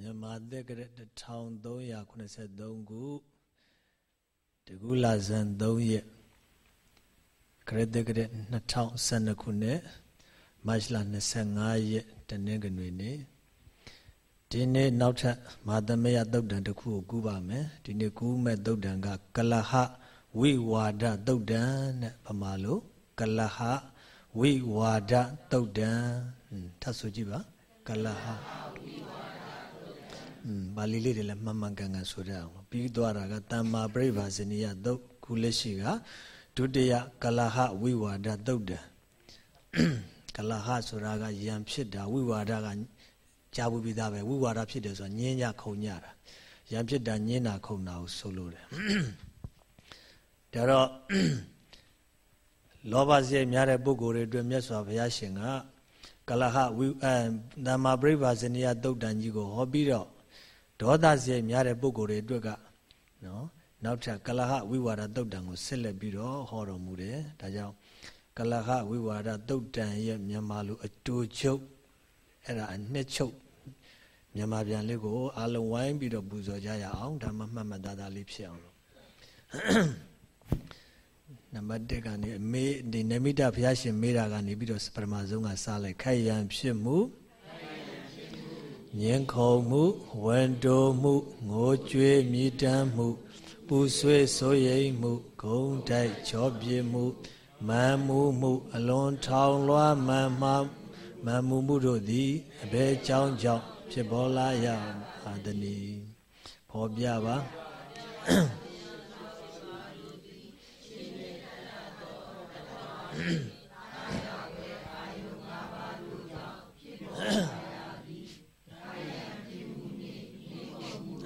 မြန်မာသက်ကရ1383ခုတကူလာဇန်3ရက်ခရစ်သက်ကရ2012ခုနှစ်မတ်လ25ရက်တနင်္ဂနွေနေ့ဒီနေ့နောက်ထပ်မာသမယသုတ်တံတစ်ခုကိုကူးပါမယ်ဒီနေ့ကူးမဲ့သုတ်တံကကလဟဝိဝါဒသုတ်တံနဲ့ဗမာလိုကလဟဝိဝါဒသုတ်တံထပ်ဆိုကြည့်ပါကလဟอืม ပါဠိလေးတွေလည်းမှန်မှန်ကန်ကန်ဆိုရအောင်ပြီးသွားတာကတမ္မာပြိဗာဇနိယသုတ်ခုလက်ရှိကဒုတိယကလဟဝိဝါဒသုတ်တံကလဟဆိုတာကယံဖြစ်တာဝိဝါဒကကြားဘူးပြီးသားပဲဝိဝါဒဖြစ်တယ်ဆိုတာညင်းညခုံညတာယံဖြစ်တာညင်းတာခုံတာကိုဆိုလို့တယ်ဒါတော့လောဘစိတ်များတဲ့ပုဂ္ဂိုလ်တွေအတွက်မြတ်စွာဘုရားရှင်ကကလဟဝိအဲသမ္မာပရိပါဇနိယသုတ်တန်ကြီးကိုဟောပြီးတော့ ဒေါသစရိုက်များတဲ့ပုဂ္ဂိုလ်တွေအတွက်ကနော်နောက်ထပ်ကလဟဝိဝါဒသုတ်တံကိုဆက်လက်ပြီးတော့ဟောတော်မူတယ်ဒါကြောင့်ကလဟဝိဝါဒသုတ်တံရဲ့မြန်မာလိုအတူချုပ်အဲ့ဒါအနှစ်ချုပ်မြန်မာပြန်လေးကိုအလုံးဝိုင်းပြီးတော့ပူဇော်ကြရအောင်ဒါမှမှတ်မှတ်သားသားလေးဖြစ်အောင်လို့နံပါတ်1ကနေအမေဒီနမိတဘုရားရှင်မေးတာကနေပြီးတော့ပထမဆုံးကစလိုက်ခိုက်ရန်ဖြစ်မှု ငင်းခုံမှုဝန်တိုမှုငိုကြွေးမြည်တမ်းမှု ပူဆွေးစိုးရိမ်မှုဂုံတိုက်ချောပြစ်မှုမန်မှုမှု အလွန်ထောင်လွှားမန်မှမန်မှုမှုတို့သည်အဘဲကြောင်းကြောင့်ဖြစ်ပေါ်လာရပါသည်။ဖော်ပြပါ။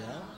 Yeah.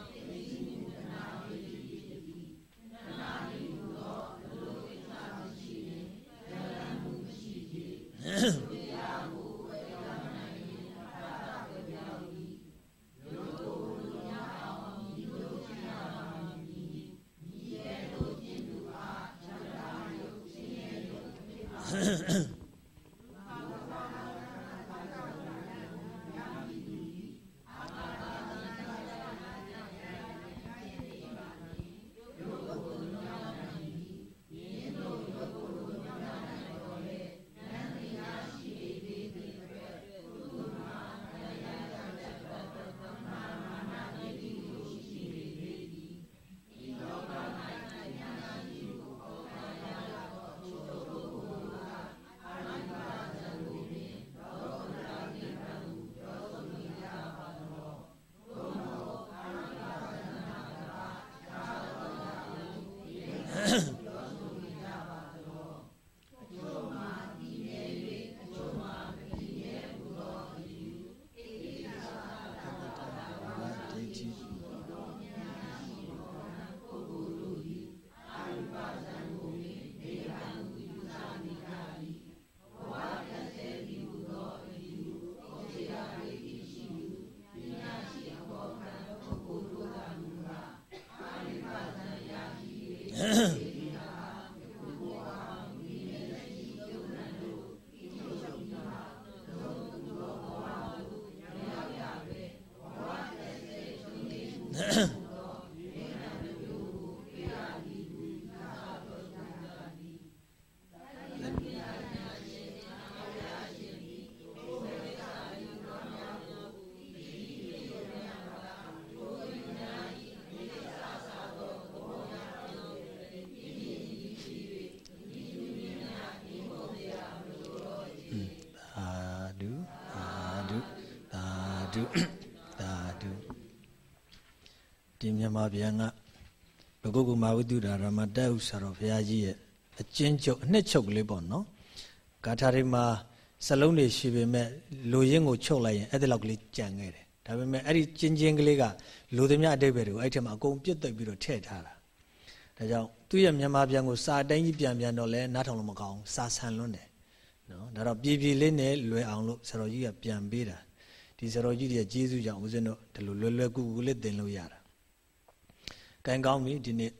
မြန်မာပြန်ကဘဂုကုမာဝိတုဒ္ဓရမတက်ဥဆရာတော်ဘုရားကြီးရဲ့အကျဉ်းချုပ်အနှစ်ချုပ်ကလေးပေါ့နော်ဂါထာတွေမှာစလုံးတွေရှိပေမဲ့လူရင်းကိုချုပ်လိုက်ရင်အဲ့ဒီလောက်ကလေးကြံခဲ့တယ်ဒါပေမဲ့အဲ့ဒီကျင်းချင်းကလေးကလူသမျှအတိတ်ပဲတွေကိုအဲ့ထက်မှာအကုန်ပြစ်သိပ်ပြီးတော့ထည့်ထားတာဒါကြောင့်သူ့ရဲ့မြန်မာပြန်ကိုစာတိုင်းကြီးပြန်ပြန်တော့လဲနားထောင်လို့မကောင်းစာဆန်လွန်းတယ်နော်ဒါတော့ပြည်ပြည်လေးနဲ့လွယ်အောင်လို့ဆရာတော်ကြီးကပြန်ပေးတာဒီဆရာတော်ကြီးရဲ့ကျေးဇူးကြောင့်ဦးဇင်းတို့ဒီလိုလွယ်လွယ်ကူကူလေးသင်လို့ရတာ ကံကောင်းပြီဒီနေ့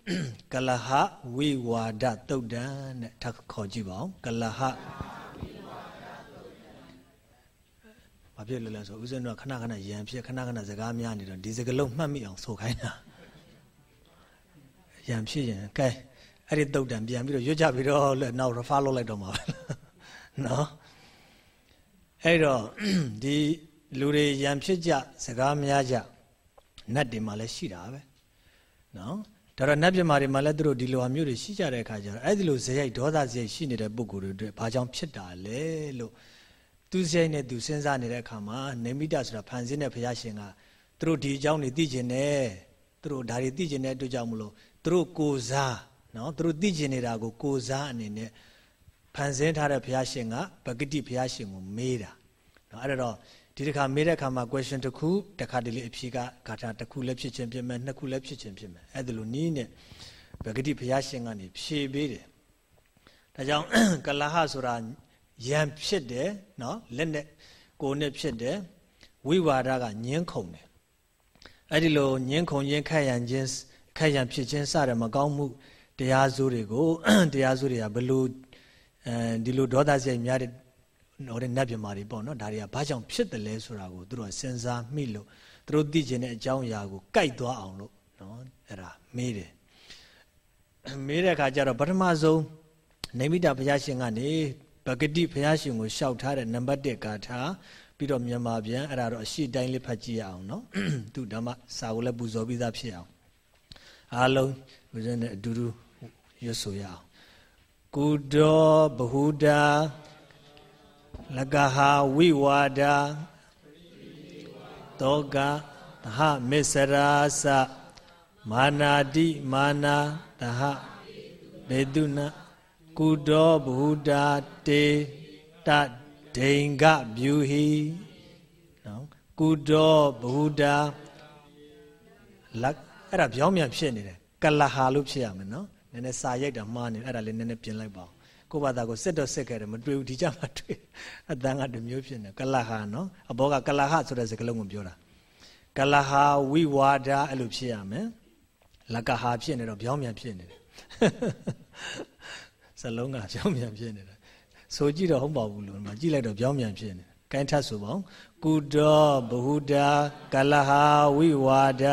ကလဟဝိဝါဒတုတ်တံနဲ့ထပ်ခေါ်ကြည့်ပါဦးကလဟဘာဖြစ်လဲလဲဆိုဦးဇင်းတို့ခဏခဏရံဖြစ်ခဏခဏစကားများနေတော့ဒီစကလုံးမှတ်မိအောင်ဆိုခိုင်းတာရံဖြစ်ရင်ကဲအဲ့ဒီတုတ်တံပြန်ပြီးတော့ရွတ်ကြပြီးတော့နောက် refer လုပ်လိုက်တော့မှာပဲနော်အဲ့တော့ဒီလူတွေရံဖြစ်ကြစကားများကြနတ်တွေမှာလည်းရှိတာပဲ နော်ဒါတော့နတ်ပြမာတွေမှာလည်းသူတို့ဒီလိုအမျိုးတွေရှိကြတဲ့အခါကျတော့အဲ့ဒီလိုဇေယိုက်ဒေါသဇေယိုက်ရှိနေတဲ့ပုဂ္ဂိုလ်တွေအတွက်ဘာကြောင့်ဖြစ်တာလဲလို့သူဇေယိုက်နဲ့သူစဉ်းစားနေတဲ့အခါမှာနေမိတဆိုတာဖန်ဆင်းတဲ့ဘုရားရှင်ကသူတို့ဒီအကြောင်းတွေသိကျင်တယ်သူတို့ဒါတွေသိကျင်တဲ့အတွက်ကြောင့်မလို့သူတို့ကိုစားနော်သူတို့သိကျင်နေတာကိုကိုစားအနေနဲ့ဖန်ဆင်းထားတဲ့ဘုရားရှင်ကပဂတိဘုရားရှင်ကိုမေးတာနော်အဲ့တော့ ဒီတစ်ခါမေးတဲ့အခါမှာ question တစ်ခုတစ်ခါတလေအဖြေကဂါထာတစ်ခုလည်းဖြစ်ခြင်းဖြစ်မယ်နှစ်ခုလည်းဖြစ်ခြင်းဖြစ်မယ်အဲ့ဒါလိုနီးနဲ့ပဂတိဘုရားရှင်ကနေဖြေပေးတယ်ဒါကြောင့်ကလဟဆိုတာယံဖြစ်တယ်နော်လက်နဲ့ကိုယ်နဲ့ဖြစ်တယ်ဝိဝါဒကညင်းခုန်တယ်အဲ့ဒီလိုညင်းခုန်ခြင်းခက်ရန်ခြင်းခက်ရန်ဖြစ်ခြင်းစတဲ့မကောင်းမှုတရားစိုးတွေကိုတရားစိုးတွေကဘလို့အဲဒီလိုဒေါသစိတ်များတဲ့ ဟိုတဲ့နတ်ပြမာတွေပေါ့နော်ဒါတွေကဘာကြောင့်ဖြစ်တယ်လဲဆိုတာကိုသူတို့စဉ်းစားမိလို့သူတို့သိကျင်တဲ့အကြောင်းအရာကိုကြိုက်သွားအောင်လို့နော်အဲ့ဒါမေးတယ်မေးတဲ့အခါကျတော့ပထမဆုံးနေမိတာဘုရားရှင်ကနေပဂတိဘုရားရှင်ကိုရှောက်ထားတဲ့နံပါတ်1ဂါထာပြီးတော့မြန်မာပြန်အဲ့ဒါတော့အရှိတိုင်းလေးဖတ်ကြည့်ရအောင်နော်သူဓမ္မစာကိုလည်းပူဇော်ပြီးသားဖြစ်အောင်အားလုံးဦးဇင်းနဲ့အတူတူရွတ်ဆိုရအောင်ကုတောဘဟုတာ လကဟာဝိဝါဒတောကသဟမစ္စရာသမာနာတိမာနာသဟဘေတုနာကုတောဘဟုတာတေတဒိင်္ဂဗျူဟိနော်ကုတောဘဟုတာလက်အဲ့ဒါပြောင်းပြန်ဖြစ်နေတယ်ကလဟာလို့ဖြစ်ရမယ်နော်နည်းနည်းစာရိုက်တာမှားနေအဲ့ဒါလေးနည်းနည်းပြင်လိုက်ပါဦး ကိုယ့်ဘာသာကိုစစ်တော့စစ်ခဲ့တယ်မတွေ့ဘူးဒီကြမှာတွေ့အတန်ကတမျိုးဖြစ်နေကလဟာနော်အဘောကကလဟဆိုတဲ့စကားလုံးကိုပြောတာကလဟာဝိဝါဒအဲ့လိုဖြစ်ရမယ်လကဟာဖြစ်နေတော့ပြောင်းပြန်ဖြစ်နေတယ်စလုံးကပြောင်းပြန်ဖြစ်နေတယ်ဆိုကြည့်တော့ဟုတ်ပါဘူးလို့မကြည့်လိုက်တော့ပြောင်းပြန်ဖြစ်နေတယ်ကိုင်းထပ်ဆိုပါဦးကုတောဘဟုတာကလဟာဝိဝါဒ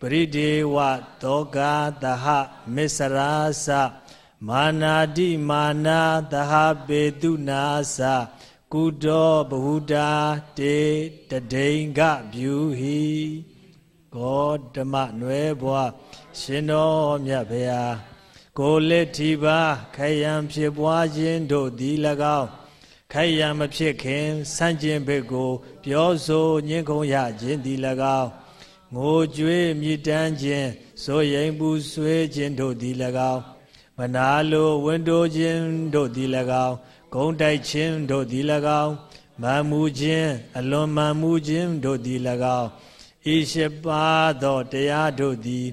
ပရိဒေဝသောကသဟမစ္စရာသ မာနာတိမာနာသဟပေတုနာသကုတောဘဟုတာတေတဒိင်္ဂဗျူဟိဂေါတမနွယ်ဘွားရှင်တော်မြတ်ဗျာကိုလက်ထီပါခယံဖြစ်ပွားခြင်းတို့သည်၎င်းခယံမဖြစ်ခင်စန့်ကျင်ဘက်ကို ပြောဆိုညှင်းခုံရခြင်းသည်၎င်းငိုကြွေးမြည်တမ်းခြင်းစိုးရိမ်ပူဆွေးခြင်းတို့သည်၎င်း မနာလိုဝန်တိုးခြင်းတို့သည်၎င်းဂုံတိုက်ခြင်းတို့သည်၎င်းမမှုခြင်းအလွန်မမှုခြင်းတို့သည်၎င်းဤရှိပါသောတရားတို့သည်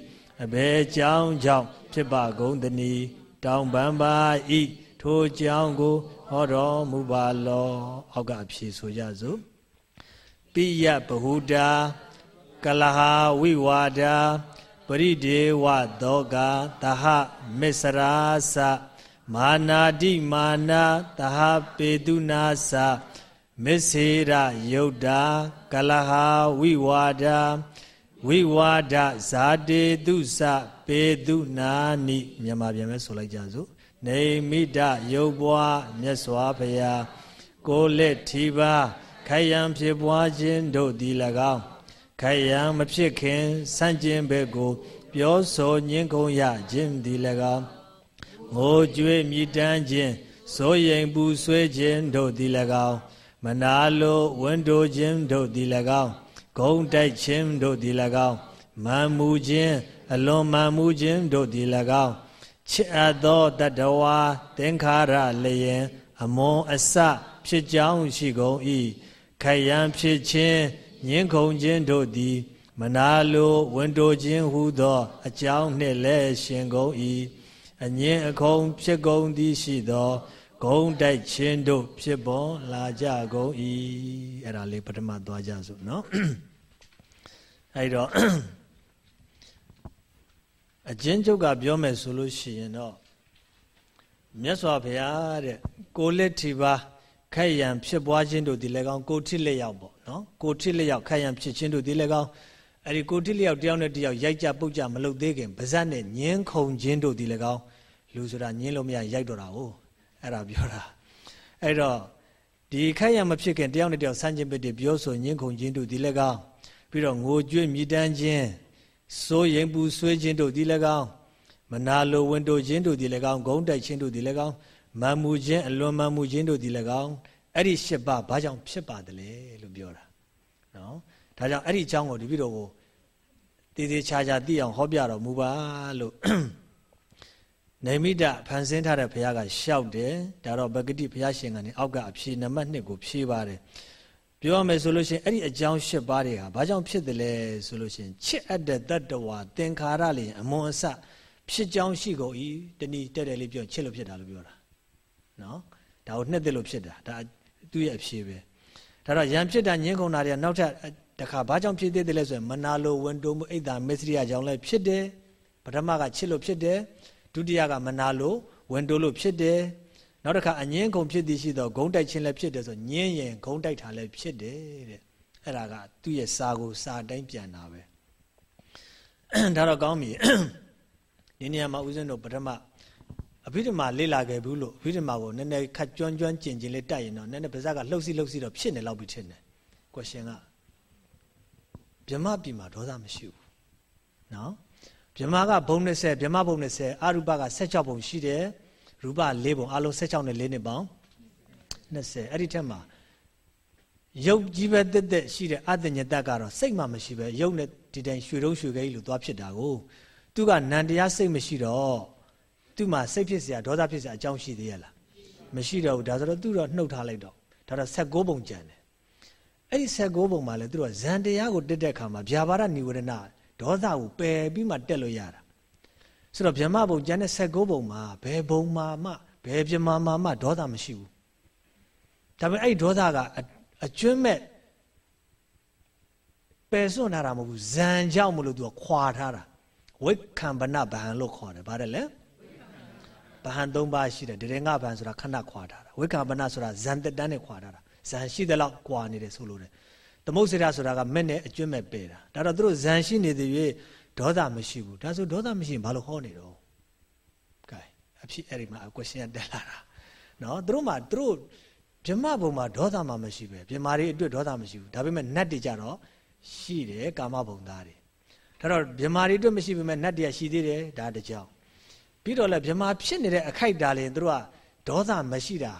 အဘယ်ကြောင့်ကြောင့်ဖြစ်ပါကုန်သနည်းတောင်းပန်ပါဤထိုကြောင့်ကိုဟောတော်မူပါလော အောက်ကအဖြေဆိုကြစို့ပိယဗဟုတာကလဟာဝိဝါဒာ ပရိဒေဝသောကသဟမစ္စရာသမာနာတိမာနာသဟပေတုနာသမစ္စေရယုတ်တာကလဟာဝိဝါဒဝိဝါဒဇာတေတုစပေတုနာနိမြန်မာပြန်ပဲဆိုလိုက်ကြစို့နေမိတယုတ်ဘွားမြတ်စွာဘုရားကိုလက်ထီပါခိုယံဖြစ်ပွားခြင်းတို့သည်၎င်း ခိုင်ရန်မဖြစ်ခင်စန့်ကျင်ဘက်ကို ပြောဆိုညင်းခုံရခြင်းသည်၎င်းငိုကြွေးမြည်တမ်းခြင်းစိုးရိမ်ပူဆွေးခြင်းတို့သည်၎င်းမနာလိုဝန်တိုခြင်းတို့သည်၎င်းဂုံတိုက်ခြင်းတို့သည်၎င်းမာမှုခြင်းအလွန်မာမှုခြင်းတို့သည်၎င်းချစ်အပ်သောတတဝါသင်္ခါရလျင် အမွန်အစဖြစ်ကြောင်းရှိကုန်၏ခယံဖြစ်ခြင်း ညင်းခုန်ခြင်းတို့သည် မနာလိုဝန်တိုခြင်းဟုသော အကြောင်းနှင့်လည်းရှင်ကုန်၏အငင်းအခုံဖြစ်ကုန်သည်ရှိသောဂုံတိုက်ခြင်းတို့ဖြစ်ပေါ်လာကြကုန်၏အဲ့ဒါလေးပထမသွားကြစို့နော်အဲ့တော့အကျဉ်းချုပ်ကပြောမယ်ဆိုလို့ရှိရင်တော့မြတ်စွာဘုရားတဲ့ကိုလက်ထီပါခိုက်ရန်ဖြစ်ပွားခြင်းတို့ဒီလည်းကောင်းကိုထိလက်ရောက်ပေါ့ နော်ကိုထိလက်ရောက်ခိုက်ရန်ဖြစ်ခြင်းတို့ဒီလည်းကောင်းအဲ့ဒီကိုထိလက်ရောက်တယောက်နဲ့တယောက်ရိုက်ကြပုတ်ကြမလုပ်သေးခင်ပါဇက်နဲ့ညင်းခုန်ခြင်းတို့ဒီလည်းကောင်းလူဆိုတာညင်းလို့မရရိုက်တော့တာ哦အဲ့ဒါပြောတာအဲ့တော့ဒီခိုက်ရန်မဖြစ်ခင်တယောက်နဲ့တယောက်ဆန့်ကျင်ဘက်တွေပြောဆိုညင်းခုန်ခြင်းတို့ဒီလည်းကောင်းပြီးတော့ငိုကြွေးမြည်တမ်းခြင်းစိုးရင်ပူဆွေးခြင်းတို့ဒီလည်းကောင်းမနာလိုဝင်တိုခြင်းတို့ဒီလည်းကောင်းဂုံးတိုက်ခြင်းတို့ဒီလည်းကောင်းမန်မှုခြင်းအလွန်မန်မှုခြင်းတို့ဒီလည်းကောင်းအဲ့ဒီရှစ်ပါးဘာကြောင့်ဖြစ်ပါတယ်လဲ လို့ပြောတာနော်ဒါကြောင့်အဲ့ဒီအကြောင်းကိုဒီပြီးတော့ကိုတည်တည်ချာချာသိအောင်ဟောပြတော်မူပါလို့နေမိတဖန်ဆင်းထားတဲ့ဘုရားကရှောက်တယ်ဒါတော့ဗဂတိဘုရားရှင်ကနေအောက်ကအဖြေနံပါတ်1ကိုဖြေပါတယ်ပြောရမယ်ဆိုလို့ရှိရင်အဲ့ဒီအကြောင်း၈ပါးတွေဟာဘာကြောင့်ဖြစ်တယ်လဲဆိုလို့ရှိရင်ချစ်အပ်တဲ့တတ္တဝါသင်္ခါရလေးအမွန်အစဖြစ်ကြောင်းရှိကုန်၏တနည်းတက်တယ်လေးပြောချစ်လို့ဖြစ်တာလို့ပြောတာနော်ဒါကိုနှစ်သက်လို့ဖြစ်တာဒါသူ့ရဲ့အဖြေပဲ ဒါတော့ယံဖြစ်တာညင်းကုန်တာတွေကနောက်ထပ်တခါဘာကြောင့်ဖြစ်သေးတယ်လဲဆိုရင်မနာလိုဝန်တိုးမှုအိတ်တာမစ္စရိယကြောင့်လည်းဖြစ်တယ်ပထမကချစ်လို့ဖြစ်တယ်ဒုတိယကမနာလိုဝန်တိုးလို့ဖြစ်တယ်နောက်တစ်ခါအငင်းကုန်ဖြစ်သည်ရှိသောဂုံးတိုက်ခြင်းလည်းဖြစ်တယ်ဆိုညင်းရင်ဂုံးတိုက်တာလည်းဖြစ်တယ်တဲ့အဲ့ဒါကသူ့ရဲ့စာကိုစာတိုင်းပြန်တာပဲဒါတော့ကောင်းပြီဒီနေရာမှာဦးဇင်းတို့ပထမ အဘိဓမ္မာလေ့လာခဲ့ဘူးလို့အဘိဓမ္မာကိုနည်းနည်းခက်ကြွန်းကြွန်းကျင်ကျင်လေးတိုက်ရင်တော့နည်းနည်းပါးစပ်ကလှုပ်စီလှုပ်စီတော့ဖြစ်နေလောက်ပြီထင်တယ်။ question ကဗြဟ္မပြည်မှာဒေါသမရှိဘူး။နော်ဗြဟ္မာကဘုံ20ဗြဟ္မဘုံ20အရူပက16ဘုံရှိတယ်ရူပ4ဘုံအလုံး16နဲ့4နှစ်ပေါင်း20အဲ့ဒီထက်မှာရုပ်ကြီးပဲတက်တက်ရှိတဲ့အတ္တညတတ်ကတော့စိတ်မှမရှိပဲရုပ်နဲ့ဒီတိုင်းရွှေတုံးရွှေခဲကြီးလို့သွားဖြစ်တာကိုသူကနန္တရားစိတ်မရှိတော့ သူ့မှာစိတ်ဖြစ်เสียဒေါသဖြစ်เสียအကြောင်းရှိသေးရလားမရှိတော့ဘူးဒါဆိုတော့သူတော့နှုတ်ထားလိုက်တော့ဒါတော့16ပုံကြံတယ်အဲ့ဒီ16ပုံမှာလဲသူတို့ဇန်တရားကိုတက်တဲ့အခါမှာဗျာပါဒនិဝရဏဒေါသကိုပယ်ပြီးမှတက်လို့ရတာဆိုတော့ဗြဟ္မဘုံကျန်တဲ့16ပုံမှာဘယ်ဘုံမှာမှဘယ်ပြမမှာမှဒေါသမရှိဘူးဒါပေမဲ့အဲ့ဒီဒေါသကအကျွမ်းမဲ့ပယ်စွန့်ထားတာမဟုတ်ဘူးဇန်ကြောင့်မလို့သူကခွာထားတာဝိခံဗနဗဟန်လို့ခေါ်တယ်ဗါတယ်လေ ဗဟန်၃ပါးရှိတယ်ဒရေငဗဟန်ဆိုတာခဏခွာထားတာဝိခံဗနဆိုတာဇန်တက်တန်းနဲ့ခွာထားတာဇန်ရှိတဲ့လောက်ခွာနေတယ်ဆိုလို့တယ်သမုတ်စေရဆိုတာကမဲ့နဲ့အကျွတ်မဲ့ပယ်တာဒါတော့သူတို့ဇန်ရှိနေသေး၍ဒေါသမရှိဘူးဒါဆိုဒေါသမရှိရင်ဘာလို့ဟောနေတော့ကဲအဖြစ်အဲ့ဒီမှာ question တက်လာတာနော်သူတို့မှသူတို့ဗြဟ္မဘုံမှာဒေါသမှမရှိပဲဗြဟ္မာတွေအတွက်ဒေါသမရှိဘူးဒါပေမဲ့နတ်တွေကြတော့ရှိတယ်ကာမဘုံသားတွေဒါတော့ဗြဟ္မာတွေအတွက်မရှိပေမဲ့နတ်တွေကရှိသေးတယ်ဒါတကြောင် ပြီးတော့လည်းဗြဟ္မာဖြစ်နေတဲ့အခိုက်တာလည်းသူတို့ကဒေါသမရှိတာ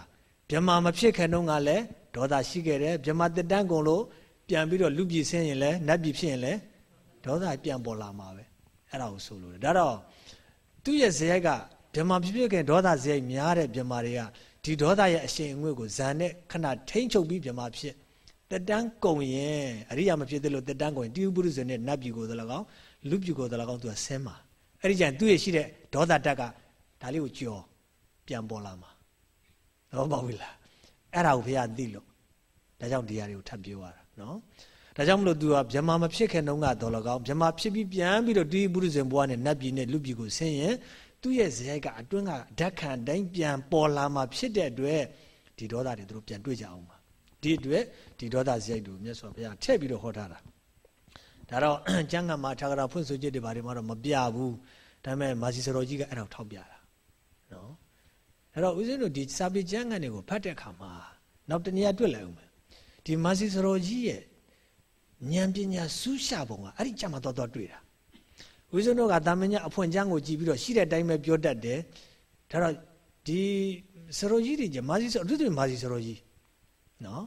ဗြဟ္မာမဖြစ်ခင်တုန်းကလည်းဒေါသရှိခဲ့တယ်ဗြဟ္မာတက်တန်းကုန်လို့ပြန်ပြီးတော့လူပြည်ဆင်းရင်လည်းနတ်ပြည်ဖြစ်ရင်လည်းဒေါသပြန်ပေါ်လာမှာပဲအဲ့ဒါကိုဆိုလို့ဒါတော့သူ့ရဲ့ဇယိုက်ကဗြဟ္မာဖြစ်ဖြစ်ခင်ဒေါသဇယိုက်များတဲ့ဗြဟ္မာတွေကဒီဒေါသရဲ့အရှိန်အငွေ့ကိုဇန်နဲ့ခဏထိမ့်ချုပ်ပြီးဗြဟ္မာဖြစ်တက်တန်းကုံရင်အရိယာမဖြစ်သေးလို့တက်တန်းကုံရင်တိဥပုရုဇဉ်နဲ့နတ်ပြည်ကိုသလကောင်လူပြည်ကိုသလကောင်သူကဆင်းမှာ အဲ့ဒီကျရင်သူ့ရဲ့ရှိတဲ့ဒေါသတက်ကဒါလေးကိုကြော်ပြန်ပေါ်လာမှာတော့မဟုတ်ဘူးလားအဲ့ဒါကိုဘုရားသိလို့ဒါကြောင့်ဒီဟာတွေကိုထပ်ပြောရတာနော်ဒါကြောင့်မလို့ तू ကဗြဟ္မာမဖြစ်ခင်တုန်းကတော့လကောင်းဗြဟ္မာဖြစ်ပြီးပြန်ပြီးတော့တိဥပုရုဇဉ်ဘဝနဲ့နတ်ပြည်နဲ့လူပြည်ကိုဆင်းရင်သူ့ရဲ့ဇယိုက်ကအတွင်းကဓာတ်ခံတိုင်းပြန်ပေါ်လာမှာဖြစ်တဲ့အတွက်ဒီဒေါသတွေသူတို့ပြန်တွေ့ကြအောင်ပါဒီအတွက်ဒီဒေါသဇယိုက်တို့မြတ်စွာဘုရားထည့်ပြီးတော့ဟောထားတာဒါတော့ကျမ်းဂန်မှာထာဂရဖွင့်ဆိုချက်တွေဘာတွေမှတော့မပြဘူး ဒါပေမဲ့မာစီစရောကြီးကအဲ့ဒါကိုထောက်ပြတာနော်အဲ့တော့ဦးဇင်းတို့ဒီစာပေကျမ်းဂန်တွေကိုဖတ်တဲ့အခါမှာနောက်တနည်းတွေ့လိုက်အောင်မယ်ဒီမာစီစရောကြီးရဲ့ဉာဏ်ပညာစူးရှပုံကအဲ့ဒီကြမှာတော့တော့တွေ့တာဦးဇင်းတို့ကတာမညအဖွင့်ကျမ်းကိုကြည့်ပြီးတော့ရှိတဲ့အတိုင်းပဲပြောတတ်တယ်ဒါတော့ဒီစရောကြီးတွေမာစီစရောအထူးသဖြင့်မာစီစရောကြီးနော်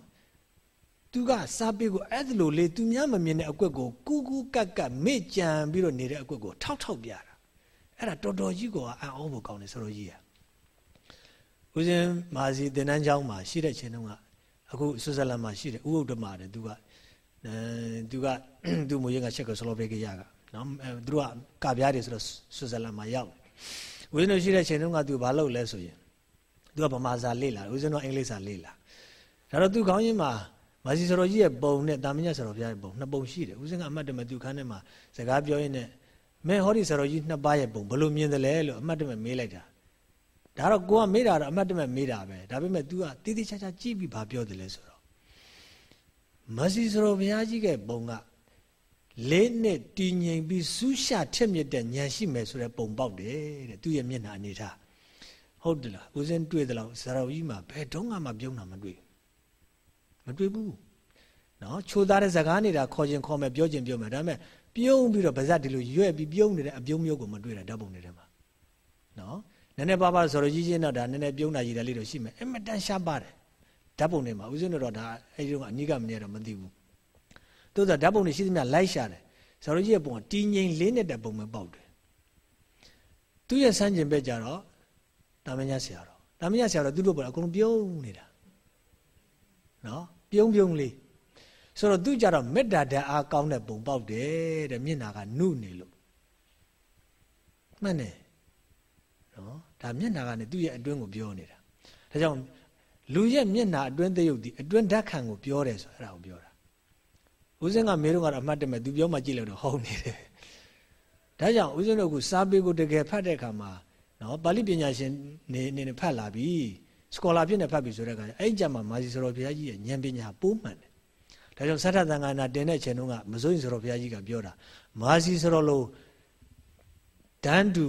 တသူကစာပေကိုအဲ့လိုလေသူများမမြင်တဲ့အကွက်ကိုကူးကူးကက်ကက်မေ့ကြံပြီးတော့နေတဲ့အကွက်ကိုထောက်ထောက်ပြတာ အဲ့ဒါတော်တော်ကြီးကအံ့ဩဖို့ကောင်းတယ်ဆိုတော့ကြီးอ่ะဦးဇင်းမာစီတင်တန်းကျောင်းမှာရှိတဲ့ချိန်တုန်းကအခုဆွစ်ဇာလန်မှာရှိတယ်ဥဟုတ်ဓမ္မတယ်သူကအဲသူကသူ့မွေးကချက်ကဆလိုဗေကီးယားကနော်သူတို့ကကပြားတယ်ဆိုတော့ဆွစ်ဇာလန်မှာရောက်ဦးဇင်းတို့ရှိတဲ့ချိန်တုန်းကသူဘာလုပ်လဲဆိုရင်သူကဗမာစာလေ့လာဦးဇင်းတို့အင်္ဂလိပ်စာလေ့လာဒါတော့သူခေါင်းရင်းမှာမာစီဆရာကြီးရဲ့ပုံနဲ့တာမညဆရာဘုရားရဲ့ပုံနှစ်ပုံရှိတယ်ဦးဇင်းကအမှတ်တမဲ့သူခန်းထဲမှာစကားပြောရင်းနဲ့ မဲဟောဒီဆရာကြီးနှစ်ပါးရဲ့ပုံဘယ်လိုမြင်တယ်လဲလို့အမှတ်တမဲ့မေးလိုက်တာဒါတော့ကိုကမေးတာတော့အမှတ်တမဲ့မေးတာပဲဒါပေမဲ့ तू ကတိတိကျကျကြည့်ပြီးဘာပြောတယ်လဲဆိုတော့မာစီဆရာဘုရားကြီးရဲ့ပုံကလေးနှစ်တည်ငြိမ်ပြီးစူးရှထက်မြက်တဲ့ဉာဏ်ရှိမယ်ဆိုတဲ့ပုံပေါက်တယ်တဲ့သူ့ရဲ့မျက်နှာအနေထားဟုတ်တယ်လားဦးဇင်းတွေ့တယ်လို့ဆရာကြီးမှာဘယ်တော့မှပြုံးတာမတွေ့မတွေ့ဘူးနော်ချိုးသားတဲ့ဇကားနေတာခေါ်ခြင်းခေါ်မယ်ပြောခြင်းပြောမယ်ဒါပေမဲ့ ပြုံးပြီးတော့ဗဇက်ဒီလိုရွက်ပြီးပြုံးနေတဲ့အပြုံးမျိုးကိုမတွေ့တာဓာတ်ပုံတွေထဲမှာနော်နည်းနည်းပါးပါးဆိုတော့ကြီးချင်းတော့ဒါနည်းနည်းပြုံးတာကြီးတယ်လေးတော့ရှိမယ်အမတန်ရှားပါတယ်ဓာတ်ပုံတွေမှာဦးဇင်းတို့တော့ဒါအဲဒီတော့အနိကမနေတော့မသိဘူးသို့သောဓာတ်ပုံတွေရှိသမျှလိုက်ရှာတယ်ဇော်ကြီးရဲ့ပုံကတီငိန်လေးနဲ့တဲ့ပုံပဲပေါက်တယ်သူ့ရဲ့စမ်းကျင်ဘက်ကြတော့တာမညာဆရာတော်တာမညာဆရာတော်သူတို့ပေါ်အကုန်ပြုံးနေတာနော်ပြုံးပြုံးလေး ဆိုတော့သူကြတော့မေတ္တာဓာတ်အားကောင်းတဲ့ပုံပေါက်တယ်တဲ့မျက်နာကနုနေလို့မှန်တယ်နော်ဒါမျက်နာကနေသူ့ရဲ့အတွင်းကိုပြောနေတာဒါကြောင့်လူရဲ့မျက်နာအတွင်းသရုပ်ဒီအတွင်းဓာတ်ခံကိုပြောတယ်ဆိုအဲ့ဒါကိုပြောတာဦးစင်းကမေးတော့ကတော့အမှတ်တမဲ့သူပြောမှကြည့်လို့တော့ဟုတ်နေတယ်ဒါကြောင့်ဦးစင်းတို့ကစာပေကိုတကယ်ဖတ်တဲ့အခါမှာနော်ပါဠိပညာရှင်နေနေဖတ်လာပြီစကောလာဖြစ်နေဖတ်ပြီဆိုတဲ့အခါအဲ့ကြမှာမာစီစရောဘုရားကြီးရဲ့ဉာဏ်ပညာပိုးမှန်တယ် ဒါကြောင့်သတ္တသံဃာနာတင်တဲ့ချိန်တုန်းကမစိုးရင်စရောဘုရားကြီးကပြောတာမာစီစရောလို့ဒန်းတူ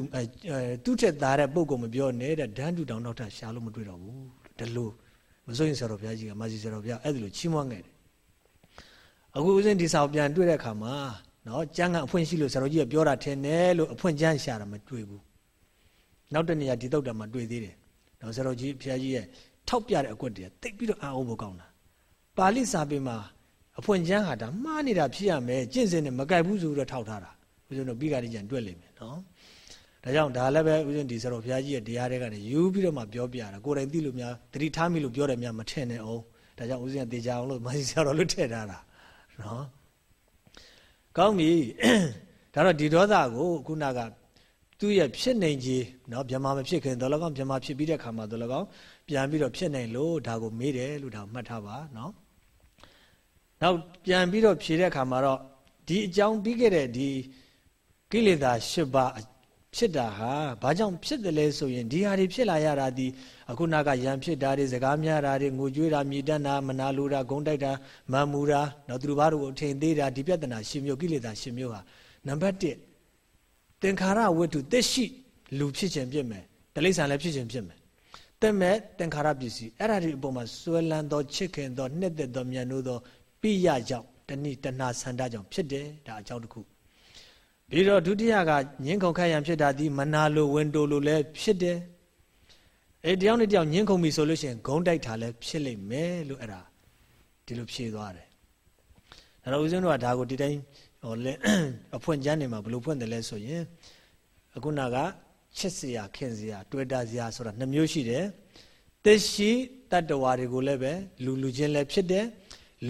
သူ့ထက်သားတဲ့ပုံကမပြောနဲ့တဲ့ဒန်းတူတောင်တော့ထရှာလို့မတွေ့တော့ဘူးဒီလိုမစိုးရင်စရောဘုရားကြီးကမာစီစရောဘုရားအဲ့ဒါလိုချီးမွမ်းခဲ့တယ်အခုဦးဇင်းဒီစာကိုပြန်တွေ့တဲ့အခါမှာနော်ကျမ်းကအဖွင့်ရှိလို့ဆရာတော်ကြီးကပြောတာထင်တယ်လို့အဖွင့်ကျမ်းရှာတာမတွေ့ဘူးနောက်တနေရာဒီတော့တာမှတွေ့သေးတယ်နော်ဆရာတော်ကြီးဖျားကြီးရဲ့ထောက်ပြတဲ့အကွက်တွေတိတ်ပြီးတော့အာအုံဖို့ကောင်းတာပါဠိစာပေမှာ အဖွင့်ကျမ်းဟာဒါမှားနေတာဖြစ်ရမယ်ကျင့်စဉ်နဲ့မကြိုက်ဘူးဆိုပြီးတော့ထောက်ထားတာဦးဇင်းတို့ပြီးကြတဲ့ကြံတွေ့လိမ့်မယ်နော်ဒါကြောင့်ဒါလည်းပဲဦးဇင်းဒီဆရာတော်ဘုရားကြီးရဲ့တရားတွေကနေယူပြီးတော့မှပြောပြတာကိုယ်တိုင်သိလို့များတတိထားမိလို့ပြောတယ်များမထင်နဲ့အောင်ဒါကြောင့်ဦးဇင်းကတေချာအောင်လို့မဆီဆရာတော်လို့ထည့်ထားတာနော်ကောင်းပြီဒါတော့ဒီဒေါသကိုခုနကသူ့ရဲ့ဖြစ်နိုင်ကြီးနော်ဗြဟ္မာမဖြစ်ခင်တော့လည်းကောင်းဗြဟ္မာဖြစ်ပြီးတဲ့ခါမှာတော့လည်းကောင်းပြန်ပြီးတော့ဖြစ်နိုင်လို့ဒါကိုမေးတယ်လို့ဒါမှတ်ထားပါနော် နောက်ပြန်ပြီးတော့ဖြေတဲ့ခါမှာတော့ဒီအကြောင်းပြီးခဲ့တဲ့ဒီကိလေသာ၈ပါးဖြစ်တာဟာဘာကြောင့်ဖြစ်တယ်လဲဆိုရင်ဒီဟာတွေဖြစ်လာရတာဒီအခုနာကယံဖြစ်တာတွေစကားများတာတွေငိုကြွေးတာမြေတတ်တာမနာလိုတာဂုံတိုက်တာမန်မူတာနောက်သူတို့ဘာတို့ကိုထိန်သေးတာဒီပြဿနာရှင်မျိုးကိလေသာရှင်မျိုးဟာနံပါတ်1သင်္ခါရဝတ္ထုသက်ရှိလူဖြစ်ခြင်းဖြစ်မယ်တလိ္ဆန်လည်းဖြစ်ခြင်းဖြစ်မယ်တဲ့မဲ့သင်္ခါရပစ္စည်းအဲ့ဒါဒီအပေါ်မှာဆွဲလန်းသောချစ်ခင်သောနှစ်သက်သောမြန်နိုးသော ပိယကြောင့်တဏိတဏဆန္ဒကြောင့်ဖြစ်တယ်ဒါအကြောင်းတစ်ခုပြီးတော့ဒုတိယကညင်းခုန်ခတ်ရန်ဖြစ်တာဒီမနာလိုဝင်တိုလိုလည်းဖြစ်တယ်အဲတယောက်နဲ့တယောက်ညင်းခုန်ပြီဆိုလို့ရှိရင်ဂုံးတိုက်တာလည်းဖြစ်လိမ့်မယ်လို့အဲ့ဒါဒီလိုဖြေသွားတယ်ဒါတော့ဦးဇင်းတို့ကဒါကိုဒီတိုင်းဟိုလဲအဖွင့်ကျမ်းနေမှာဘယ်လိုဖွင့်တယ်လဲဆိုရင်အခုနကချစ်စရာခင်စရာတွေ့တာစရာဆိုတာနှမျိုးရှိတယ်သက်ရှိတတ္တဝါတွေကိုလည်းပဲလူလူချင်းလည်းဖြစ်တယ်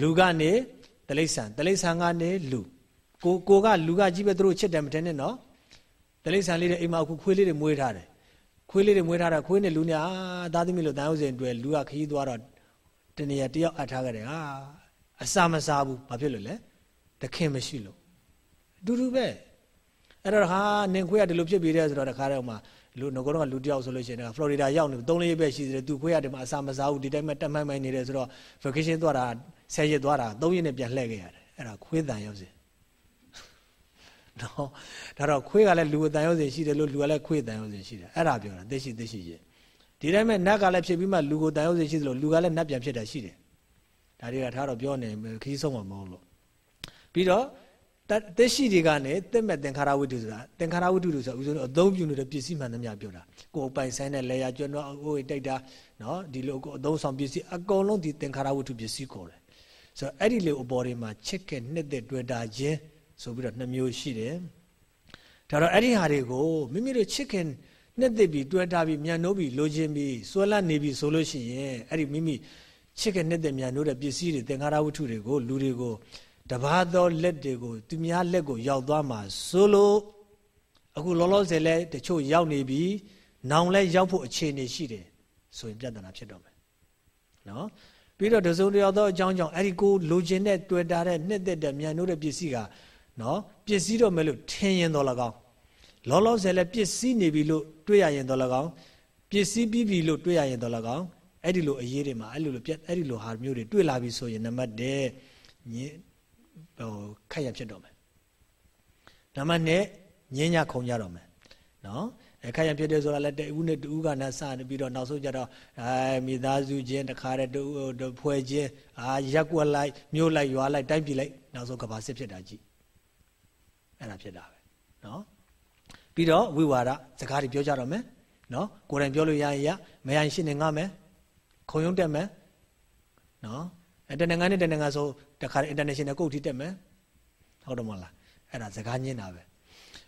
လူကနေတလိ္ဆန်တလိ္ဆန်ကနေလူကိုကိုကလူကကြီးပဲသူတို့ချစ်တယ်မထင်နဲ့နော်တလိษံလေးတွေအိမ်မှာအခုခွေးလေးတွေမွေးထားတယ်ခွေးလေးတွေမွေးထားတာခွေးနဲ့လူနဲ့အာသားသမီးလို့တန်ဟုတ်စဉ်တွေ့လူကခရီးသွားတော့တနေရာတယောက်အပ်ထားကြတယ်ဟာအစာမစားဘူးဘာဖြစ်လို့လဲတခင်မရှိလို့အတူတူပဲအဲ့တော့ဟာနင်ခွေးကဒီလိုဖြစ်ပြီးတဲ့ဆိုတော့တခါတော့မှလူငကောတော့လူတယောက်ဆိုလို့ရှိရင်ဖလော်ရီဒါရောက်နေသုံးလေးပဲရှိသေးတယ်သူခွေးကဒီမှာအစာမစားဘူးဒီတိုင်းမှာတက်မိုင်းမိုင်းနေတယ်ဆိုတော့ vacation သွားတာ 10ရက်သွားတာ3ရက်နဲ့ပြန်လှည့်ခဲ့ရတယ်အဲ့ဒါခွေးတန်ရောက်စဉ်နော်ဒါတော့ခွေးကလည်းလူအတန်ရုံးစဉ်ရှိတယ်လို့လူကလည်းခွေးတန်ရုံးစဉ်ရှိတယ်အဲ့ဒါပြောတာသိရှိသိရှိရဲ့ဒီတိုင်းမဲ့နတ်ကလည်းဖြစ်ပြီးမှလူကိုတန်ရုံးစဉ်ရှိသလိုလူကလည်းနတ်ပြန်ဖြစ်တာရှိတယ်ဒါတွေကထားတော့ပြောနေခီးဆုံးမှာမဟုတ်လို့ပြီးတော့သိရှိတွေကနေတက်မဲ့သင်္ခါရဝိတ္တုဆိုတာသင်္ခါရဝိတ္တုလို့ဆိုတာဥစဉ်အသုံးပြုနေတဲ့ပစ္စည်းမှန်သမျှပြောတာကိုယ်ပိုင်ဆိုင်တဲ့လေယာကျွန်းတော့အိုးတိုက်တာနော်ဒီလိုကိုအသုံးဆောင်ပစ္စည်းအကုန်လုံးဒီသင်္ခါရဝိတ္တုပစ္စည်းခေါ်တယ် ဆိုတော့အဲ့ဒီလေအပေါ်တွေမှာချစ်ခင်နှစ်သက်တွေ့တာခြင်းဆိုပြီးတော့နှစ်မျိုးရှိတယ်ဒါတော့အဲ့ဒီဟာတွေကိုမိမိတို့ချစ်ခင်နှစ်သက်ပြီးတွေ့တာပြီးမြန်နိုးပြီးလိုချင်ပြီးစွဲလန်းနေပြီးဆိုလို့ရှိရင်အဲ့ဒီမိမိချစ်ခင်နှစ်သက်မြန်နိုးတဲ့ပစ္စည်းတွေသင်္ခါရဝတ္ထုတွေကိုလူတွေကိုတဘာသောလက်တွေကိုသူများလက်ကိုရောက်သွားမှာဆိုလို့အခုလောလောဆယ်လဲတချို့ရောက်နေပြီနောင်လဲရောက်ဖို့အခြေအနေရှိတယ်ဆိုရင်ပြဿနာဖြစ်တော့မယ်နော် ပြီးတော့တစုံတယောက်သောအကြောင်းကြောင့်အဲ့ဒီကိုလိုချင်တဲ့တွေ့တာတဲ့နှစ်သက်တဲ့မြန်နိုးတဲ့ပစ္စည်းကနော်ပစ္စည်းတော့မဲ့လို့ထင်ရင်တော့လကောင်းလောလောဆယ်လဲပစ္စည်းနေပြီလို့တွေ့ရရင်တော့လကောင်းပစ္စည်းပြီးပြီလို့တွေ့ရရင်တော့လကောင်းအဲ့ဒီလိုအရေးတွေမှာအဲ့လိုလိုပြက်အဲ့ဒီလိုဟာမျိုးတွေတွေ့လာပြီဆိုရင်နံပါတ်1ညင်ဟိုခက်ရဖြစ်တော့မယ်နံပါတ်2ညင်ညခုံကြတော့မယ်နော်အ ခါရဖြစ်တယ်ဆိုတာလည်းတူနဲ့တူကနဲ့စပြီးတော့နောက်ဆုံးကျတော့အဲမိသားစုချင်းတခါတည်းတူဖွဲ့ချင်းအာရက်ွက်လိုက်မြို့လိုက်ရွာလိုက်တိုင်းပြည်လိုက်နောက်ဆုံးကဘာစစ်ဖြစ်တာကြည့်အဲ့ဒါဖြစ်တာပဲနော်ပြီးတော့ဝိဝါဒစကားတွေပြောကြတော့မယ်နော်ကိုယ်တိုင်ပြောလို့ရရင်ရမရရင်ရှင်းနေငါမယ်ခုံရုံးတက်မယ်နော်အဲတနင်္ဂနွေနဲ့တနင်္ဂနွေဆိုတခါ international ကုတ်ထိတက်မယ်ဟုတ်တယ်မဟုတ်လားအဲ့ဒါစကားညင်းတာပဲ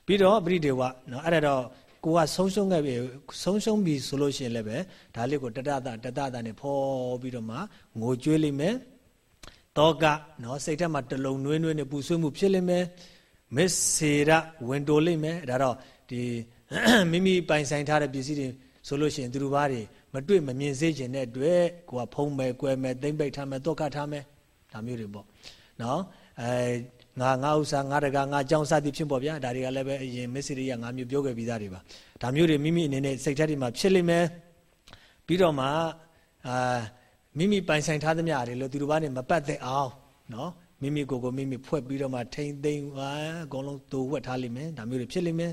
ပြီးတော့ပရိဒေဝနော်အဲ့ဒါတော့ ကိုကဆုံးရှုံးခဲ့ပြီဆုံးရှုံးပြီဆိုလို့ရှိရင်လည်းပဲဒါလေးကိုတတတတတတနဲ့ဖော်ပြီးတော့မှငိုကြွေးလိမ့်မယ်တောကနော်စိတ်ထဲမှာတလုံနွေးနွေးနဲ့ပူဆွေးမှုဖြစ်လိမ့်မယ်မစ္စေရဝင်တိုလိမ့်မယ်ဒါတော့ဒီမိမိပိုင်ဆိုင်ထားတဲ့ပစ္စည်းတွေဆိုလို့ရှိရင်သူတို့ဘာတွေမတွေ့မမြင်စေခြင်းတဲ့အတွက်ကိုကဖုံးမယ်၊ကွယ်မယ်၊သိမ့်ပိတ်ထားမယ်၊တော့ကထားမယ်ဒါမျိုးတွေပေါ့နော်အဲ ငါငါဥစ္စာငါတကာငါကြောင်းစသည်ဖြစ်ပေါ်ဗျာဒါတွေကလည်းပဲအရင်မစ္စရိယငါမျိုးပြောခဲ့ပြီးသားတွေပါဒါမျိုးတွေမိမိအနေနဲ့စိတ်ထက်တွေမှာဖြစ်လိမ့်မယ်ပြီးတော့မှအာမိမိပိုင်ဆိုင်ထားသမျှတွေလို့သူတို့ဘာနဲ့မပတ်သက်အောင်နော်မိမိကိုယ်ကိုမိမိဖွဲ့ပြီးတော့မှထိမ့်သိမ့်ဟာအကုန်လုံးတူဝက်ထားလိမ့်မယ်ဒါမျိုးတွေဖြစ်လိမ့်မယ်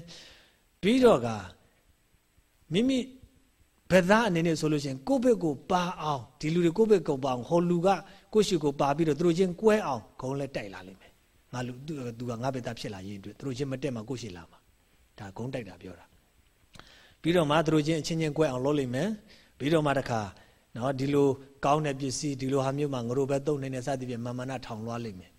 ပြီးတော့ကမိမိဘယ်သားအနေနဲ့ဆိုလို့ရှိရင်ကိုယ့်ဘက်ကိုပါအောင်ဒီလူတွေကိုယ့်ဘက်ကိုပါအောင်ဟောလူကကိုယ့်ရှိကိုပါပြီးတော့သူတို့ချင်းကွဲအောင်ဂုံးလဲတိုက်လာလိမ့်မယ် ငါလူသူကငါဘက်သားဖြစ်လာရေးအတွက်သူတို့ချင်းမတက်မှကိုယ့်ရှိလာမှာဒါဂုံးတိုက်တာပြောတာပြီးတော့မှသူတို့ချင်းအချင်းချင်းကွဲအောင်လုပ်လိမ့်မယ်ပြီးတော့မှတခါနော်ဒီလိုကောင်းတဲ့ပစ္စည်းဒီလိုဟာမျိုးမှာငရိုပဲတုံနေတဲ့စသဖြင့်မာမနာထောင်လွှားလိမ့်မယ်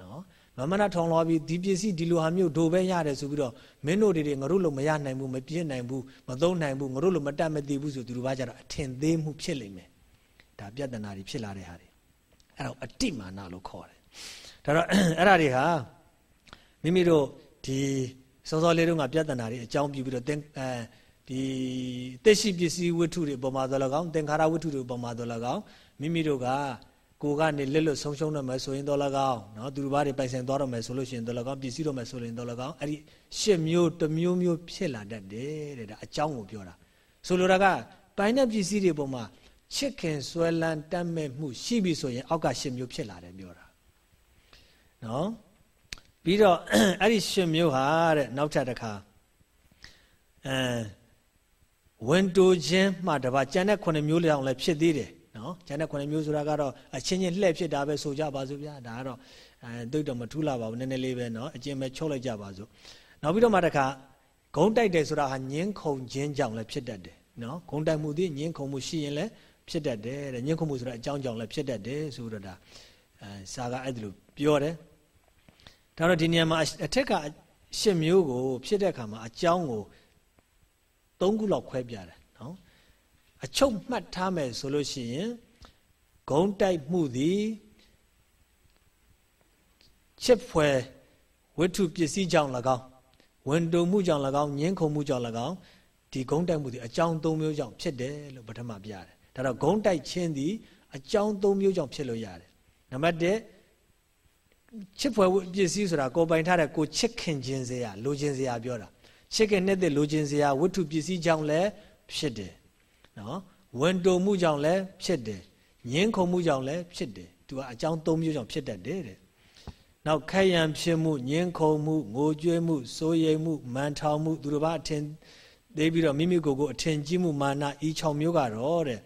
နော်မမနာထောင်လွှားပြီးဒီပစ္စည်းဒီလိုဟာမျိုးဒိုပဲရတယ်ဆိုပြီးတော့မင်းတို့တွေငါတို့လိုမရနိုင်ဘူးမပြည့်နိုင်ဘူးမသုံးနိုင်ဘူးငါတို့လိုမတတ်မသိဘူးဆိုသူတို့ဘာကြတော့အထင်သေးမှုဖြစ်လိမ့်မယ်ဒါပြဿနာတွေဖြစ်လာတဲ့ဟာတွေအဲ့တော့အတိမာနလို့ခေါ်တယ် ဒါတော့အဲ့ဒါတွေဟာမိမိတို့ဒီစောစောလေးတုန်းကပြဿနာတွေအကြောင်းပြုပြီးတော့သင်အဲဒီတက်ရှိပစ္စည်းဝတ္ထုတွေပုံမှာတော့၎င်းသင်္ခါရဝတ္ထုတွေပုံမှာတော့၎င်းမိမိတို့ကကိုကနေလက်လွတ်ဆုံးရှုံးတော့မယ်ဆိုရင်တော့၎င်းเนาะသူတို့ဘာတွေပိုင်ဆိုင်သွားတော့မယ်ဆိုလို့ရှိရင်တော့၎င်းပစ္စည်းတော့မယ်ဆိုရင်တော့၎င်းအဲ့ဒီရှစ်မျိုးတစ်မျိုးမျိုးဖြစ်လာတတ်တယ်တဲ့ဒါအကြောင်းကိုပြောတာဆိုလိုတာကပိုင်တဲ့ပစ္စည်းတွေပုံမှာချစ်ခင်ဆွဲလန်းတတ်မဲ့မှုရှိပြီဆိုရင်အောက်ကရှစ်မျိုးဖြစ်လာတယ်ပြောတာ နော်ပြီးတော့အဲ့ဒီရှင်မျိုးဟာတဲ့နောက်ထပ်တစ်ခါအဲဝင်တူချင်းမှတပါကျန်တဲ့9မျိုးလောက်လည်းဖြစ်သေးတယ်နော်ကျန်တဲ့9မျိုးဆိုတာကတော့အချင်းချင်းလှည့်ဖြစ်တာပဲဆိုကြပါစို့ဗျာဒါကတော့အဲတိတ်တော့မထူးလာပါဘူးနည်းနည်းလေးပဲနော်အချင်းပဲချုပ်လိုက်ကြပါစို့နောက်ပြီးတော့မှတစ်ခါဂုံးတိုက်တယ်ဆိုတာဟာညင်းခုန်ခြင်းကြောင့်လည်းဖြစ်တတ်တယ်နော်ဂုံးတိုက်မှုသည်ညင်းခုန်မှုရှိရင်လည်းဖြစ်တတ်တယ်တဲ့ညင်းခုန်မှုဆိုတာအကြောင်းကြောင့်လည်းဖြစ်တတ်တယ်ဆိုတော့ဒါအဲစာကအဲ့ဒါလို့ပြောတယ် ဒါတော့ဒီနေရာမှာအထက်ကရှစ်မျိုးကို ဖြစ်တဲ့အခါမှာအကြောင်းကို၃ခုလောက်ခွဲပြတယ်အချုပ်မှတ်ထားမယ်ဆိုလို့ရှိရင်ဂုံတိုက်မှုသည်ချစ်ဖွယ်ဝတ္ထုပစ္စည်းကြောင့်၎င်းဝန်တုံမှုကြောင့်၎င်းညှင်းခုန်မှုကြောင့်၎င်းဒီဂုံတိုက်မှုသည်အကြောင်း၃မျိုးကြောင့်ဖြစ်တယ်လို့ပထမပြရတယ်ဒါတော့ဂုံတိုက်ခြင်းသည်အကြောင်း၃မျိုးကြောင့်ဖြစ်လို့ရတယ်နံပါတ်1 ချစ်ဖွယ်ပစ္စည်းဆိုတာကိုပိုင်ထားတဲ့ကိုချစ်ခင်ခြင်းစရာလိုခြင်းစရာပြောတာချစ်ခင်တဲ့လိုခြင်းစရာဝတ္ထုပစ္စည်းကြောင့်လည်းဖြစ်တယ်နော်ဝန်တုံမှုကြောင့်လည်းဖြစ်တယ်ငင်းခုန်မှုကြောင့်လည်းဖြစ်တယ်သူကအကြောင်း၃မျိုးကြောင့်ဖြစ်တတ်တယ်တဲ့နောက်ခက်ရန်ဖြစ်မှုငင်းခုန်မှုငိုကြွေးမှုစိုးရိမ်မှုမန်ထောင်မှုသူတို့ဘာအထင်သေးပြီးတော့မိမိကိုယ်ကိုအထင်ကြီးမှုမာနဤ6မျိုးကတော့တဲ့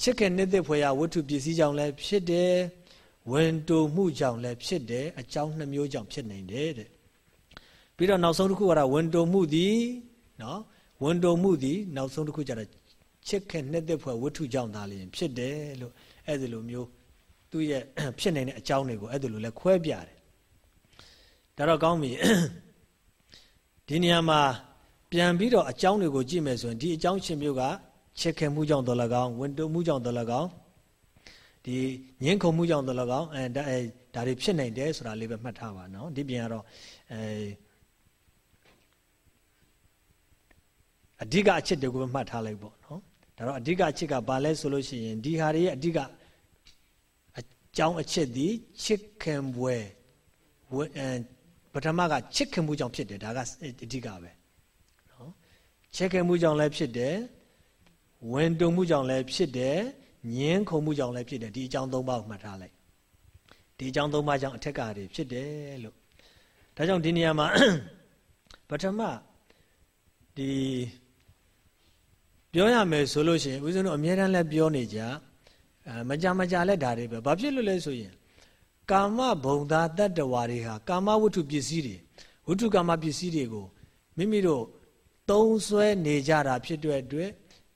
ချစ်ခင်နှစ်သက်ဖွယ်ရာဝတ္ထုပစ္စည်းကြောင့်လည်းဖြစ်တယ် ဝန်တုံမှုကြောင့်လည်းဖြစ်တယ်အကြောင်းနှမျိုးကြောင့်ဖြစ်နိုင်တယ်တဲ့ပြီးတော့နောက်ဆုံးတစ်ခုကတော့ဝန်တုံမှုသည်နော်ဝန်တုံမှုသည်နောက်ဆုံးတစ်ခုကျတော့ချစ်ခင်နှစ်သက်ဖွယ်ဝတ္ထုကြောင့်သာလျှင်ဖြစ်တယ်လို့အဲ့ဒီလိုမျိုးသူ့ရဲ့ဖြစ်နေတဲ့အကြောင်းတွေကိုအဲ့ဒါလိုလဲခွဲပြတယ်ဒါတော့ကောင်းပြီဒီနေရာမှာပြန်ပြီးတော့အကြောင်းတွေကိုကြည့်မယ်ဆိုရင်ဒီအကြောင်းရှင်မျိုးကချစ်ခင်မှုကြောင့်တော်၎င်းဝန်တုမှုကြောင့်တော်၎င်း ဒီငင်းခုန်မှုကြောင့်တော်၎င်းအဲဒါဒါတွေဖြစ်နိုင်တယ်ဆိုတာလေးပဲမှတ်ထားပါနော်ဒီပြန်ကတော့အဲအဓိကအချက်တွေကိုပဲမှတ်ထားလိုက်ပေါ့နော်ဒါတော့အဓိကအချက်ကဘာလဲဆိုလို့ရှိရင်ဒီဟာတွေရဲ့အဓိကအကြောင်းအချက်ဒီချစ်ခင်ပွဲပထမကချစ်ခင်မှုကြောင့်ဖြစ်တယ်ဒါကအဓိကပဲနော်ချစ်ခင်မှုကြောင့်လည်းဖြစ်တယ်ဝင်တုံမှုကြောင့်လည်းဖြစ်တယ် ညင်းခုံမှုကြောင့်လည်းဖြစ်တယ်ဒီအကြောင်း၃ပါးကိုမှတ်ထားလိုက်ဒီအကြောင်း၃ပါးကြောင့်အထက်ကတွေဖြစ်တယ်လို့ဒါကြောင့်ဒီနေရာမှာပထမဒီပြောရမယ်ဆိုလို့ရှိရင်ဦးဇင်းတို့အမြဲတမ်းလည်းပြောနေကြအဲမကြမကြလဲဒါတွေပဲဘာဖြစ်လို့လဲဆိုရင်ကာမဘုံသားတတ္တဝါတွေဟာကာမဝတ္ထုပစ္စည်းတွေဝတ္ထုကာမပစ္စည်းတွေကိုမိမိတို့သုံးဆွဲနေကြတာဖြစ်တဲ့အတွက်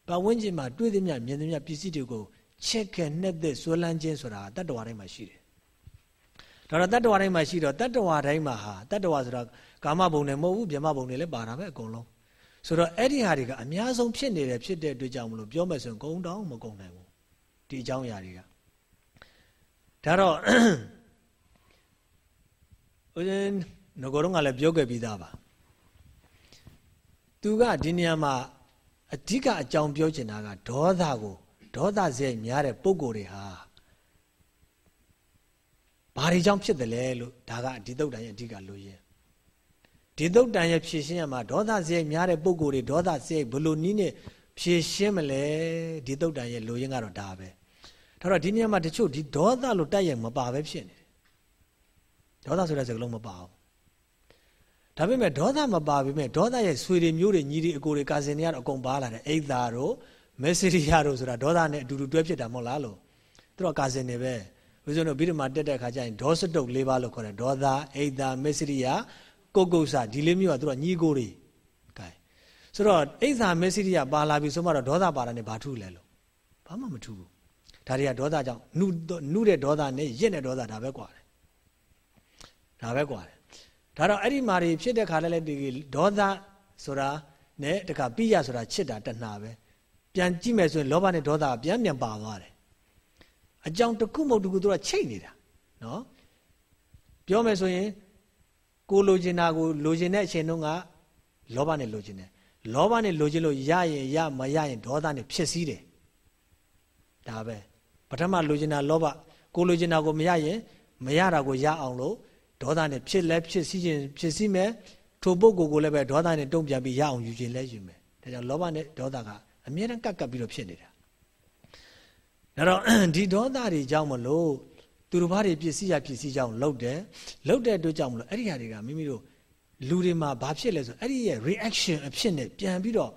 ပတ်ဝန်းကျင်မှာတွေ့သမျှမြင်သမျှပစ္စည်းတွေကို ချက်ခဲနဲ့သက်ဆွဲလန်းခြင်းဆိုတာတတ္တဝါတိုင်းမှာရှိတယ်။ဒါတော့တတ္တဝါတိုင်းမှာရှိတော့တတ္တဝါတိုင်းမှာဟာတတ္တဝါဆိုတာကာမဘုံတွေမဟုတ်ဘူးဗြဟ္မဘုံတွေလည်းပါတာပဲအကုန်လုံး။ဆိုတော့အဲ့ဒီဟာတွေကအများဆုံးဖြစ်နေတယ်ဖြစ်တဲ့အတွက်ကြောင့်မလို့ပြောမယ်ဆိုရင်ဂုံတောင်းမဂုံနိုင်ဘူး။ဒီအကြောင်းအရာတွေကဒါတော့ဦးဇင်းငကိုတော့ကလည်းပြောခဲ့ပြီးသားပါသူကဒီနေရာမှာအဓိကအကြောင်းပြောချင်တာကဒေါသကို ဒေါသစရိုက်များတဲ့ပုံကိုယ်တွေဟာဘာတွေကြောင့်ဖြစ်တယ်လဲလို့ဒါကဒီတုတ်တန်ရဲ့အဓိကလိုရင်းဒီတုတ်တန်ရဲ့ဖြည့်ရှင်းရမှာဒေါသစရိုက်များတဲ့ပုံကိုယ်တွေဒေါသစရိုက်ဘလို့နီးနဲ့ဖြည့်ရှင်းမလဲဒီတုတ်တန်ရဲ့လိုရင်းကတော့ဒါပဲဒါတော့ဒီနေရာမှာတချို့ဒီဒေါသလို့တိုက်ရိုက်မပါပဲဖြစ်နေတယ်ဒေါသဆိုတဲ့စကားလုံးမပါဘူးဒါပေမဲ့ဒေါသမပါပေမဲ့ဒေါသရဲ့ဆွေတွေမျိုးတွေညီတွေအကိုတွေကာစင်တွေကတော့အကုန်ပါလာတယ်အိတ်သာတို့ မက်ဆီရီယာတို့ဆိုတာဒေါသနဲ့အတူတူတွဲဖြစ်တာမဟုတ်လားလို့သူတို့ကာစင်နေပဲဦးဇင်းတို့ပြီးတော့မှတက်တဲ့ခါကျရင်ဒေါစတုတ်၄ပါးလို့ခေါ်တယ်ဒေါသအိဒါမက်ဆီရီယာကိုကုဆာဒီလေးမျိုးကသူတို့ညီကိုတွေကဲဆိုတော့အိဒါမက်ဆီရီယာပါလာပြီဆိုမှတော့ဒေါသပါတာနဲ့ဘာထူးလဲလို့ဘာမှမထူးဘူးဒါတွေကဒေါသကြောင့်နှုနှုတဲ့ဒေါသနဲ့ရစ်တဲ့ဒေါသဒါပဲကွာတယ်ဒါပဲကွာတယ်ဒါတော့အဲ့ဒီမာတွေဖြစ်တဲ့ခါလည်းဒီဒေါသဆိုတာနဲ့တခါပိယဆိုတာချစ်တာတဏှာပဲ ပြန်ကြည့်မယ်ဆိုရင်လောဘနဲ့ဒေါသကပြန်ပြန်ပါသွားတယ်အကြောင်းတစ်ခုမဟုတ်တစ်ခုသူကချိတ်နေတာနော်ပြောမယ်ဆိုရင်ကိုလိုချင်တာကိုလိုချင်တဲ့အချိန်တုန်းကလောဘနဲ့လိုချင်တယ်လောဘနဲ့လိုချင်လို့ရရင်ရမရရင်ဒေါသနဲ့ဖြစ်စည်းတယ်ဒါပဲပထမလိုချင်တာလောဘကိုလိုချင်တာကိုမရရင်မရတာကိုရအောင်လို့ဒေါသနဲ့ဖြစ်လဲဖြစ်စီခြင်းဖြစ်စီမယ်ထိုပုဂ္ဂိုလ်ကိုလည်းပဲဒေါသနဲ့တုံ့ပြန်ပြီးရအောင်ယူခြင်းလဲယူမယ်ဒါကြောင့်လောဘနဲ့ဒေါသက အမြဲတမ်းကပ်ကပ်ပြီးတော့ဖြစ်နေတာဒါတော့ဒီဒေါသတွေကြောင့်မလို့သူတို့ဘာတွေပစ္စည်းရပစ္စည်းကြောင့်လှုပ်တယ်လှုပ်တဲ့အတွက်ကြောင့်မလို့အဲ့ဒီဟာတွေကမိမိတို့လူတွေမှာဘာဖြစ်လဲဆိုအဲ့ဒီရဲ့ reaction အဖြစ်နဲ့ပြန်ပြီးတော့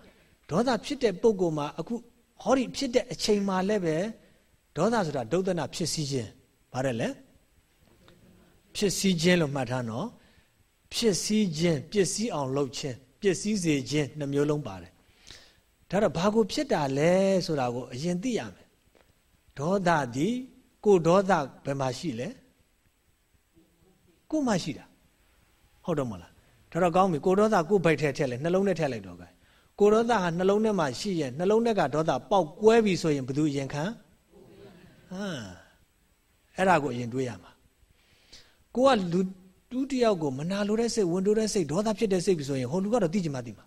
ဒေါသဖြစ်တဲ့ပုံကောမှာအခုဟောဒီဖြစ်တဲ့အချိန်မှလည်းပဲဒေါသဆိုတာဒုသနာဖြစ်စည်းခြင်းဗါတယ်လေဖြစ်စည်းခြင်းလို့မှတ်ထားနော်ဖြစ်စည်းခြင်းပစ္စည်းအောင်လုပ်ခြင်းပစ္စည်းစေခြင်းနှမျိုးလုံးပါတယ် ဒါတော့ဘာကိုဖြစ်တာလဲဆိုတာကိုအရင်သိရမယ်ဒေါသသည်ကိုဒေါသဘယ်မှာရှိလဲကိုမှရှိတာဟုတ်တော့မလားဒါတော့ကောင်းပြီကိုဒေါသကိုဘိုက်ထဲထည့်လိုက်နှလုံးထဲထည့်လိုက်တော့ကဲကိုဒေါသဟာနှလုံးထဲမှာရှိရင်နှလုံးထဲကဒေါသပေါက်ကွဲပြီဆိုရင်ဘယ်သူအရင်ခံဟာအဲ့ဒါကိုအရင်တွေးရမှာကိုကလူတူးတယောက်ကိုမနာလိုတဲ့စိတ်ဝန်တိုးတဲ့စိတ်ဒေါသဖြစ်တဲ့စိတ်ပြီဆိုရင်ဟိုလူကတော့သိချင်မှသိမှာ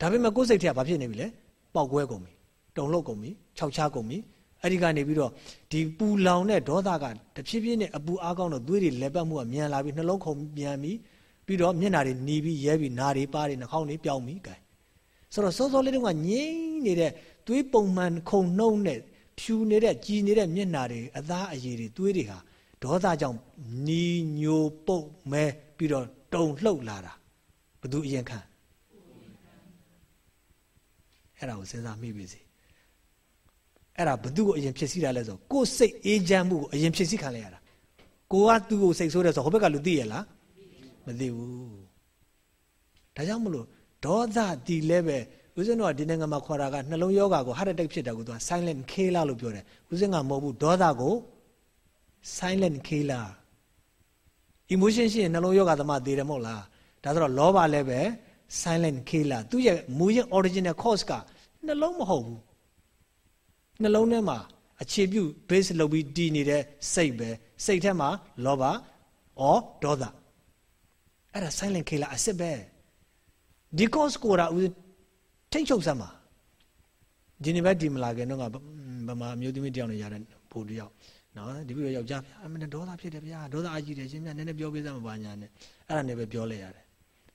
ဒါပေမဲ့ကိုယ်စိတ်ထဲကဘာဖြစ်နေပြီလဲပေါက်ကွဲကုန်ပြီတုံလှုပ်ကုန်ပြီခြောက်ချကုန်ပြီအဲ့ဒီကနေပြီးတော့ဒီပူလောင်တဲ့ဒေါသကတဖြည်းဖြည်းနဲ့အပူအားကောင်းတော့သွေးတွေလဲပတ်မှုကမြန်လာပြီးနှလုံးခုန်မြန်ပြီးပြီးတော့မျက်နာတွေหนีပြီးရဲပြီးနာတွေပါးတွေနှာခေါင်းတွေပြောင်းပြီးကဲဆိုတော့စောစောလေးတုန်းကငြိမ့်နေတဲ့သွေးပုံမှန်ခုန်နှုံးနဲ့ဖြူနေတဲ့ကြည်နေတဲ့မျက်နာတွေအသားအရည်တွေသွေးတွေဟာဒေါသကြောင့်နီညိုပုတ်မဲပြီးတော့တုံလှုပ်လာတာဘသူအရင်ခံ အဲ့ဒါကိုစဉ်းစားမိပြီစီအဲ့ဒါဘသူကိုအရင်ဖြစ်စီတာလဲဆိုကိုယ်စိတ်အေးချမ်းမှုကိုအရင်ဖြစ်စီခံလိုက်ရတာကိုကသူ့ကိုစိတ်ဆိုးတယ်ဆိုဟိုဘက်ကလူသိရလားမသိဘူးဒါကြောင့်မလို့ဒေါသဒီလဲပဲဦးဇင်းတို့ကဒီနိုင်ငံမှာခေါ်တာကနှလုံးယောဂါကို heart attack ဖြစ်တာကိုသူက silent killer လို့ပြောတယ်ဦးဇင်းကမဟုတ်ဘူးဒေါသကို silent killer emotion ရှိရင်နှလုံးယောဂသမားသေးတယ်မဟုတ်လားဒါဆိုတော့လောဘလည်းပဲ silent killer သူ့ရဲ့မူရင်း original cause ကနှလုံးမဟုတ်ဘူးနှလုံးထဲမှာအခြေပြု base လုပ်ပြီးတည်နေတဲ့စိတ်ပဲစိတ်ထဲမှာလောဘဩဒေါသအဲ့ဒါ silent killer အစစ်ပဲဒီ cause ကိုတာဦးထိတ်ချုပ်စမ်းပါဒီနေ့ပဲဒီမလာခင်တော့ကဗမာမျိုးသမီးတယောက်နဲ့ရတဲ့ပို့တယောက်နော်ဒီပြီးတော့ယောက်ျားဗျာအမနဲ့ဒေါသဖြစ်တယ်ဗျာဒေါသအကြီးတယ်ရှင်ဗျာနည်းနည်းပြောပေးစမ်းမပါညာနဲ့အဲ့ဒါနဲ့ပဲပြောလိုက်ရတယ်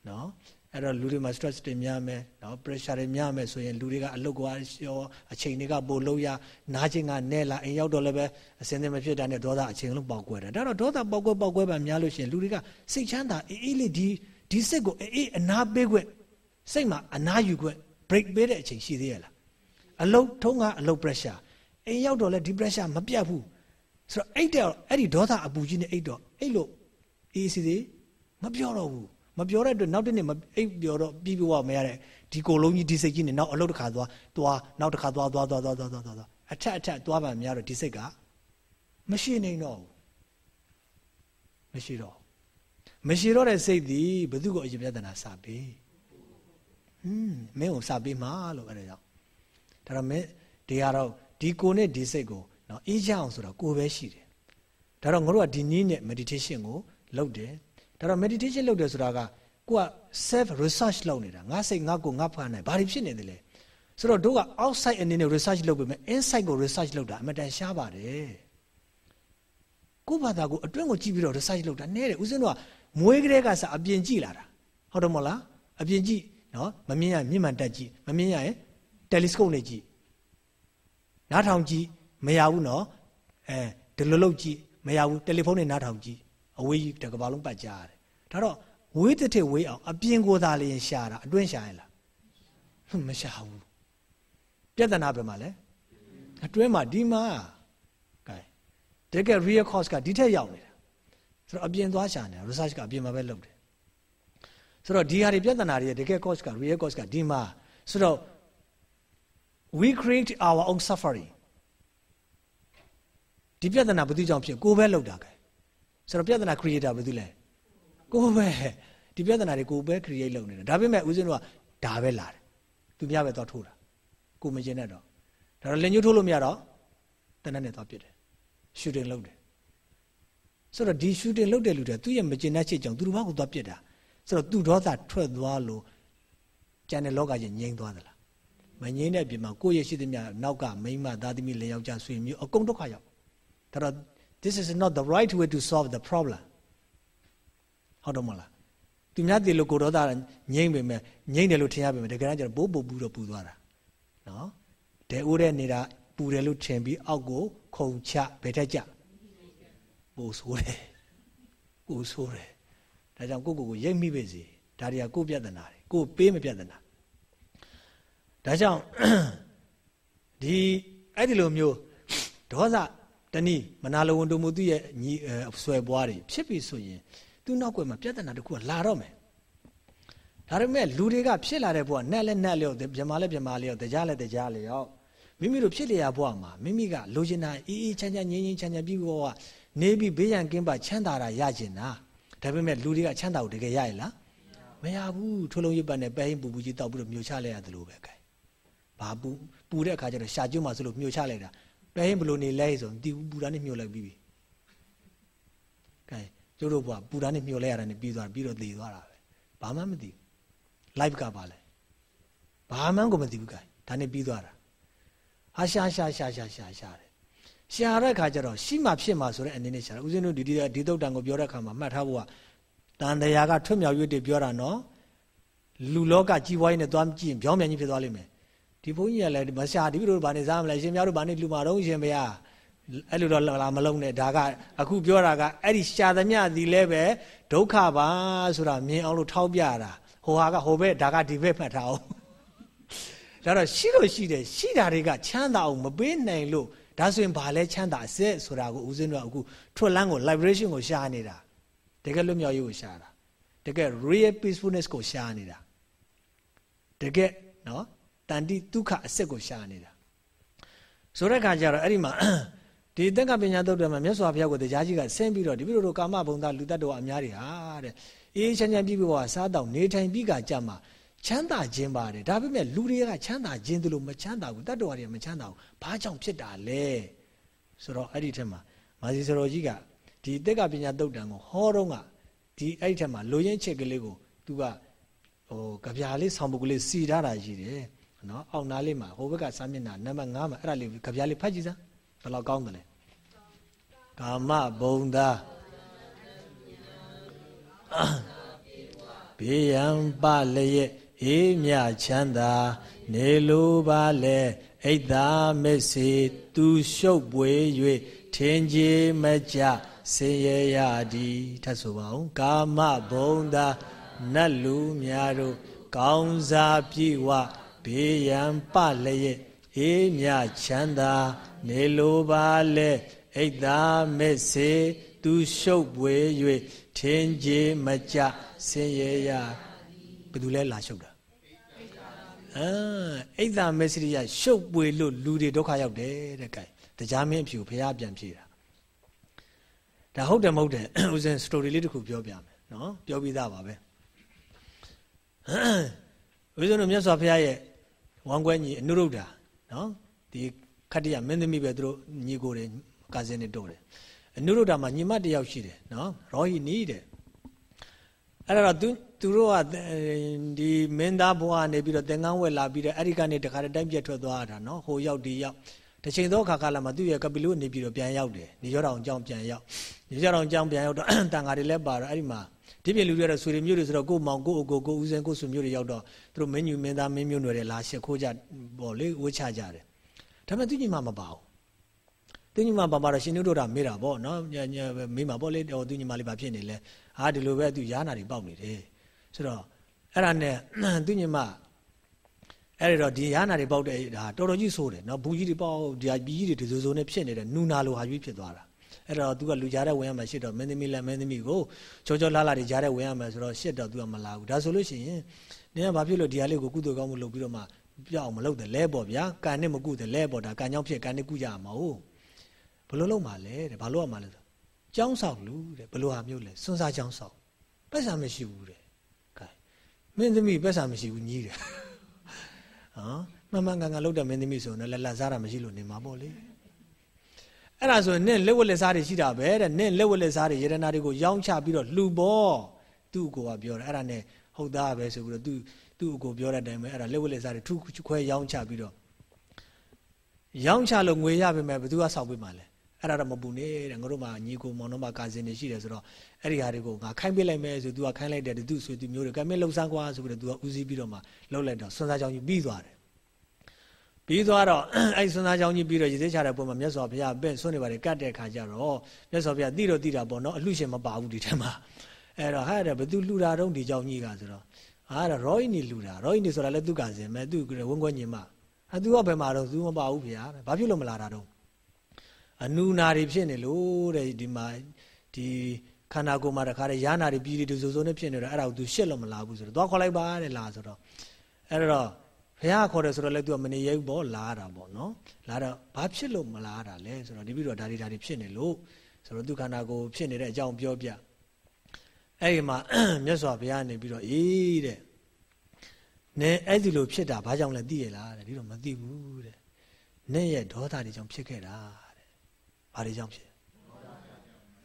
နော် အဲ့တော့လူတွေမှာ stress တွေများမယ်နော် pressure တွေများမယ်ဆိုရင်လူတွေကအလုတ်ကွာရောအချိန်တွေကပိုလို့ရနားချင်းကနဲလာအိမ်ရောက်တော့လည်းပဲအစင်းသင်းမဖြစ်တာနဲ့ဒေါသအချိန်လုံးပေါက်ကွဲတယ်ဒါတော့ဒေါသပေါက်ကွဲပေါက်ကွဲပါများလို့ရှိရင်လူတွေကစိတ်ချမ်းသာအေးအေးလေးဒီဒီစိတ်ကိုအေးအေးအနာပေးခွင့်စိတ်မှာအနာယူခွင့် break ပေးတဲ့အချိန်ရှိသေးရဲ့လားအလုတ်ထုံးကအလုတ် pressure အိမ်ရောက်တော့လဲဒီ pressure မပြတ်ဘူးဆိုတော့အဲ့တဲ့အဲ့ဒီဒေါသအပူကြီးနဲ့အိတ်တော့အဲ့လို့အေးစီသေးမပြောတော့ဘူး မပြောတဲ့အတွက်နောက်တစ်နေ့မအိတ်ပြောတော့ပြီးပြောမရတဲ့ဒီကိုလုံးကြီးဒီစိတ်ကြီးနဲ့နောက်အလုတ်တစ်ခါသွားသွားနောက်တစ်ခါသွားသွားသွားသွားသွားသွားသွားအထက်အထက်သွားပါများတော့ဒီစိတ်ကမရှိနိုင်တော့ဘူးမရှိတော့မရှိတော့တဲ့စိတ်သည်ဘယ်သူကိုအရင်ပြဿနာစပေးဟွန်းမင်းကိုစပေးမှာလို့အဲ့ဒါကြောင့်ဒါတော့မင်းဒီကတော့ဒီကိုနဲ့ဒီစိတ်ကိုနော်အေးချအောင်ဆိုတော့ကိုပဲရှိတယ်ဒါတော့ငါတို့ကဒီနည်းနဲ့ meditation ကိုလုပ်တယ် ဒါတော့ meditation လုပ်တယ်ဆိုတာကကိုက self research လုပ်နေတာငါစိတ်ငါကိုငါဖန်နိုင်ဘာတွေဖြစ်နေတယ်လဲဆိုတော့တို့က outside အနေနဲ့ research လုပ်ပေမဲ့ inside ကို research လုပ်တာအမှန်တန်ရှားပါတယ်ကိုယ့်ဘာသာကိုအတွင်းကိုကြည့်ပြီးတော့ research လုပ်တာနဲတယ်ဦးဇင်းတို့ကမွေးကလေးကစအပြင်ကြည့်လာတာဟုတ်တယ်မဟုတ်လားအပြင်ကြည့်နော်မမြင်ရမြင့်မှန်တက်ကြည့်မမြင်ရရင် telescope နဲ့ကြည့်နားထောင်ကြည့်မရဘူးနော်အဲဒီလိုလုပ်ကြည့်မရဘူးတယ်လီဖုန်းနဲ့နားထောင်ကြည့် အဝေးကြီးတကဘာလုံးပတ်ကြရတယ်ဒါတော့ဝေးတစ်ထစ်ဝေးအောင်အပြင်ကိုသာလျင်ရှာတာအတွင်းရှာရလားမရှာဘူးပြဿနာပဲမှာလဲအတွင်းမှာဒီမှာကဲတကယ် real cause ကဒီထက်ရောက်နေတာဆိုတော့အပြင်သွားရှာနေတာ research ကအပြင်မှာပဲလုပ်တယ်ဆိုတော့ဒီဟာတွေပြဿနာတွေတကယ် cause က real cause ကဒီမှာဆိုတော့ we create our own suffering ဒီပြဿနာဘယ်သူကြောင့်ဖြစ်ကိုပဲလောက်တာကဲ ဆိုတော့ပြဿနာ creator ဘယ်သူလဲကိုပဲဒီပြဿနာတွေကိုပဲ create လုပ်နေတာဒါပေမဲ့ဦးဇင်းတို့ကဒါပဲလာတယ်သူများပဲသွားထိုးတာကိုမကျင်နဲ့တော့ဒါတော့လက်ညှိုးထိုးလို့မရတော့တနက်နဲ့သွားပြစ်တယ် shooting လုပ်တယ်ဆိုတော့ဒီ shooting လုပ်တဲ့လူတွေသူရဲ့မကျင်တဲ့ချက်ကြောင့်သူတို့ဘာကိုသွားပြစ်တာဆိုတော့သူဒေါသထွက်သွားလို့ကျန်တဲ့လောကကြီးငြိမ်းသွားသလားမငြိမ်းတဲ့အပြင်မှာကိုယ့်ရဲ့ရှိသမျှနောက်ကမိန်းမသားသမီးလင်ယောက်ျားဆွေမျိုးအကုန်ဒုက္ခရောက်ဒါတော့ this is not the right way to solve the problem ဟုတ်တော့မလားသူများတည်လို့ကိုဒေါသငြိမ့်ပေမဲ့ငြိမ့်တယ်လို့ထင်ရပေမဲ့တကယ်တမ်းကျတော့ဘိုးပူပူတော့ပူသွားတာနော်ဒဲအိုးတဲ့နေတာပူတယ်လို့ထင်ပြီးအောက်ကိုခုံချဘယ်ထက်ကြပို့ဆိုးတယ်ပို့ဆိုးတယ်ဒါကြောင့်ကိုကိုကိုရိတ်မိပဲစီဒါတွေကကိုပြဿနာတွေကိုပေးမပြဿနာဒါကြောင့်ဒီအဲ့ဒီလိုမျိုးဒေါသ တနည်းမနာလိုဝန်တုံမှုသူ့ရဲ့ညီဆွဲပွားတွေဖြစ်ပြီဆိုရင်သူ့နောက်ွယ်မှာပြဿနာတစ်ခုကလာတော့မယ်ဒါပေမဲ့လူတွေကဖြစ်လာတဲ့ဘဝနဲ့လည်းနဲ့လျော့ပြမာလည်းပြမာလျော့တရားလည်းတရားလျော့မိမိတို့ဖြစ်လျာဘဝမှာမိမိကလိုချင်တာအေးအေးချမ်းချမ်းငြိမ်းငြိမ်းချမ်းချမ်းပြီးဘဝနေပြီးဘေးရန်ကင်းပါချမ်းသာတာရကျင်တာဒါပေမဲ့လူတွေကချမ်းသာကိုတကယ်ရရလားမရဘူးထိုးလုံးရပတ်နဲ့ပဲဟင်းပူပူကြီးတောက်ပြီးတော့မြို့ချလိုက်ရတယ်လို့ပဲကဲဘာပူပူတဲ့အခါကျတော့ရှာကျွတ်မှဆိုလို့မြို့ချလိုက်တာ ပဲဟင်းဘလို့နေလဲဆိုတီပူတာနဲ့မြို့လိုက်ပြီးပြီကဲကျိုးတို့ဘုရားပူတာနဲ့မြို့လဲရတာနဲ့ပြီးသွားပြီးတော့သေသွားတာပဲဘာမှမသိဘူး live ကပါလဲဘာမှကိုမသိဘူးကဲဒါနဲ့ပြီးသွားတာဟာရှာရှာရှာရှာရှာရှာတယ်ရှာတဲ့အခါကျတော့ရှိမှဖြစ်မှဆိုတဲ့အနေနဲ့ရှာတယ်ဦးဇင်းတို့ဒီဒီဒီတုတ်တန်ကိုပြောတဲ့အခါမှာမှတ်ထားဖို့ကတန်တရားကထွတ်မြောက်ရွတ်တွေပြောတာနော်လူလောကကြီးပွားရေးနဲ့သွားကြည့်ရင်ပြောင်းပြန်ကြီးဖြစ်သွားလိမ့်မယ် ဒီဘုန်းကြီးကလည်းမရှာဒီလိုဘာနေစားမလဲရှင်များတို့ဘာနေလူမာတော့ရှင်ဘုရားအဲ့လိုတော့လာမလုံးနဲ့ဒါကအခုပြောတာကအဲ့ဒီရှာသမျှဒီလဲပဲဒုက္ခပါဆိုတာမြင်အောင်လို့ထောက်ပြတာဟိုဟာကဟိုဘက်ဒါကဒီဘက်မှတ်ထားအောင်ဒါတော့ရှိလို့ရှိတယ်ရှိတာတွေကချမ်းသာအောင်မပေးနိုင်လို့ဒါဆိုရင်ဘာလဲချမ်းသာအစစ်ဆိုတာကိုဦးဇင်းတို့ကအခုထွတ်လန်းကို liberation ကိုရှားနေတာတကယ်လွတ်မြောက်ရေးကိုရှားတာတကယ် real peacefulness ကိုရှားနေတာတကယ်နော် တန်တိဒုက္ခအစစ်ကိုရှားနေတာဆိုတဲ့အခါကျတော့အဲ့ဒီမှာဒီတက္ကပညာသုတ်တယ်မှာမြတ်စွာဘုရားကိုတရားကြီးကဆင်းပြီးတော့ဒီလိုလိုကာမဘုံသားလူတတ်တော်အများတွေဟာတဲ့အေးချမ်းချမ်းပြီးပြီးတော့စားတော့နေထိုင်ပြီးကကြမှာချမ်းသာခြင်းပါတယ်ဒါပေမဲ့လူတွေကချမ်းသာခြင်းတို့လို့မချမ်းသာဘူးတတ်တော်တွေကမချမ်းသာဘူးဘာကြောင့်ဖြစ်တာလဲဆိုတော့အဲ့ဒီထက်မှာမာစီစရောကြီးကဒီတက္ကပညာသုတ်တံကိုဟောတော့ကဒီအဲ့ဒီထက်မှာလူရင်းချက်ကလေးကိုသူကဟိုကြပြားလေးဆောင်းပုတ်ကလေးစီထားတာရှိတယ် နော်အောက်နားလေးမှာဟိုဘက်ကစာမျက်နှာနံပါတ်9မှာအဲ့ဒါလေးကြပြားလေးဖတ်ကြည့်စမ်းဘယ်လောက်ကောင်းတယ်လဲကာမဘုံသာဘေးရန်ပလျက်အေးမြချမ်းသာ နေလိုပါလေဣဒ္ဓမစ္စေသူရှုပ်ပွေ၍ထင်ကြီးမကြဆင်းရဲရသည်ထပ်ဆိုပါဦးကာမဘုံသာနတ်လူများတို့ကောင်းစားပြေဝ ဘေးရန်ပလျက်အေးမြချမ်းသာ နေလိုပါလေဣဒ္ဓမစ္စေသူရှုပ်ပွေ၍ထင်ကြီးမကြဆင်းရဲရဘယ်သူလဲလာရှုပ်တာအာဣဒ္ဓမစ္စရိယရှုပ်ပွေလို့လူတွေဒုက္ခရောက်တယ်တဲ့ကဲတရားမင်းအဖြူဖះပြန်ဖြေတာဒါဟုတ်တယ်မဟုတ်တယ်ဦးဇင်းစတိုရီလေးတစ်ခုပြောပြမယ်နော်ပြောပြီးသားပါပဲဦးဇင်းတို့မြတ်စွာဘုရားရဲ့ ဝမ်ကွဲညီအနုရုဒ္ဓနော်ဒီခတ္တရမင်းသမီးပဲသူတို့ညီကိုတွေကာဇင်းတွေတို့တယ်အနုရုဒ္ဓမှာညီမတယောက်ရှိတယ်နော်ရောဟိနီတဲ့အဲ့တော့သူသူတို့ကဒီမင်းသားဘဝနေပြီးတော့သင်္ကန်းဝက်လာပြီးတော့အဲ့ဒီကနေတခါတည်းတိုင်းပြတ်ထွက်သွားတာနော်ဟိုရောက်ဒီရောက်တစ်ချိန်သောအခါကာလမှာသူ့ရဲ့ကပိလုနေပြီးတော့ပြန်ရောက်တယ်နေရောတောင်အကြောင်းပြန်ရောက်နေရောတောင်အကြောင်းပြန်ရောက်တော့တန်ဃာတွေလည်းပါတော့အဲ့ဒီမှာ ဒီပြင်လူတွေကတော့ဆွေတွေမျိုးတွေဆိုတော့ကိုမောင်ကိုအကိုကိုဦးစင်ကိုဆွေမျိုးတွေရောက်တော့သူတို့မင်းညူမင်းသားမင်းမျိုးတွေလာရှစ်ခိုးကြပေါ့လေဝှချကြတယ်ဒါပေမဲ့သူညီမမပါဘူးသူညီမပါပါတော့ရှင်တို့တာမေးတာပေါ့နော်မေးမှာပေါ့လေဟိုသူညီမလေးဘာဖြစ်နေလဲဟာဒီလိုပဲသူရားနာတွေပေါက်နေတယ်ဆိုတော့အဲ့ဒါနဲ့သူညီမအဲ့ဒီတော့ဒီရားနာတွေပေါက်တဲ့ဒါတော်တော်ကြီးဆိုးတယ်နော်ဘူးကြီးတွေပေါက်ဒီပြီးကြီးတွေဒီဆိုဆိုနဲ့ဖြစ်နေတဲ့နူနာလိုဟာကြီးဖြစ်သွားတာ အဲ့တော့သူကလူကြားတဲ့ဝင်ရမှာရှစ်တော့မင်းသမီးလည်းမင်းသမီးကိုချောချောလာလာတွေကြားတဲ့ဝင်ရမှာဆိုတော့ရှစ်တော့သူကမလာဘူးဒါဆိုလို့ရှိရင်နင်ကဘာဖြစ်လို့ဒီဟာလေးကိုကုသိုလ်ကောင်းမှုလုပ်ပြီးတော့မှပြောက်အောင်မလုပ်တယ်လဲပေါ့ဗျာကံနဲ့မကုတယ်လဲပေါ့ဒါကံကြောင့်ဖြစ်ကံနဲ့ကုကြရမှာဟုတ်ဘယ်လိုလုပ်မှာလဲတဲ့ဘာလို့ရမှာလဲဆိုကျောင်းဆောင်လူတဲ့ဘယ်လိုဟာမျိုးလဲစွန်းစားကျောင်းဆောင်ပတ်စာမရှိဘူးတဲ့ကဲမင်းသမီးပတ်စာမရှိဘူးညီးတယ်ဟမ်မှန်မှန်ကန်ကန်လုပ်တဲ့မင်းသမီးဆိုရင်လည်းလက်စားတာမရှိလို့နေမှာပေါ့လေ အဲ့ဒါဆိုရင်နင့်လက်ဝက်လက်စားတွေရှိတာပဲတဲ့နင့်လက်ဝက်လက်စားတွေယရနာတွေကိုရောင်းချပြီးတော့လှူပေါ်သူ့အကိုကပြောတယ်အဲ့ဒါနဲ့ဟုတ်သားပဲဆိုပြီးတော့သူ့သူ့အကိုပြောတဲ့အတိုင်းပဲအဲ့ဒါလက်ဝက်လက်စားတွေထုခွဲရောင်းချပြီးတော့ရောင်းချလို့ငွေရပါမယ်ဘယ်သူကဆောက်ပေးမှလဲအဲ့ဒါတော့မပူနေတဲ့ငါတို့မှညီကိုမောင်တို့မှကာစင်တွေရှိတယ်ဆိုတော့အဲ့ဒီဟာတွေကိုငါခိုင်းပေးလိုက်မယ်ဆိုသူကခိုင်းလိုက်တယ်သူဆွေသူမျိုးတွေကမဲလှုပ်ဆန်းကွာဆိုပြီးတော့သူကဦးစီးပြီးတော့မှလှုပ်လိုက်တော့စွန်းစားကြောင်ကြီးပြီးသွားတယ် ပြီးသွားတော့အဲ့ဆွမ်းသားကြောင်းကြီးပြီးတော့ရေသေးချတဲ့ပုံမှာမြတ်စွာဘုရားပင့်ဆွနေပါတယ်ကတ်တဲ့ခါကျတော့မြတ်စွာဘုရားတိတော့တိတာပေါ့နော်အလှရှင်မပါဘူးဒီထဲမှာအဲ့တော့ဟာတဲ့ဘသူလှူတာတုံးဒီကြောင်းကြီးကဆိုတော့ဟာတဲ့ရောဟိနီလှူတာရောဟိနီဆိုတာလည်းသူကစင်မဲ့သူဝန်းခွက်ညင်မအသူကဘယ်မှာတော့သူမပါဘူးဗျာဘာဖြစ်လို့မလာတာတုံးအနူနာတွေဖြစ်နေလို့တဲ့ဒီမှာဒီခန္ဓာကိုယ်မှာတခါတည်းယာနာတွေပြည်တွေဒုစုံစုံနဲ့ဖြစ်နေတော့အဲ့ဒါကိုသူရှက်လို့မလာဘူးဆိုတော့သွားခေါ်လိုက်ပါတဲ့လာဆိုတော့အဲ့တော့ ရားခေါ်တယ်ဆိုတော့လည်းသူကမနေရဘူးပေါ့လာတာပေါ့နော်လာတော့ဘာဖြစ်လို့မလာတာလဲဆိုတော့ဒီပြီးတော့ဒါတွေဒါတွေဖြစ်နေလို့ဆိုတော့သူခန္ဓာကိုယ်ဖြစ်နေတဲ့အကြောင်းပြောပြအဲ့ဒီမှာမြတ်စွာဘုရားနေပြီးတော့အေးတဲ့နဲအဲ့ဒီလိုဖြစ်တာဘာကြောင့်လဲသိရလားတဲ့ဒီတော့မသိဘူးတဲ့နဲ့ရဲ့ဒေါသတွေကြောင့်ဖြစ်ခဲ့တာတဲ့ဘာတွေကြောင့်ဖြစ်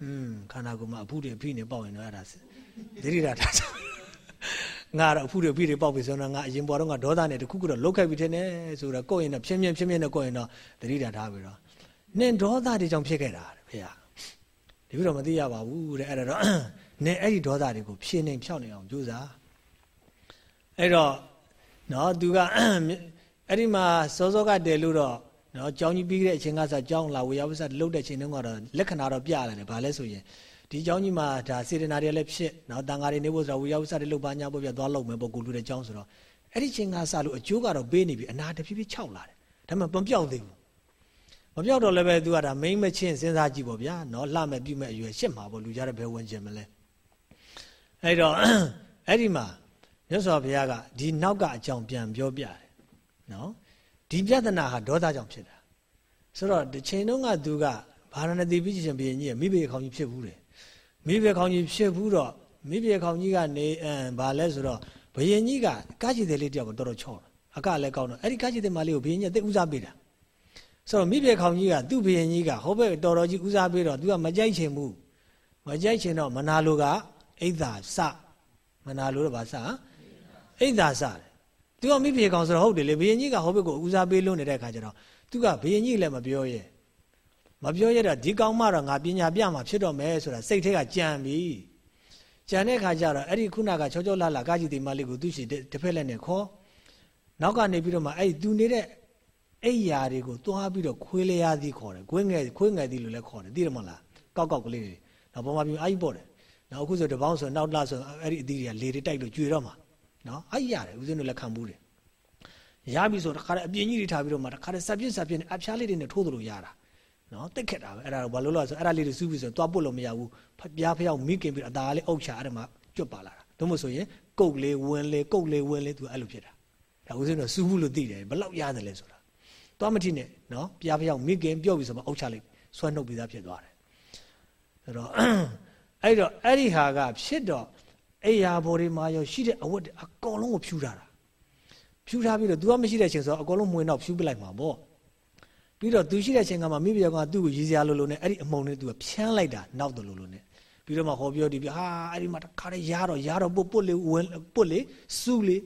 อืมခန္ဓာကိုယ်မှာအဖုတွေအဖိနေပေါက်ရင်တော့အဲ့ဒါသတိရတာကြော င့်ငါတော့အဖုတွေဖိတွေပေါက်ပြီဆိုတော့ငါအရင်ပေါ်တော့ငါဒေါသနဲ့တခုခုတော့လုတ်ခိုက်ပြီထင်တယ်ဆိုတော့ကိုယ့်ရင်တော့ဖြင်းဖြင်းဖြင်းဖြင်းနဲ့ကိုယ့်ရင်တော့သတိထားထားပြီတော့နင်ဒေါသတွေကြောင့်ဖြစ်ခဲ့တာတဲ့ဖေဟာဒီပြီးတော့မသိရပါဘူးတဲ့အဲ့ဒါတော့နင်အဲ့ဒီဒေါသတွေကိုဖြင်းနေဖြောက်နေအောင်ကြိုးစားအဲ့တော့နော်သူကအဲ့ဒီမှာစောစောကတည်လို့တော့နော်ကြောင်းကြီးပြီးတဲ့အချိန်ကစားကြောင်းလာဝေယဝဆလှုပ်တဲ့ချိန်တုန်းကတော့လက္ခဏာတော့ပြရတယ်ဗာလဲဆိုရင် ဒီเจ้าကြီးမှာဒါစေတနာတွေလည်းဖြစ်နော်တန်ဃာတွေနေဖို့ဆိုတော့ဝိယဝဆတွေလှုပ်ပါညာဖို့ပြသွားလောက်မယ်ပေါ့ကိုလူတဲ့เจ้าဆိုတော့အဲ့ဒီချိန်ကစလို့အကျိုးကတော့ပေးနေပြီအနာတဖြည်းဖြည်းခြောက်လာတယ်ဒါမှမပြောက်သေးဘူးမပြောက်တော့လည်းပဲသူကဒါမိမ့်မချင်းစဉ်းစားကြည့်ပေါ့ဗျာနော်လှမဲ့ပြုမဲ့အရွယ်ရှစ်မှာပေါ့လူကြတဲ့ဘယ်ဝင်ခြင်းမလဲအဲ့တော့အဲ့ဒီမှာမြတ်စွာဘုရားကဒီနောက်ကအကြောင်းပြန်ပြောပြတယ်နော်ဒီပြဿနာဟာဒေါသကြောင့်ဖြစ်တာဆိုတော့ဒီချိန်တုန်းကသူက ဗာရဏသီပြီးရှင်ဘုရင်ကြီးကမိဘခေါင်းကြီးဖြစ်ဘူးတယ် မိဘခေါင်းကြီးဖြစ်ဘူးတော့မိဘခေါင်းကြီးကနေအမ်ဗာလဲဆိုတော့ဘုရင်ကြီးကကားချီတဲ့လေးတယောက်ကိုတော်တော်ချော့အကလည်းကောင်းတော့အဲ့ဒီကားချီတဲ့မလေးကိုဘုရင်ကြီးကသိဥစားပေးတာဆိုတော့မိဘခေါင်းကြီးကသူ့ဘုရင်ကြီးကဟောဘက်တော်တော်ကြီးဥစားပေးတော့ तू ကမကြိုက်ချင်ဘူးမကြိုက်ချင်တော့မနာလိုကအိတ်သာစမနာလိုတော့ဗာစအိတ်သာစတယ်သူကမိဖေကောင်ဆိုတော့ဟုတ်တယ်လေဘုရင်ကြီးကဟောဘက်ကိုဦးစားပေးလို့နေတဲ့ခါကျတော့သူကဘုရင်ကြီးလည်းမပြောရဲ မပြောရတော့ဒီကောင်မတော့ငါပညာပြမှာဖြစ်တော့မယ်ဆိုတာစိတ်ထဲကကြံပြီကြံတဲ့ခါကျတော့အဲ့ဒီခုနကချောချောလှလှကားကြီးဒီမလေးကိုသူ့ရှိတစ်ဖက်လက်နဲ့ခေါ်နောက်ကနေပြီးတော့မှအဲ့ဒီသူနေတဲ့အိယာတွေကိုသွားပြီးတော့ခွေးလျားသည်ခေါ်တယ်ခွေးငယ်ခွေးငယ်သည်လို့လည်းခေါ်တယ်သိတယ်မလားကောက်ကောက်ကလေးတွေနောက်ပေါ်မှာပြီးအာကြီးပေါ့တယ်နောက်အခုဆိုတပေါင်းဆိုနောက်လာဆိုအဲ့ဒီအသီးတွေကလေတွေတိုက်လို့ကျွေတော့မှာနော်အဲ့ရတယ်ဦးဇင်းတို့လည်းခံဘူးတယ်ရပြီဆိုတခါတည်းအပြင်းကြီးတွေထားပြီးတော့မှတခါတည်းစပြင်းစပြင်းအဖျားလေးတွေနဲ့ထိုးသလိုရတာ နော်တိတ်ခက်တာပဲအဲ့ဒါတော့ဘာလို့လဲဆိုအဲ့ဒါလေးတွေစူးပြီးဆိုသွားပုတ်လို့မရဘူးပြားဖျောက်မိခင်ပြီးအသားလေးအုပ်ချအဲ့ဒါမှကျွတ်ပါလာတာတို့မို့ဆိုရင်ကုတ်လေးဝင်လေးကုတ်လေးဝင်လေးသူအဲ့လိုဖြစ်တာဒါဦးဇင်းတို့စူးဘူးလို့သိတယ်ဘလောက်ရတယ်လဲဆိုတာသွားမထိနဲ့နော်ပြားဖျောက်မိခင်ပြုတ်ပြီးဆိုမှအုပ်ချလိုက်ဆွဲနှုတ်ပြီးသားဖြစ်သွားတယ်အဲ့တော့အဲ့တော့အဲ့ဒီဟာကဖြစ်တော့အိယာဘော်တွေမှာရောရှိတဲ့အဝတ်အကုန်လုံးကိုဖြူထားတာဖြူထားပြီးတော့ तू ကမရှိတဲ့ချိန်ဆိုအကုန်လုံးမွေနောက်ဖြူပလိုက်မှာပေါ့ ပြီးတော့သူရှိတဲ့အချိန်ကမှမိဖုရားကသူ့ကိုရည်စရာလိုလိုနဲ့အဲ့ဒီအမုံနဲ့သူကဖြန်းလိုက်တာနောက်တယ်လိုလိုနဲ့ပြီးတော့မှဟောပြောဒီပြဟာအဲ့ဒီမှာတခါတည်းရတော့ရတော့ပုတ်ပုတ်လေးဝင်ပုတ်လေးစုလေး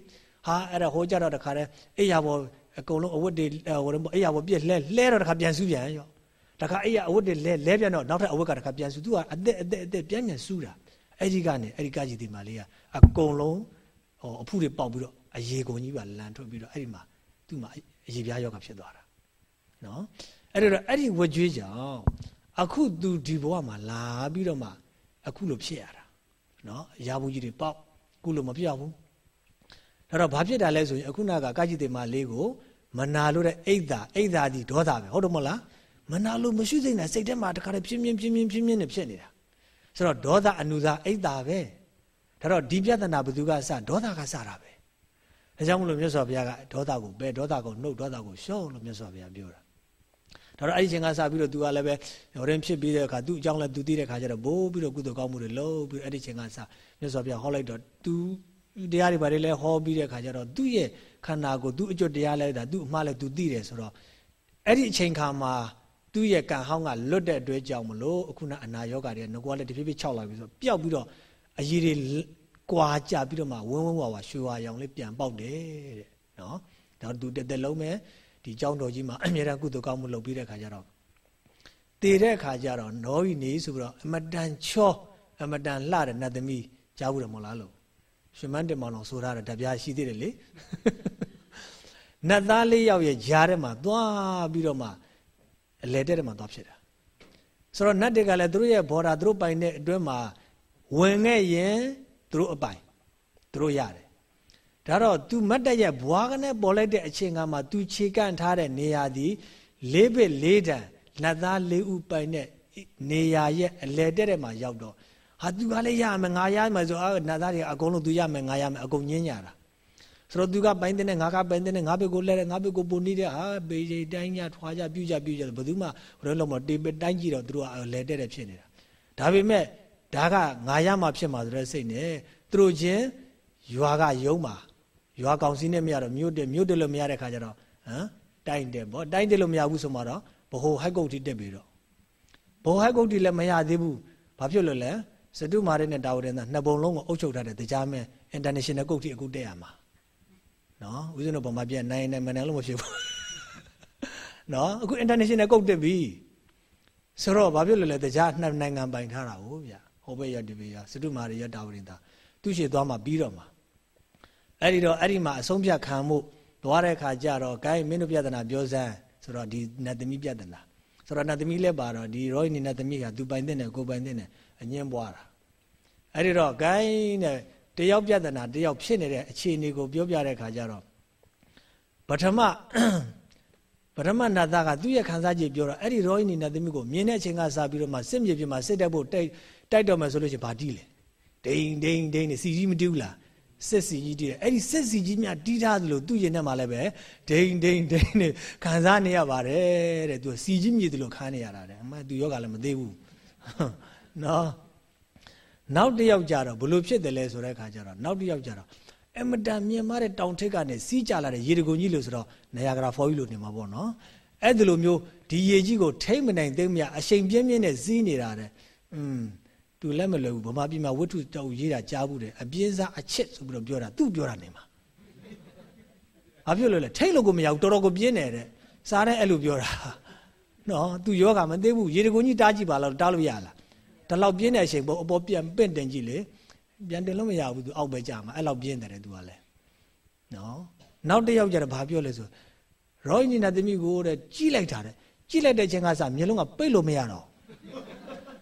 ဟာအဲ့ဒါဟောကြတော့တခါတည်းအိယာဘောအကုန်လုံးအဝတ်တွေဟိုတော့အိယာဘောပြက်လဲလဲတော့တခါပြန်စုပြန်ရောတခါအိယာအဝတ်တွေလဲလဲပြန်တော့နောက်ထပ်အဝတ်ကတခါပြန်စုသူကအသက်အသက်အသက်ပြန်ပြန်စုတာအဲ့ဒီကနေအဲ့ဒီကကြီးဒီမှာလေးကအကုန်လုံးဟောအဖုတွေပေါက်ပြီးတော့အရေကုန်ကြီးပါလန်ထွက်ပြီးတော့အဲ့ဒီမှာသူ့မှာအရေပြားယောဂဖြစ်သွားတာ နော်အဲ့တော့အဲ့ဒီဝကြွေးကြောင့်အခုသူဒီဘဝမှာလာပြီးတော့မှအခုလိုဖြစ်ရတာနော်ရာဘူးကြီးတွေပေါက်အခုလိုမပြတ်ဘူးဒါတော့ဘာဖြစ်တာလဲဆိုရင်အခုနကကကြီးတေမာလေးကိုမနာလို့တဲ့အိတ်သာအိတ်သာဒီဒေါသပဲဟုတ်တယ်မဟုတ်လားမနာလို့မရှိစိမ့်တာစိတ်ထဲမှာတခါတည်းပြင်းပြင်းပြင်းပြင်းပြင်းပြင်းနဲ့ဖြစ်နေတာဆိုတော့ဒေါသအနုသာအိတ်သာပဲဒါတော့ဒီပြဿနာဘယ်သူကစဒေါသကစတာပဲဒါကြောင့်မလို့မြတ်စွာဘုရားကဒေါသကိုပဲဒေါသကိုနှုတ်ဒေါသကိုရှော့လို့မြတ်စွာဘုရားပြောတာ ဒါတော့အဲ့ဒီချိန်ကစပြီးတော့ तू ကလည်းပဲဟိုရင်ဖြစ်ပြီးတဲ့အခါ तू အကြောင်းလည်း तू သိတဲ့အခါကျတော့ဘိုးပြီးတော့ကုသိုလ်ကောင်းမှုတွေလုပ်ပြီးအဲ့ဒီချိန်ကစမြတ်စွာဘုရားဟောလိုက်တော့ तू တရားတွေဘာတွေလဲဟောပြီးတဲ့အခါကျတော့သူ့ရဲ့ခန္ဓာကိုသူ့အကျွတ်တရားလဲဒါသူ့အမှားလဲ तू သိတယ်ဆိုတော့အဲ့ဒီအချိန်ခါမှာသူ့ရဲ့ကံဟောင်းကလွတ်တဲ့အတွက်ကြောင့်မလို့အခုနအနာယောဂတွေကငကွာလည်းတဖြည်းဖြည်းခြောက်လာပြီဆိုပျောက်ပြီးတော့အရည်တွေကွာကြပြီးတော့မှဝင်းဝင်းဝါဝါရွှေဝါရောင်လေးပြန်ပေါက်တယ်တဲ့နော်ဒါသူတက်တက်လုံးပဲ ဒီเจ้าတော်ကြီးမှာအမြဲတမ်းကုသိုလ်ကောင်းမှုလုပ်ပြီးတဲ့ခါကျတော့တည်တဲ့ခါကျတော့နောဤနေဆိုပြီးတော့အမတန်ချောအမတန်လှတဲ့နတ်သမီးကြားဘူးတယ်မဟုတ်လားလို့ရှင်မန်းတင်မောင်တော်ဆိုထားတဲ့ဓပြရှိသေးတယ်လေနတ်သားလေးယောက်ရဲ့ဂျားထဲမှာသွားပြီးတော့မှအလဲတဲ့ထဲမှာသွားဖြစ်တာဆိုတော့နတ်တွေကလည်းသူတို့ရဲ့ဘော်ဒါသူတို့ပိုင်တဲ့အတွင်းမှာဝင်ခဲ့ရင်သူတို့အပိုင်သူတို့ရတယ် ဒါတော့ तू မတ်တက်ရဲ့ဘွားကနေပေါ်လိုက်တဲ့အချိန်ကမှ तू ခြေကန့်ထားတဲ့နေရာဒီလေးဘစ်လေးတန်လက်သားလေးဥပိုင်တဲ့နေရာရဲ့အလဲတဲ့တဲ့မှာရောက်တော့ဟာ तू ကလည်းရမယ်ငါရမယ်ဆိုအာနတ်သားတွေအကုန်လုံး तू ရမယ်ငါရမယ်အကုန်ညင်းညာတာဆိုတော့ तू ကပိုင်တဲ့ငါကပိုင်တဲ့ငါဘက်ကိုလဲတဲ့ငါဘက်ကိုပုံနေတဲ့ဟာဘေးကြီးတိုင်းကြထွားကြပြူကြပြူကြဘယ်သူမှဘယ်လိုမှတေးတိုင်းကြည့်တော့သူတို့ကလဲတဲ့တဲ့ဖြစ်နေတာဒါပေမဲ့ဒါကငါရမှဖြစ်မှာဆိုတဲ့စိတ်နဲ့သူတို့ချင်းရွာကယုံမှာ ရွာကောင်စီနဲ့မရတော့မြို့တက်မြို့တက်လို့မရတဲ့ခါကျတော့ဟမ်တိုင်းတယ်ဗောတိုင်းတယ်လို့မရဘူးဆိုမှတော့ဘဟိုဟိုက်ကုတ်တိတက်ပြီတော့ဘဟိုဟိုက်ကုတ်တိလည်းမရသေးဘူးဘာဖြစ်လို့လဲစတုမာရနဲ့တာဝရဏနှစ်ပုံလုံးကိုအုပ်ချုပ်ထားတဲ့တရားမဲ့ international ကုတ်တိအခုတက်ရမှာနော်ဦးဇင်းတို့ဘာမှပြန်နိုင်နိုင်မနိုင်လို့မဖြစ်ဘူးနော်အခု international ကုတ်တက်ပြီဆိုတော့ဘာဖြစ်လို့လဲတရားနှစ်နိုင်ငံပိုင်ထားတာဟုတ်ဗျာဟိုဘက်ရဒီဘက်ရစတုမာရရတာဝရဏသူ့ရှိသွားမှပြီးတော့မှာ အဲ့ဒီတော့အဲ့ဒီမှာအဆုံးဖြတ်ခံမှုသွားတဲ့ခါကျတော့ gain မင်းတို့ပြဿနာပြောစမ်းဆိုတော့ဒီနတ်သမီးပြဿနာဆိုတော့နတ်သမီးလည်းပါတော့ဒီရောဟိနတ်သမီးကသူပိုင်တဲ့နဲ့ကိုပိုင်တဲ့နဲ့အငင်းပွားတာအဲ့ဒီတော့ gain နဲ့တယောက်ပြဿနာတယောက်ဖြစ်နေတဲ့အခြေအနေကိုပြောပြတဲ့ခါကျတော့ပထမပထမနတ်သားကသူ့ရဲ့ခံစားချက်ပြောတော့အဲ့ဒီရောဟိနီနတ်သမီးကိုမြင်တဲ့အချိန်ကစပြီးတော့မှစစ်မြေပြင်မှာစစ်တက်ဖို့တိုက်တိုက်တော့မယ်ဆိုလို့ရှိရင်ဘာတီးလဲဒိန်ဒိန်ဒိန်နဲ့စီကြီးမတူးလား စစ်စီကြီးတည်တယ်အဲ့ဒီစစ်စီကြီးများတီးထားသလိုသူ့ရင်ထဲမှာလည်းပဲဒိန်ဒိန်ဒိန်နဲ့ခံစားနေရပါတယ်တဲ့သူစီကြီးမြည်သလိုခံနေရတာတဲ့အမှသူယောဂလည်းမသေးဘူးနော်နောက်တစ်ယောက်ကြတော့ဘလို့ဖြစ်တယ်လဲဆိုတဲ့အခါကျတော့နောက်တစ်ယောက်ကြတော့အမတန်မြင်မာတဲ့တောင်ထိပ်ကနေစီးကြလာတဲ့ရေတကုံကြီးလို့ဆိုတော့နယာဂရာဖော်ကြီးလို့နေမှာပေါ့နော်အဲ့ဒီလိုမျိုးဒီရေကြီးကိုထိမ့်မနိုင်သိမ့်မရအရှိန်ပြင်းပြင်းနဲ့စီးနေတာတဲ့อืม သူလက်မလွယ်ဘူးဗမာပြည်မှာဝတ္ထုတောက်ရေးတာကြားဘူးတယ်အပြင်းစားအချစ်ဆိုပြီးတော့ပြောတာသူပြောတာနေမှာဘာဖြစ်လို့လဲထိတ်လို့ကိုမရဘူးတော်တော်ကိုပြင်းနေတဲ့စားတဲ့အဲ့လိုပြောတာနော်သူယောဂမသိဘူးရေတကုံကြီးတားကြည့်ပါလားတားလို့ရလားဒါလောက်ပြင်းတဲ့အချိန်ပေါ်အပေါ်ပြန်ပင့်တင်ကြည့်လေပြန်တင်လို့မရဘူးသူအောက်ပဲကြာမှာအဲ့လောက်ပြင်းတယ်သူကလည်းနော်နောက်တစ်ယောက်ကျတော့ဘာပြောလဲဆိုရောင်းနေတာသမီးကိုတဲ့ကြီးလိုက်တာတဲ့ကြီးလိုက်တဲ့ချိန်ကစမျက်လုံးကပိတ်လို့မရတော့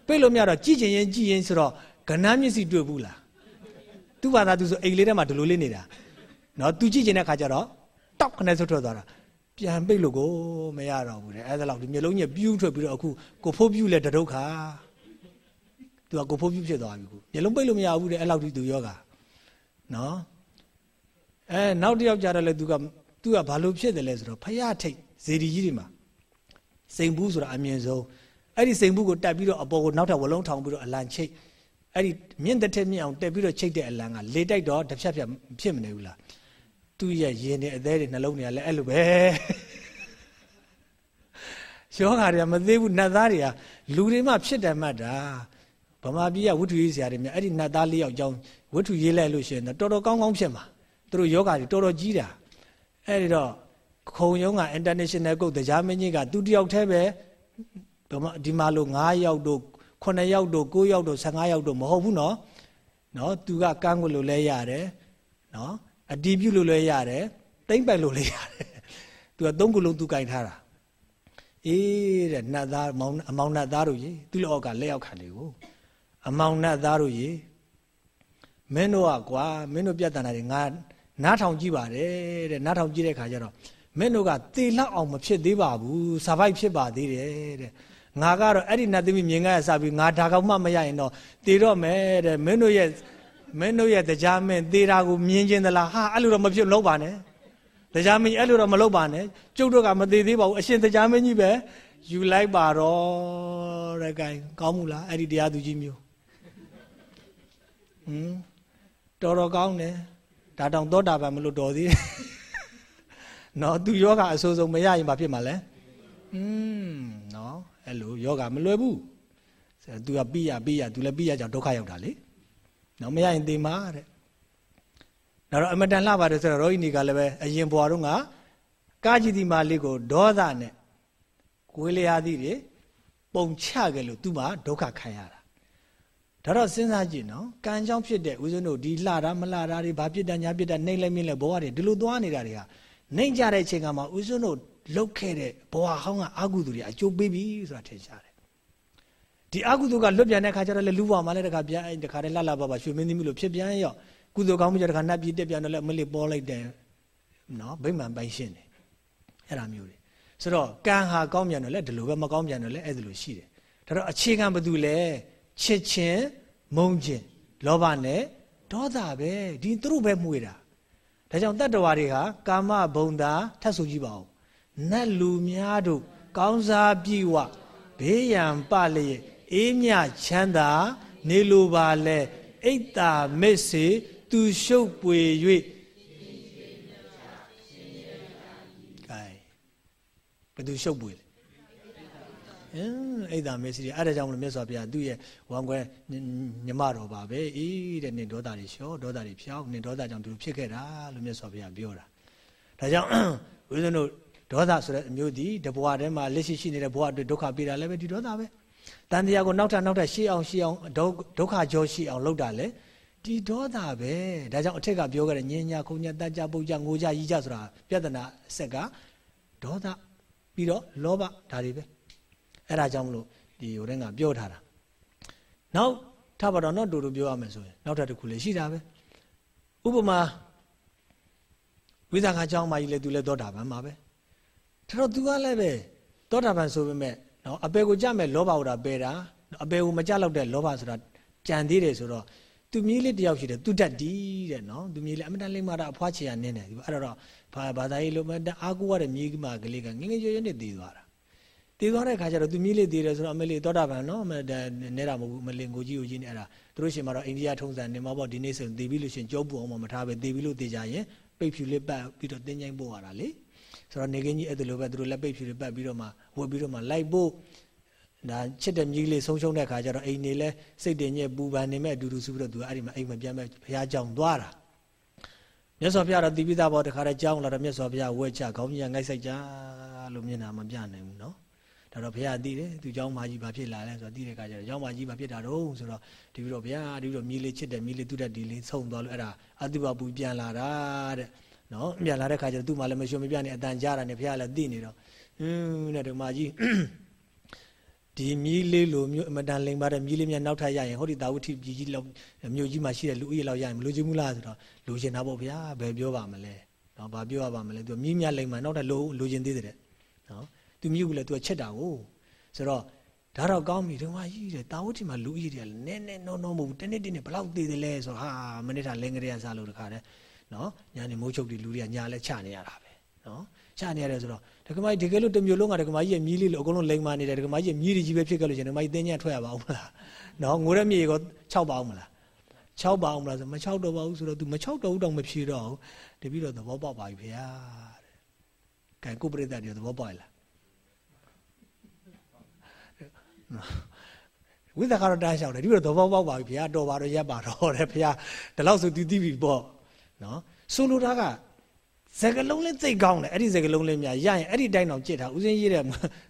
ပိတ်လို့မရတော့ကြည့်ချင်ရင်ကြည့်ရင်ဆိုတော့ကဏ္ဍမျက်စိတွေ့ဘူးလားသူ့ဘာသာသူဆိုအိမ်လေးထဲမှာဒီလိုလေးနေတာနော်သူကြည့်ချင်တဲ့ခါကျတော့တောက်ခနဲ့ဆွထွက်သွားတာပြန်ပိတ်လို့ကိုမရတော့ဘူးတဲ့အဲ့ဒါလောက်ဒီမျိုးလုံးကြီးပြူးထွက်ပြီးတော့အခုကိုဖိုးပြူးလဲတဒုက္ခသူကကိုဖိုးပြူးဖြစ်သွားပြီခုမျိုးလုံးပိတ်လို့မရဘူးတဲ့အဲ့လောက်ဒီသူယောဂနော်အဲနောက်တစ်ယောက်ကြတော့လဲသူကသူကဘာလို့ဖြစ်တယ်လဲဆိုတော့ဖယားထိတ်ဇေဒီကြီးတွေမှာစိန်ဘူးဆိုတာအမြင့်ဆုံး အဲ့ဒီစိန်ဘူးကိုတက်ပြီးတော့အပေါ်ကိုနောက်ထပ်ဝလုံးထောင်ပြီးတော့အလံချိတ်အဲ့ဒီမြင့်တဲ့ထက်မြင့်အောင်တက်ပြီးတော့ချိတ်တဲ့အလံကလေတိုက်တော့တစ်ဖြတ်ဖြတ်ဖြစ်မနေဘူးလားသူ့ရဲ့ရင်တွေအသေးတွေနှလုံးတွေကလည်းအဲ့လိုပဲယောဂါတွေကမသေးဘူးနတ်သားတွေကလူတွေမှဖြစ်တယ်မှတ်တာဗမာပြည်ကဝတ္ထုရေးဆရာတွေများအဲ့ဒီနတ်သားလေးယောက်အကြောင်းဝတ္ထုရေးလိုက်လို့ရှိရင်တော်တော်ကောင်းကောင်းဖြစ်မှာသူတို့ယောဂါတွေတော်တော်ကြီးတာအဲ့ဒီတော့ခုံရုံးက international ကုတ်တရားမင်းကြီးကသူတယောက်တည်းပဲ ဒီမှာလို့9ယောက်တို့9ယောက်တို့9ယောက်တို့15ယောက်တို့မဟုတ်ဘူးနော်နော်သူကကန်းကိုလို့လဲရတယ်နော်အတီးပြုလို့လဲရတယ်တိမ့်ပိုက်လို့လဲရတယ်သူကသုံးခုလုံးသူကင်ထားတာအေးတဲ့နတ်သားမောင်အမောင်နတ်သားတို့ကြီးသူ့လောက်ကလက်ရောက်ခံတွေကိုအမောင်နတ်သားတို့ကြီးမင်းတို့ကကွာမင်းတို့ပြတ်တန်တာတွေငါနားထောင်ကြည့်ပါတယ်တဲ့နားထောင်ကြည့်တဲ့ခါကျတော့မင်းတို့ကသေလောက်အောင်မဖြစ်သေးပါဘူးဆာဖိုက်ဖြစ်ပါသေးတယ်တဲ့ ငါကတော့အဲ့ဒီနတ်သမီးမြင်ခဲ့ရစပြီးငါဒါကောင်မှမရရင်တော့သေတော့မယ်တဲ့မင်းတို့ရဲ့မင်းတို့ရဲ့တရားမင်းသေတာကိုမြင်ခြင်းသလားဟာအဲ့လိုတော့မဖြစ်လို့ပါနဲ့တရားမင်းအဲ့လိုတော့မလုပ်ပါနဲ့ကျုပ်တို့ကမသေးသေးပါဘူးအရှင်တရားမင်းကြီးပဲယူလိုက်ပါတော့တဲ့ကဲကောင်းမှုလားအဲ့ဒီတရားသူကြီးမျိုးဟမ်တော်တော်ကောင်းတယ်ဒါတောင်သောတာပန်မလို့တော်သေးတယ်နော်သူယောဂအဆိုးဆုံးမရရင်ဘာဖြစ်မှာလဲอืมနော် အဲ့လိုယောဂမလွယ်ဘူးဆိုတော့ तू ကပြီးရပြီးရ तू လည်းပြီးရကြောင့်ဒုက္ခရောက်တာလေနော်မရရင်သေမှာတဲ့နောက်တော့အမတန်လှပါတယ်ဆိုတော့ရောဟိနီကလည်းပဲအရင်ဘွားတော့ကကာကြည်ဒီမာလေးကိုဒေါသနဲ့ကိုယ်လျာသည်တွေပုံချခဲ့လို့ तू မှဒုက္ခခံရတာဒါတော့စဉ်းစားကြည့်နော်ကံကြောင့်ဖြစ်တဲ့ဦးဇင်းတို့ဒီလှတာမလှတာတွေဘာဖြစ်တာညာဖြစ်တာနှိမ့်လိုက်မြင့်လိုက်ဘဝတွေဒီလိုသွားနေတာတွေကနှိမ့်ကြတဲ့အချိန်ကမှဦးဇင်းတို့ လုတ်ခဲ့တဲ့ဘဝဟောင်းကအကုသိုလ်တွေအကျိုးပေးပြီဆိုတာထင်ရှားတယ်ဒီအကုသိုလ်ကလွတ်ပြန်တဲ့ခါကျတော့လေလူဘဝမှာလည်းတခါပြန်အဲ့တခါတည်းလှလှပပရွှေမင်းသမီးလို့ဖြစ်ပြန်ရောကုသိုလ်ကောင်းမှုကြတခါနှက်ပြည့်တက်ပြန်တော့လည်းမလေးပေါ်လိုက်တယ်နော်ဗိမာန်ပိုင်ရှင်းတယ်အဲ့ဒါမျိုးတွေဆိုတော့ကံဟာကောင်းပြန်တော့လည်းဒီလိုပဲမကောင်းပြန်တော့လည်းအဲ့ဒီလိုရှိတယ်ဒါတော့အခြေခံဘာတူလဲချစ်ချင်းမုန်းခြင်းလောဘနဲ့ဒေါသပဲဒီသူတို့ပဲမှုရတာဒါကြောင့်တတ္တဝါတွေဟာကာမဘုံသာထပ်ဆိုကြည့်ပါဦး နတ်လူများတို့ ကောင်းစားပြည့်ဝဘေးရန်ပလျက်အေးမြချမ်းသာ နေလိုပါလဲအိတ်တာမက်စေသူရှုပ်ပွေ၍ကဲဘယ်သူရှုပ်ပွေလဲအင်းအိတ်တာမက်စေအဲ့ဒါကြောင့်မလို့မြတ်စွာဘုရားသူ့ရဲ့ဝမ်းခွဲညမတော်ပါပဲအေးတဲ့နင်ဒေါသတွေလျှောဒေါသတွေဖြောင်းနင်ဒေါသကြောင့်သူဖြစ်ခဲ့တာလို့မြတ်စွာဘုရားပြောတာဒါကြောင့်ဦးဇင်းတို့ ဒေါသဆိုတဲ့အမျိုးဒီတဘွားထဲမှာလက်ရှိရှိနေတဲ့ဘွားအတွက်ဒုက္ခပေးတာလည်းပဲဒီဒေါသပဲတန်တရားကိုနောက်ထပ်နောက်ထပ်ရှေ့အောင်ရှေ့အောင်ဒုက္ခကြောရှေ့အောင်လုပ်တာလေဒီဒေါသပဲဒါကြောင့်အထက်ကပြောခဲ့တဲ့ညင်ညာခုံညာတကြပုတ်ကြငိုကြရီးကြဆိုတာပြဿနာအဆက်ကဒေါသပြီးတော့လောဘဒါတွေပဲအဲ့ဒါကြောင့်မလို့ဒီဟိုတဲ့ကပြောထားတာနောက်ထပ်ပါတော့နော်တူတူပြောရမယ်ဆိုရင်နောက်ထပ်တစ်ခုလေးရှိတာပဲဥပမာဝိသကာကျောင်းမကြီးလည်းသူလည်းသောတာပန်မှာပဲ ဒါတော့ तू ကလည်းပဲသောတာပန်ဆိုပေမဲ့နော်အပေကိုကြမဲ့လောဘဟိုတာပယ်တာအပေကိုမကြလောက်တဲ့လောဘဆိုတာကြံသေးတယ်ဆိုတော့သူမြေးလေးတယောက်ရှိတယ်သူတက်ဒီတဲ့နော်သူမြေးလေးအမတန်လိမ္မာတာအဖွားချေရနင်းတယ်ဒီအဲ့တော့ဘာဘာသာရေးလို့မတအားကိုရတဲ့မြေးကမကလေးကငငယ်ရွယ်ရွယ်နဲ့တည်သွားတာတည်သွားတဲ့ခါကျတော့သူမြေးလေးတည်တယ်ဆိုတော့အမေလေးသောတာပန်နော်အမေနဲတာမဟုတ်ဘူးအမေလေးကိုကြီးကိုကြီးနဲ့အဲ့ဒါသူတို့ရှင်မှာတော့အိန္ဒိယထုံးစံနေမှာပေါ့ဒီနေ့ဆိုတည်ပြီးလို့ရှင်ကြောပူအောင်မထားပဲတည်ပြီးလို့တည်ကြရင်ပိတ်ဖြူလေးပတ်ပြီးတော့တင်းကျိုင်းပို့ရတာလေ ဆိုတော့နေကင်းကြီးအဲ့ဒါလိုပဲသူတို့လက်ပိတ်ဖြူလေးပတ်ပြီးတော့မှဝတ်ပြီးတော့မှလိုက်ဖို့ဒါချစ်တဲ့မြီးလေးဆုံးရှုံးတဲ့ခါကျတော့အိမ်နေလဲစိတ်တင်ညက်ပူပန်နေမဲ့အတူတူဆိုပြီးတော့သူကအဲ့ဒီမှာအိမ်မပြန်မဲ့ဘုရားကြောင်သွားတာမြတ်စွာဘုရားတော့တိပိသဘောတခါတည်းကြောင်းလာတော့မြတ်စွာဘုရားဝဲချခေါင်းကြီးကငိုက်ဆိုင်ကြလို့မျက်နှာမပြနိုင်ဘူးနော်ဒါတော့ဘုရားသိတယ်သူเจ้าမကြီးဘာဖြစ်လာလဲဆိုတော့သိတဲ့ခါကျတော့เจ้าမကြီးဘာဖြစ်တာတော့ဆိုတော့ဒီပြီးတော့ဘုရားဒီပြီးတော့မြည်လေးချစ်တယ်မြည်လေးသူတက်ဒီလေးဆုံးသွားလို့အဲ့ဒါအတုပပူပြန်လာတာတဲ့ နော်ပြန်လာတဲ့ခါကျတော့သူ့မှာလည်းမရှုံမပြနဲ့အတန်ကြားတာနဲ့ဘုရားလည်းသိနေတော့ဟင်းတဲ့ဓမ္မကြီးဒီမြည်လေးလိုမျိုးအမတန်လိမ်ပါတဲ့မြည်လေးများနောက်ထပ်ရရင်ဟောဒီတာဝတိပြည်ကြီးလောက်မြို့ကြီးမှာရှိတဲ့လူဦးရေလောက်ရရင်မလိုချင်ဘူးလားဆိုတော့လိုချင်တာပေါ့ဗျာဘယ်ပြောပါမလဲနော်ဘာပြောရပါမလဲသူမြည်များလိမ်ပါနောက်ထပ်လိုလိုချင်သေးတယ်နော်သူမြည်ကလည်းသူကချက်တာကိုဆိုတော့ဒါတော့ကောင်းပြီဓမ္မကြီးတဲ့တာဝတိမှာလူဦးရေတွေကလည်းနည်းနည်းနောနောမဟုတ်ဘူးတနေ့တနေ့ဘလောက်သေးတယ်လဲဆိုတော့ဟာမနေ့ကလင်းကလေးကစားလို့တခါတည်း နော်ညာနေမိုးချုပ်တွေလူတွေကညာလဲချနေရတာပဲနော်ချနေရတယ်ဆိုတော့ဒကမကြီးတကယ်လို့တမျိုးလုံးကဒကမကြီးရဲ့မြီးလေးလို့အကုန်လုံးလိမ်မာနေတယ်ဒကမကြီးရဲ့မြီးတွေကြီးပဲဖြစ်ခဲ့လို့ရှင်ဒကမကြီးတင်းညက်ထွက်ရပါဦးမလားနော်ငိုရမြေကို6ပါအောင်မလား6ပါအောင်မလားဆိုမ6တော့ပါဘူးဆိုတော့ तू မ6တော့ဘူးတော့မဖြေတော့ဘူးတပည့်တော့သဘောပေါက်ပါပြီဖေ။ကဲကိုပရိသတ်တွေသဘောပေါက်လားဝိသကတော့တန်းလျှောက်တယ်ဒီလိုသဘောပေါက်ပါပြီဖေ။တော်ပါတော့ရက်ပါတော့တယ်ဖေ။ဒီလောက်ဆို तू သိပြီပေါ့ နော်ဆိုလိုတာကစကလုံးလေးသိကောင်းတယ်အဲ့ဒီစကလုံးလေးများရရင်အဲ့ဒီတိုင်းတော့ကြစ်တာဥစဉ်ရေးတယ်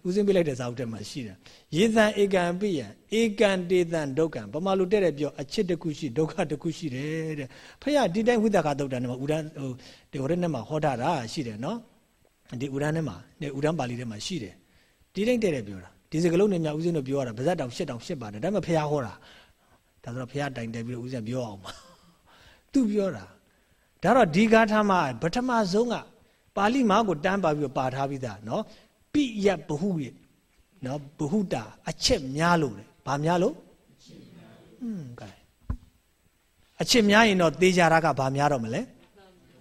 ဥစဉ်ပေးလိုက်တဲ့စာအုပ်ထဲမှာရှိတယ်ရေသံဧကံပိယံဧကံတေသံဒုက္ခံဗမာလူတဲ့တဲ့ပြောအချစ်တစ်ခုရှိဒုက္ခတစ်ခုရှိတယ်တဲ့ဖခင်ဒီတိုင်းဝိသကသုတ်တန်မှာဥဒန်းဟိုဒီဟိုထဲမှာဟောထားတာရှိတယ်နော်ဒီဥဒန်းထဲမှာဒီဥဒန်းပါဠိထဲမှာရှိတယ်ဒီတိုင်းတဲ့တဲ့ပြောတာဒီစကလုံးတွေများဥစဉ်တို့ပြောရတာဗဇက်တောင်ရှစ်တောင်ရှစ်ပါတယ်ဒါပေမဲ့ဖခင်ဟောတာဒါဆိုတော့ဖခင်တိုင်တယ်ပြီးတော့ဥစဉ်ပြောအောင်ပါသူပြောတာ ဒါတော့ဒီဂါထာမှာပထမဆုံးကပါဠိမှာကိုတန်းပါပြီးပါထားပြီးသားနော်ပိယဘဟုရနော်ဘဟုတာအချက်များလို့လေဘာများလို့အချက်များอืมကဲအချက်များရင်တော့သေချာတာကဘာများတော့မလဲ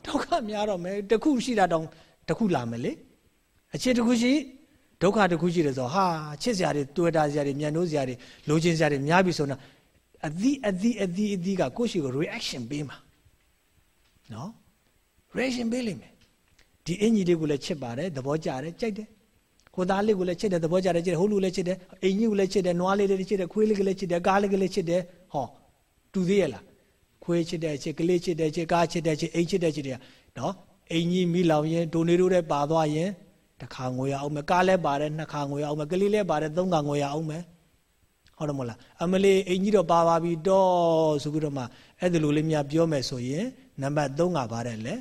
ဒုက္ခများတော့မယ်တခုရှိတာတောင်တခုလာမယ်လေအချက်တခုရှိဒုက္ခတခုရှိတယ်ဆိုဟာချစ်စရာတွေတွေ့တာစရာတွေမြန်နိုးစရာတွေလိုချင်စရာတွေများပြီဆိုတော့အသီးအသီးအသီးအသီးကကိုယ့်ရှိကို reaction ပေးမှာ နော် reaction ပေးလိမ့်မယ်ဒီအင်ကြီးတွေကိုလည်းချစ်ပါတယ်သဘောကျတယ်ကြိုက်တယ်ဟိုသားလေးကိုလည်းချစ်တယ်သဘောကျတယ်ချစ်တယ်ဟိုလူလည်းချစ်တယ်အိမ်ကြီးကိုလည်းချစ်တယ်နွားလေးတွေချစ်တယ်ခွေးလေးကလည်းချစ်တယ်ကားလေးကလည်းချစ်တယ်ဟောတူသေးရလားခွေးချစ်တယ်ချစ်ကလေးချစ်တယ်ချစ်ကားချစ်တယ်ချစ်အိမ်ချစ်တယ်ချစ်တယ်နော်အိမ်ကြီးမိလောင်ရင်ဒိုနေတို့တဲ့ပါသွားရင်တစ်ခါငွေရအောင်မယ်ကားလည်းပါတယ်နှစ်ခါငွေရအောင်မယ်ကလေးလည်းပါတယ်သုံးခါငွေရအောင်မယ်ဟုတ်တယ်မဟုတ်လားအမလေးအိမ်ကြီးတော့ပါပါပြီတော့ဆိုပြီးတော့မှအဲ့ဒါလိုလေးများပြောမယ်ဆိုရင် နံပါတ်3ကပါတယ်လေ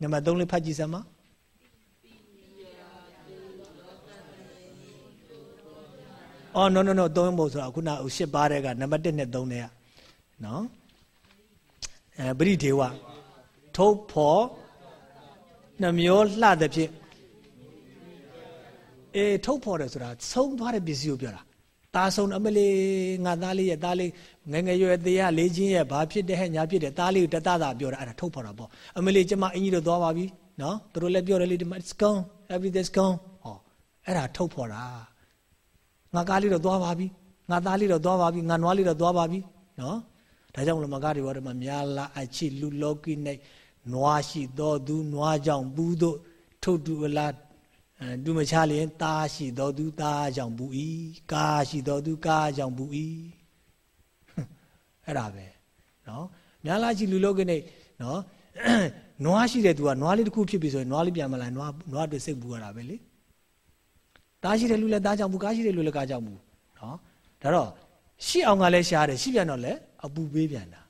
နံပါတ်3လေးဖတ်ကြည့်စမ်းပါအော် no no no သုံးဖို့ဆိုတာခုနဟိုရှစ်ပါးတဲ့ကနံပါတ်1နဲ့3နဲ့ကနော်အဲပရိဒေဝထုတ်ဖို့နှမျိုးလှတဲ့ဖြစ်အေးထုတ်ဖို့တယ်ဆိုတာဆုံးသွားတဲ့ပစ္စည်းကိုပြောတာ ตาဆုံးအမလေးငါသားလေးရဲ့သားလေးငငယ်ရွယ်သေးရလေးချင်းရဲ့ဘာဖြစ်တဲ့ဟဲ့ညာဖြစ်တဲ့သားလေးကိုတတတာပြောတာအဲ့ဒါထုတ်ဖော်တာပေါ့အမလေးကျမအင်ကြီးတို့သွားပါပြီနော်သူတို့လည်းပြောတယ်လေဒီမှာ it's gone everything's gone ဟောအဲ့ဒါထုတ်ဖော်တာငါကားလေးတော့သွားပါပြီငါသားလေးတော့သွားပါပြီငါနွားလေးတော့သွားပါပြီနော်ဒါကြောင့်မလို့မကားတွေဘောတယ်မှာမြာလာအချစ်လူလောကီ၌နွားရှိတော်သူနွားကြောင့်ဘူးတို့ထုတ်တူအလား အဲသူမချလျင်တားရှိတော်သူတားကြောင့်ဘူးဤကားရှိတော်သူကားကြောင့်ဘူးဤအဲ့ဒါပဲနော်မြားလာရှိလူလောကနေနော်နွားရှိတဲ့သူကနွားလေးတစ်ခုဖြစ်ပြီဆိုရင်နွားလေးပြန်မလာနွားနွားတွေစိတ်ဘူးရတာပဲလေတားရှိတဲ့လူလည်းတားကြောင့်ဘူးကားရှိတဲ့လူလည်းကားကြောင့်ဘူးနော်ဒါတော့ရှိအောင်ကလည်းရှားတယ်ရှိပြန်တော့လည်းအပူပေးပြန်တာ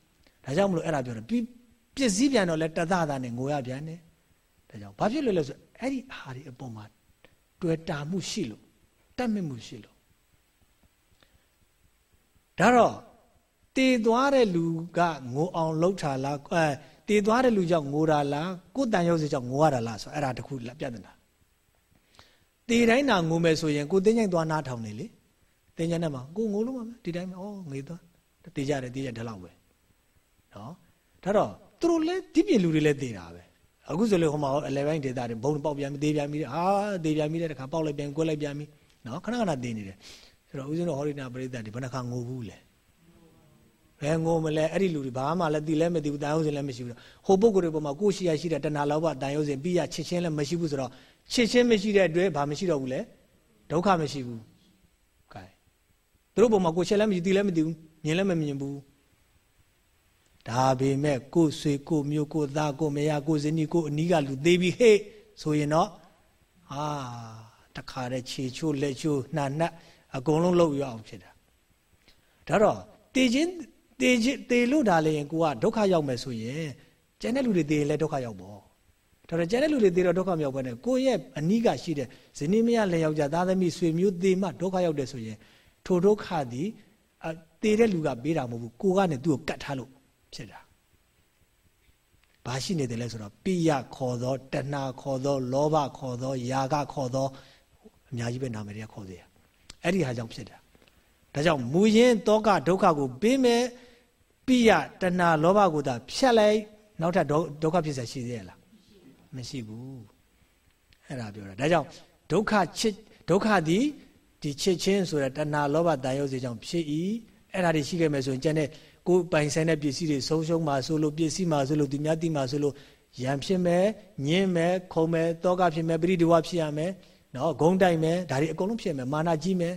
ဒါကြောင့်မလို့အဲ့ဒါပြောတယ်ပြီးပစ္စည်းပြန်တော့လည်းတသတာနဲ့ငိုရပြန်တယ်ဒါကြောင့်ဘာဖြစ်လို့လဲဆိုအဲ့ဒီအာဒီအပေါ်မှာ တွေ့တာမှုရှိလို့တတ်မြင့်မှုရှိလို့ဒါတော့တည်သွားတဲ့လူကငိုအောင်လှုပ်တာလားအဲတည်သွားတဲ့လူကြောင့်ငိုတာလားကိုယ်တန်ရုပ်စီကြောင့်ငိုရတာလားဆိုအဲ့ဒါတခုပြဿနာတည်တိုင်းနာငိုမယ်ဆိုရင်ကိုတင်းကျိုင်သွားနားထောင်နေလေတင်းကျိုင်နဲ့မှာကိုငိုလို့မှာဒီတိုင်းပဲဩငေးသွားတေးကြတယ်တေးကြတယ်လောက်ပဲနော်ဒါတော့သူတို့လည်းဒီပြင်လူတွေလည်းတေးတာပဲ အခုဆိုလို့ဟိုမှာအလဲပိုင်းဒေတာတွေဘုံပေါက်ပြန်ပြီတေးပြန်ပြီဟာတေးပြန်ပြီတဲ့တခါပေါက်လိုက်ပြန်ကွက်လိုက်ပြန်ပြီနော်ခဏခဏတေးနေတယ်ဆိုတော့ဦးဇင်းတို့ဟောရိနာပရိသတ်တွေဘယ်နှခါငိုဘူးလဲဘယ်ငိုမလဲအဲ့ဒီလူတွေဘာမှလည်းတီလည်းမတီဘူးတန်ရုံးစင်လည်းမရှိဘူးဟိုပုဂ္ဂိုလ်တွေပေါ်မှာကိုရှိရရှိတဲ့တဏှာလောဘတန်ရုံးစင်ပြီးရချစ်ချင်းလည်းမရှိဘူးဆိုတော့ချစ်ချင်းမရှိတဲ့အတွက်ဘာမရှိတော့ဘူးလဲဒုက္ခမရှိဘူးကဲသူတို့ပေါ်မှာကိုချက်လည်းမရှိတီလည်းမတီဘူးမြင်လည်းမမြင်ဘူး ဒါပေမဲ့ကိုဆွေကိုမျိုးကိုသားကိုမယားကိုဇနီးကိုအနီးကလူသေးပြီဟဲ့ဆိုရင်တော့အာတခါတည်းခြေချိုးလက်ချိုးနှာနှက်အကုန်လုံးလှုပ်ရအောင်ဖြစ်တာဒါတော့တေခြင်းတေခြင်းတေလို့ဒါလည်းရင်ကိုကဒုက္ခရောက်မယ်ဆိုရင်ကျန်တဲ့လူတွေတေရင်လည်းဒုက္ခရောက်ပေါ့ဒါတော့ကျန်တဲ့လူတွေတေတော့ဒုက္ခမရောက်ဘဲနဲ့ကိုရဲ့အနီးကရှိတဲ့ဇနီးမယားလည်းယောက်ျားသားသမီးဆွေမျိုးတေမှဒုက္ခရောက်တယ်ဆိုရင်ထိုဒုက္ခသည်အတေတဲ့လူကပေးတာမဟုတ်ဘူးကိုကနဲ့သူ့ကိုကတ်ထားလို့ ဖြစ်တာဘာရှိနေတယ်လဲဆိုတော့ပိယခေါ်သောတဏှာခေါ်သောလောဘခေါ်သောယာကခေါ်သောအများကြီးပဲနာမည်တွေကခေါ်သေးတယ်အဲ့ဒီဟာကြောင့်ဖြစ်တာဒါကြောင့်မူရင်းတောကဒုက္ခကိုပေးမယ်ပိယတဏှာလောဘကိုသာဖြတ်လိုက်နောက်ထပ်ဒုက္ခဖြစ်ဆက်ရှိသေးရလားမရှိဘူးအဲ့ဒါပြောတာဒါကြောင့်ဒုက္ခချစ်ဒုက္ခသည်ဒီချစ်ချင်းဆိုတဲ့တဏှာလောဘတန်ရုပ်စေကြောင့်ဖြစ်၏အဲ့ဒါတွေရှိခဲ့မယ်ဆိုရင်ကျန်တဲ့ ကိုယ်ပိုင်ဆိုင်တဲ့ပစ္စည်းတွေဆုံးရှုံးမှာဆိုလို့ပစ္စည်းမှာဆိုလို့သူများတိမှာဆိုလို့ရံဖြစ်မယ်ညင်းမယ်ခုံမယ်တောကဖြစ်မယ်ပရိဒီဝဖြစ်ရမယ်နော်ဂုံးတိုက်မယ်ဒါတွေအကုန်လုံးဖြစ်မယ်မာနကြီးမယ်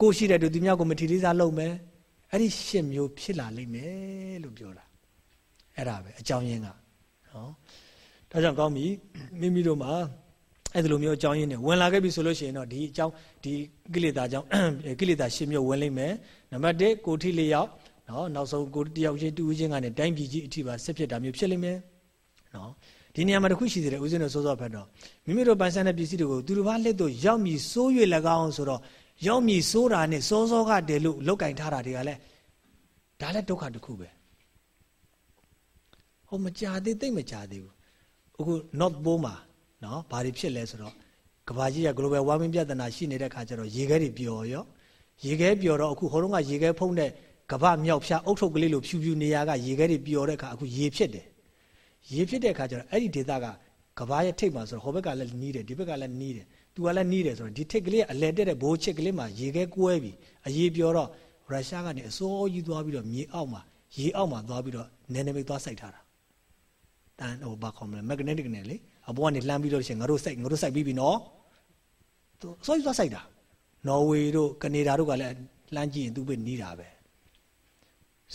ကိုရှိတဲ့သူသူများကိုမထီလေးစားလုပ်မယ်အဲ့ဒီရှစ်မျိုးဖြစ်လာလိမ့်မယ်လို့ပြောတာအဲ့ဒါပဲအကြောင်းရင်းကနော်ဒါကြောင့်ကောင်းပြီမိမိတို့မှာအဲ့ဒီလိုမျိုးအကြောင်းရင်းနဲ့ဝင်လာခဲ့ပြီဆိုလို့ရှိရင်တော့ဒီအကြောင်းဒီကိလေသာအကြောင်းကိလေသာရှစ်မျိုးဝင်လိမ့်မယ်နံပါတ်1ကိုထိလေးရောက် နော်နောက်ဆုံးကိုတယောက်ချင်းတူဦးချင်းကနေတိုင်းပြည်ကြီးအထိပါဆက်ဖြစ်တာမျိုးဖြစ်လိမ့်မယ်နော်ဒီနေရာမှာတခုရှိသေးတယ်ဦးဇင်းတို့စိုးစောဖတ်တော့မိမိတို့ပိုင်ဆိုင်တဲ့ပစ္စည်းတွေကိုသူတစ်ပါးလက်တို့ရောက်မြည်စိုး၍၎င်းဆိုတော့ရောက်မြည်စိုးတာနဲ့စောစောကတည်းလို့လောက်ကင်ထားတာတွေကလည်းဒါလည်းဒုက္ခတစ်ခုပဲဟိုမကြသေးသိမ့်မကြသေးဘူးအခု not pole မှာနော်ဘာတွေဖြစ်လဲဆိုတော့ကဘာကြီးက global warming ပြဿနာရှိနေတဲ့ခါကျတော့ရေခဲတွေပျော်ရောရေခဲပျော်တော့အခုဟိုတုန်းကရေခဲဖုံးတဲ့ ကပမြောက်ဖြာအုတ်ထုတ်ကလေးလိုဖြူဖြူနေရာကရေခဲတွေပျော်တဲ့အခါအခုရေဖြစ်တယ်ရေဖြစ်တဲ့အခါကျတော့အဲ့ဒီဒေသကကဘာရဲ့ထိပ်မှာဆိုတော့ဟိုဘက်ကလည်းနီးတယ်ဒီဘက်ကလည်းနီးတယ်သူကလည်းနီးတယ်ဆိုတော့ဒီထိပ်ကလေးကအလဲတက်တဲ့ဘိုးချစ်ကလေးမှာရေခဲကွဲပြီးအရေးပြောတော့ရုရှားကနေအစိုးကြီးသွားပြီးတော့မြေအောက်မှာရေအောက်မှာသွားပြီးတော့နယ်နိမိတ်သွားစိုက်ထားတာတန်ဟိုဘာခေါ်မလဲမက်ဂနက်တစ်နဲ့လေအပေါ်ကနေလှမ်းပြီးတော့ရှင်ငါတို့စိုက်ငါတို့စိုက်ပြီးပြီနော်သူအစိုးကြီးသွားစိုက်တာနော်ဝေတို့ကနေဒါတို့ကလည်းလှမ်းကြည့်ရင်သူပဲနီးတာပဲ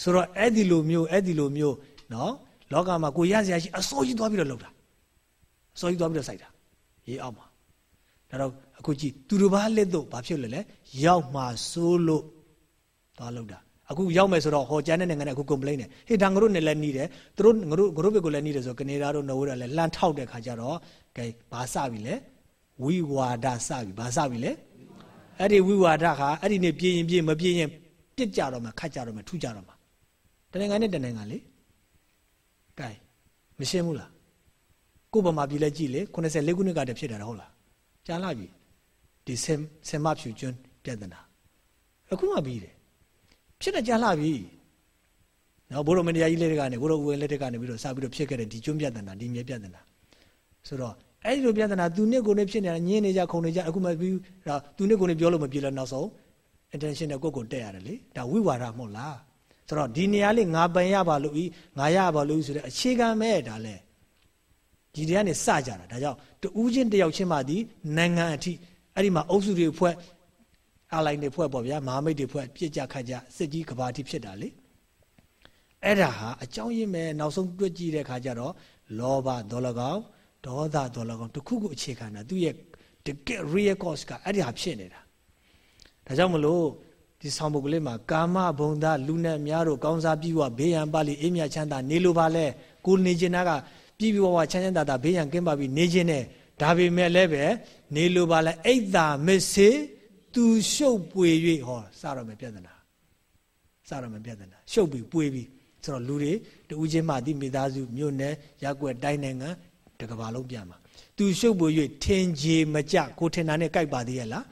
ဆိုတော့အဲ့ဒီလိုမျိုးအဲ့ဒီလိုမျိုးနော်လောကမှာကိုရစရာရှိအစိုးကြီးသွားပြီးတော့လှုပ်တာအစိုးကြီးသွားပြီးတော့စိုက်တာရေးအောင်မှာဒါတော့အခုကြည့်သူတို့ဘာလက်တော့ဘာဖြစ်လဲလဲရောက်မှစိုးလို့သွားလှုပ်တာအခုရောက်မယ်ဆိုတော့ဟောကျန်းတဲ့နိုင်ငံနဲ့အခု complain နေဟေးဒါငါတို့နဲ့လည်းနှီးတယ်သူတို့ငါတို့ငါတို့ဘက်ကိုလည်းနှီးတယ်ဆိုကနေဒါတို့နော်ဝေးတယ်လည်းလှမ်းထောက်တဲ့ခါကျတော့ကဲဘာစပြီလဲဝိဝါဒစပြီဘာစပြီလဲအဲ့ဒီဝိဝါဒခါအဲ့ဒီနေ့ပြင်းရင်ပြင်းမပြင်းရင်ပြစ်ကြတော့မှခတ်ကြတော့မှထူကြတော့မှ တနိုင်ငံနဲ့တနိုင်ငံလေကဲမရှင်းဘူးလားကို့ဗမာပြည်လဲကြည့်လေ84ခုနှစ်ကတည်းဖြစ်တာဟုတ်လားကြားလာပြီဒီဆင်ဆင်မဖြူကျွန်းပြဿနာအခုမှပြီးတယ်ဖြစ်တဲ့ကြားလာပြီနော်ဘိုးတော်မင်းတရားကြီးလက်ထက်ကနေဘိုးတော်ဦးဝင်းလက်ထက်ကနေပြီးတော့စပြီးတော့ဖြစ်ခဲ့တဲ့ဒီကျွန်းပြဿနာဒီမြေပြဿနာဆိုတော့အဲ့ဒီလိုပြဿနာသူနှစ်ကိုနေဖြစ်နေတာညင်းနေကြခုံနေကြအခုမှပြီးဒါသူနှစ်ကိုနေပြောလို့မပြေလို့နောက်ဆုံး attention နဲ့ကိုယ့်ကိုတက်ရတယ်လေဒါဝိဝါဒမဟုတ်လား ဆိုတော့ဒီနေရာလေးငါပန်ရပါလို့ဤငါရပါလို့ဆိုတဲ့အခြေခံမဲ့ဒါလဲဒီတွေကနေစကြတာဒါကြောင့်တူးချင်းတယောက်ချင်းမှဒီနိုင်ငံအထိအဲ့ဒီမှာအုပ်စုတွေဖွဲ့အလိုက်တွေဖွဲ့ပေါ့ဗျာမဟာမိတ်တွေဖွဲ့ပြစ်ကြခတ်ကြစစ်ကြီးကဘာတိဖြစ်တာလေအဲ့ဒါဟာအကြောင်းရင်းပဲနောက်ဆုံးတွက်ကြည့်တဲ့ခါကျတော့လောဘဒေါ်လကောင်ဒေါသဒေါ်လကောင်တခုခုအခြေခံတာသူရဲ့တကယ် real cause ကအဲ့ဒီဟာဖြစ်နေတာဒါကြောင့်မလို့ ဒီဆောင်ပုဒ်ကလေးမှာကာမဘုံသားလူနဲ့များတို့ကောင်းစားပြီးဝဘေးရန်ပါလိအေးမြချမ်းသာနေလိုပါလဲကိုနေခြင်းကပြီးပြီးဝဝချမ်းချမ်းသာသာဘေးရန်ကင်းပါပြီးနေခြင်းနဲ့ဒါပေမဲ့လည်းပဲနေလိုပါလဲအိတ်သာမစေသူရှုပ်ပွေ၍ဟောစတော့မယ်ပြဿနာစတော့မယ်ပြဿနာရှုပ်ပြီးပွေပြီးဆိုတော့လူတွေတူးချင်းမှဒီမိသားစုမြို့နယ်ရက်ွက်တိုင်းနိုင်ငံတကဘာလုံးပြန်မှာသူရှုပ်ပွေ၍ထင်ကြီးမကြကိုထင်တာနဲ့ကြိုက်ပါသေးရဲ့လား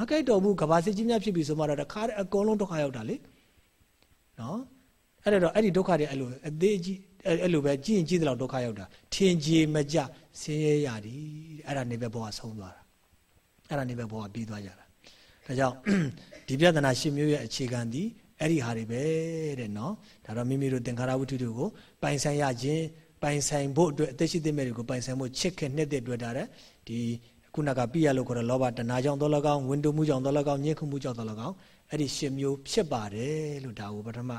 မကြိုက်တော့ဘူးကဘာစစ်ကြီးများဖြစ်ပြီဆိုမှတော့တခါတည်းအကုန်လုံးဒုက္ခရောက်တာလေနော်အဲ့တော့အဲ့ဒီဒုက္ခတွေအဲ့လိုအသေးကြီးအဲ့လိုပဲကြည့်ရင်ကြည့်တဲ့လောက်ဒုက္ခရောက်တာထင်ကြီးမကြဆင်းရဲရသည်အဲ့ဒါနေပဲဘဝဆုံးသွားတာအဲ့ဒါနေပဲဘဝပြီးသွားကြတာဒါကြောင့်ဒီပြဿနာရှင်းမျိုးရဲ့အခြေခံဒီအဲ့ဒီဟာတွေပဲတဲ့နော်ဒါတော့မိမိတို့သင်္ခါရဝတ္ထုတွေကိုပိုင်ဆိုင်ရခြင်းပိုင်ဆိုင်ဖို့အတွက်အသက်ရှိသင့်မဲ့တွေကိုပိုင်ဆိုင်ဖို့ချစ်ခင်နှစ်တဲ့အတွက်ဒါတဲ့ဒီ ခုနကပြရလို့ခေါ်တဲ့လောဘတဏှာကြောင့်သော၎င်းဝိန္ဒုမှုကြောင့်သော၎င်းညှဉ်းခုမှုကြောင့်သော၎င်းအဲ့ဒီရှင်းမျိုးဖြစ်ပါတယ်လို့ဒါကိုပထမ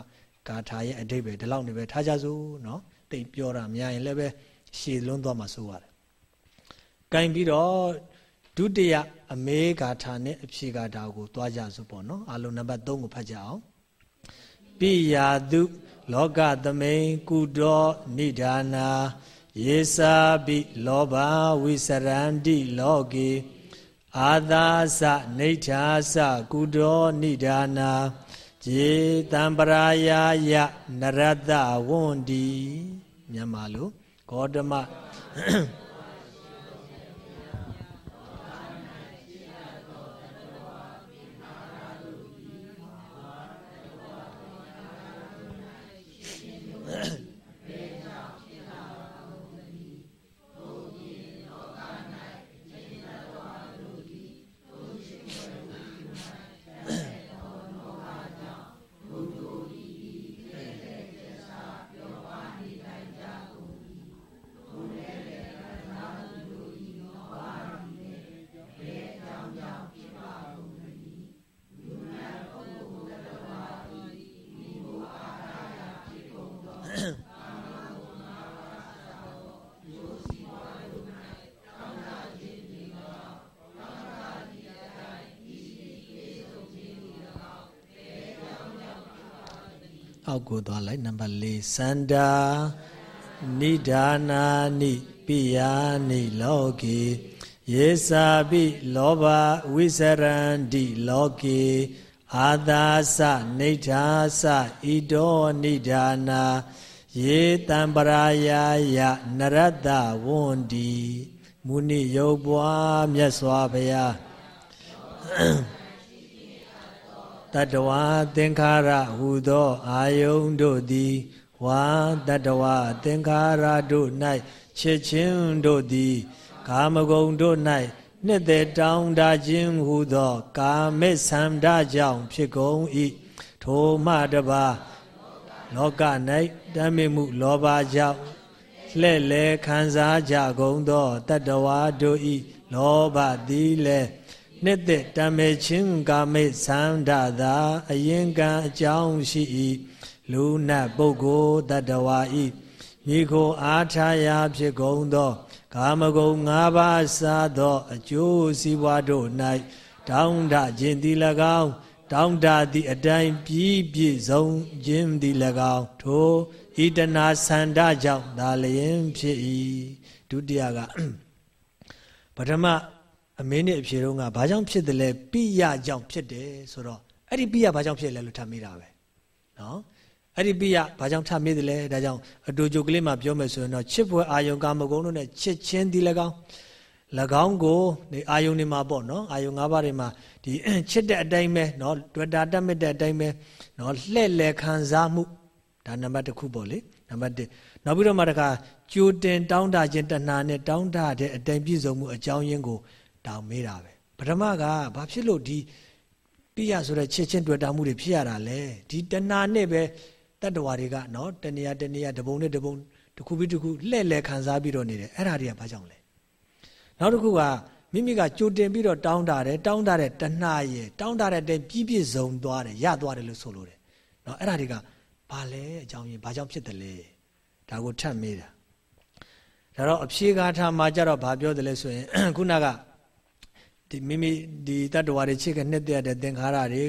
ဂါထာရဲ့အဓိပ္ပာယ်ဒီလောက်နေပဲထားကြစို့နော်တိတ်ပြောတာများရင်လည်းပဲရှည်လွန်းသွားမှာစိုးရတယ်။ကင်ပြီးတော့ဒုတိယအမေဂါထာနဲ့အဖြေဂါထာကိုသွားကြစို့ပေါ့နော်အလုံးနံပါတ်3ကိုဖတ်ကြအောင်။ပိယာတုလောကသမိန်ကုတောနိဒာနာ ယေစာပိလောဘဝိစရန္တိလောကေအာသာစနေဋ္ဌာစကုတောနိဒာနာကျေတံပရာယာယနရတ္တဝန္တိမြန်မာလိုဂေါတမ အောက်ကိုသွားလိုက်နံပါတ်၄စန္ဒာနိဒာနာနိပိယာနိလောကေယေစာပိလောဘဝိစရန္တိလောကေအာသာစနေဋ္ဌာစဣတောနိဒာနာယေတံပရာယာယနရတ္တဝန္တိမုနိယုတ်ပွားမြတ်စွာဘုရား တတဝသင်္ခါရဟူသောအာယုန်တို့သည်ဝါတတဝသင်္ခါရတို့၌ချစ်ချင်းတို့သည်ကာမဂုဏ်တို့၌နှစ်သက်တောင်းတခြင်းဟူသော ကာမိသန္ဓကြောင့်ဖြစ်ကုန်၏ထိုမှတပါလောက၌တမ်းမြမှုလောဘကြောင့်လှဲ့လေခံစားကြကုန်သောတတဝါတို့၏လောဘသည်လည်း နှစ်သက်တမေချင်းကာမိသန္ဓသာအရင်ကံအကြောင်းရှိ၏လူနတ်ပုဂ္ဂိုလ်တတဝါဤမိခိုအားထားရာဖြစ်ကုန်သော ကာမဂုဏ်၅ပါးစားသော အကျိုးစီးပွားတို့၌တောင်းတခြင်းသည်၎င်းတောင်းတသည့်အတိုင်းပြီးပြည့်စုံခြင်းသည်၎င်းထိုဣတနာဆန္ဒကြောင့်ဒါလျင်ဖြစ်၏ဒုတိယကပထမ အမင်းနဲ့အဖြေတော့ကဘာကြောင့်ဖြစ်တယ်လဲပိယကြောင့်ဖြစ်တယ်ဆိုတော့အဲ့ဒီပိယဘာကြောင့်ဖြစ်လဲလို့ထပ်မိတာပဲနော်အဲ့ဒီပိယဘာကြောင့်ထပ်မိတယ်လဲဒါကြောင့်အတူကြုတ်ကလေးမှာပြောမယ်ဆိုရင်တော့ချစ်ပွဲအာယုံကာမဂုဏ်တို့နဲ့ချစ်ချင်းဒီ၎င်း၎င်းကိုဒီအာယုံတွေမှာပေါ့နော်အာယုံ၅ပါးတွေမှာဒီချစ်တဲ့အတိုင်းပဲနော်တွေ့တာတတ်မြတဲ့အတိုင်းပဲနော်လှဲ့လေခံစားမှုဒါနံပါတ်တစ်ခုပေါ့လေနံပါတ်1နောက်ပြီးတော့မှတခါကြိုတင်တောင်းတခြင်းတဏှာနဲ့တောင်းတတဲ့အတိုင်းပြည့်စုံမှုအကြောင်းရင်းကို တောင်းမေးတာပဲပထမကဘာဖြစ်လို့ဒီပိယဆိုတဲ့ချစ်ချင်းတွေ့တာမှုတွေဖြစ်ရတာလဲဒီတဏှာနဲ့ပဲတတ္တဝါတွေကနော်တဏှာတဏှာတပုံနဲ့တပုံတစ်ခုပြီးတစ်ခုလှဲ့လှဲခံစားပြီးတော့နေတယ်အဲ့ဒါတွေကဘာကြောင့်လဲနောက်တစ်ခုကမိမိကကြိုတင်ပြီးတော့တောင်းတာတယ်တောင်းတာတဲ့တဏှာရဲ့တောင်းတာတဲ့တိုင်ပြည့်ပြည့်စုံသွားတယ်ရသွားတယ်လို့ဆိုလို့တယ်နော်အဲ့ဒါတွေကဘာလဲအကြောင်းရင်းဘာကြောင့်ဖြစ်တယ်လဲဒါကိုထပ်မေးတာဒါတော့အဖြေကားထားမှာကြတော့ဘာပြောတယ်လဲဆိုရင်ခုနက ဒီမိမိဒီတတ္တဝါတွေချစ်ကနှစ်သက်တဲ့သင်္ခါရတွေ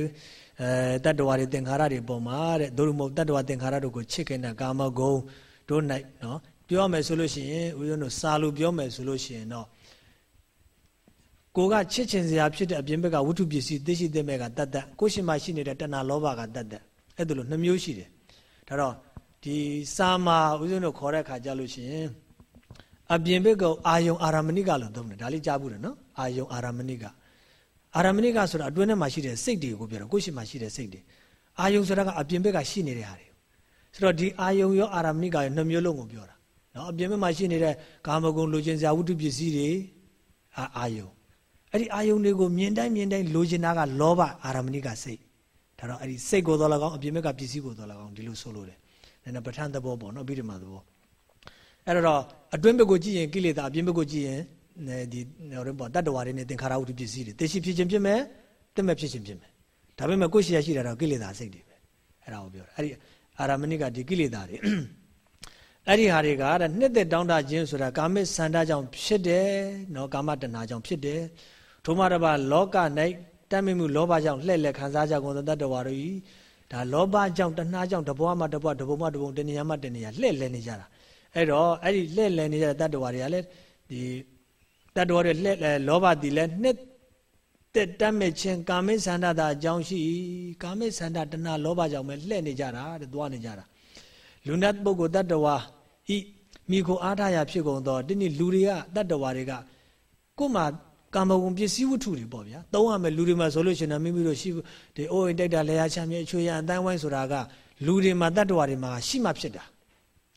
အဲတတ္တဝါတွေသင်္ခါရတွေပုံမှာတဲ့တို့လိုမဟုတ်တတ္တဝါသင်္ခါရတို့ကိုချစ်ခင်တဲ့ကာမဂုဏ်တို့၌နော်ပြောမယ်ဆိုလို့ရှိရင်ဦးဇင်းတို့စာလို့ပြောမယ်ဆိုလို့ရှိရင်တော့ကိုကချစ်ချင်စရာဖြစ်တဲ့အပြင်ဘက်ကဝတ္ထုပစ္စည်းသိရှိတဲ့မဲ့ကတတ်တတ်ကိုရှင်မှာရှိနေတဲ့တဏှာလောဘကတတ်တတ်အဲ့ဒါလိုနှမျိုးရှိတယ်ဒါတော့ဒီစာမှာဦးဇင်းတို့ခေါ်တဲ့ခါကြလို့ရှိရင် အပြင်ဘက်ကအာယုံအာရမဏိကလို့သုံးတယ်ဒါလေးကြားဘူးတယ်နော်အာယုံအာရမဏိကအာရမဏိကဆိုတာအတွင်းထဲမှာရှိတဲ့စိတ်တွေကိုပြောတာကိုယ့်ရှိမှရှိတဲ့စိတ်တွေအာယုံဆိုတာကအပြင်ဘက်ကရှိနေတဲ့ဟာတွေဆိုတော့ဒီအာယုံရောအာရမဏိကရောနှစ်မျိုးလုံးကိုပြောတာနော်အပြင်ဘက်မှာရှိနေတဲ့ကာမဂုဏ်လိုချင်စရာဝတ္ထုပစ္စည်းတွေအာအာယုံအဲ့ဒီအာယုံတွေကိုမြင်တိုင်းမြင်တိုင်းလိုချင်တာကလောဘအာရမဏိကစိတ်ဒါတော့အဲ့ဒီစိတ်ကိုတော့လကောင်းအပြင်ဘက်ကပစ္စည်းကိုတော့လကောင်းဒီလိုဆိုလို့တယ်နည်းနည်းပဋ္ဌာန်းသဘောပေါ့နော်ပြီးဒီမှာသဘော အဲ့တော့အတွင်းဘက်ကိုကြည့်ရင်ကိလေသာအပြင်ဘက်ကိုကြည့်ရင်ဒီဟိုပေါ့တတ္တဝါတွေနဲ့သင်္ခါရဝတ္ထုပစ္စည်းတွေသိရှိဖြစ်ခြင်းဖြစ်မယ်တမဲ့ဖြစ်ခြင်းဖြစ်မယ်ဒါပေမဲ့ကိုယ်ရှိရရှိတာတော့ကိလေသာစိတ်တွေပဲအဲ့ဒါကိုပြောတာအဲ့ဒီအာရမဏိကဒီကိလေသာတွေအဲ့ဒီဟာတွေကတဲ့နှစ်သက်တောင်းတခြင်းဆိုတာကာမိစန္ဒကြောင့်ဖြစ်တယ်နော်ကာမတဏှာကြောင့်ဖြစ်တယ်ထိုမှတပါလောက၌တတ်မိမှုလောဘကြောင့်လှဲ့လက်ခံစားကြကုန်သောတတ္တဝါတို့ဤဒါလောဘကြောင့်တဏှာကြောင့်တဘွားမှတဘွားတဘုံမှတဘုံတဏှာမှတဏှာလှဲ့လဲနေကြတာ အဲ့တော့အဲ့ဒီလှဲ့လဲနေကြတဲ့တတ္တဝါတွေကလည်းဒီတတ္တဝါတွေလှဲ့လောဘတည်လဲနှစ်တက်တတ်မဲ့ခြင်းကာမိဆန္ဒတာအကြောင်းရှိကာမိဆန္ဒတဏှာလောဘကြောင့်ပဲလှဲ့နေကြတာတဲ့သွားနေကြတာလူနတ်ပုဂ္ဂိုလ်တတ္တဝါဤမိခိုအားထားရဖြစ်ကုန်တော့ဒီနေ့လူတွေကတတ္တဝါတွေကကို့မှာကာမဂုဏ်ပစ္စည်းဝတ္ထုတွေပေါ့ဗျာသုံးရမယ်လူတွေမှာဆိုလို့ရှိရင်မိမိတို့ရှိဒီအိုးအိမ်တိုက်တာလေယာချမ်းမြေအချွေရအတိုင်းဝိုင်းဆိုတာကလူတွေမှာတတ္တဝါတွေမှာရှိမှဖြစ်တာ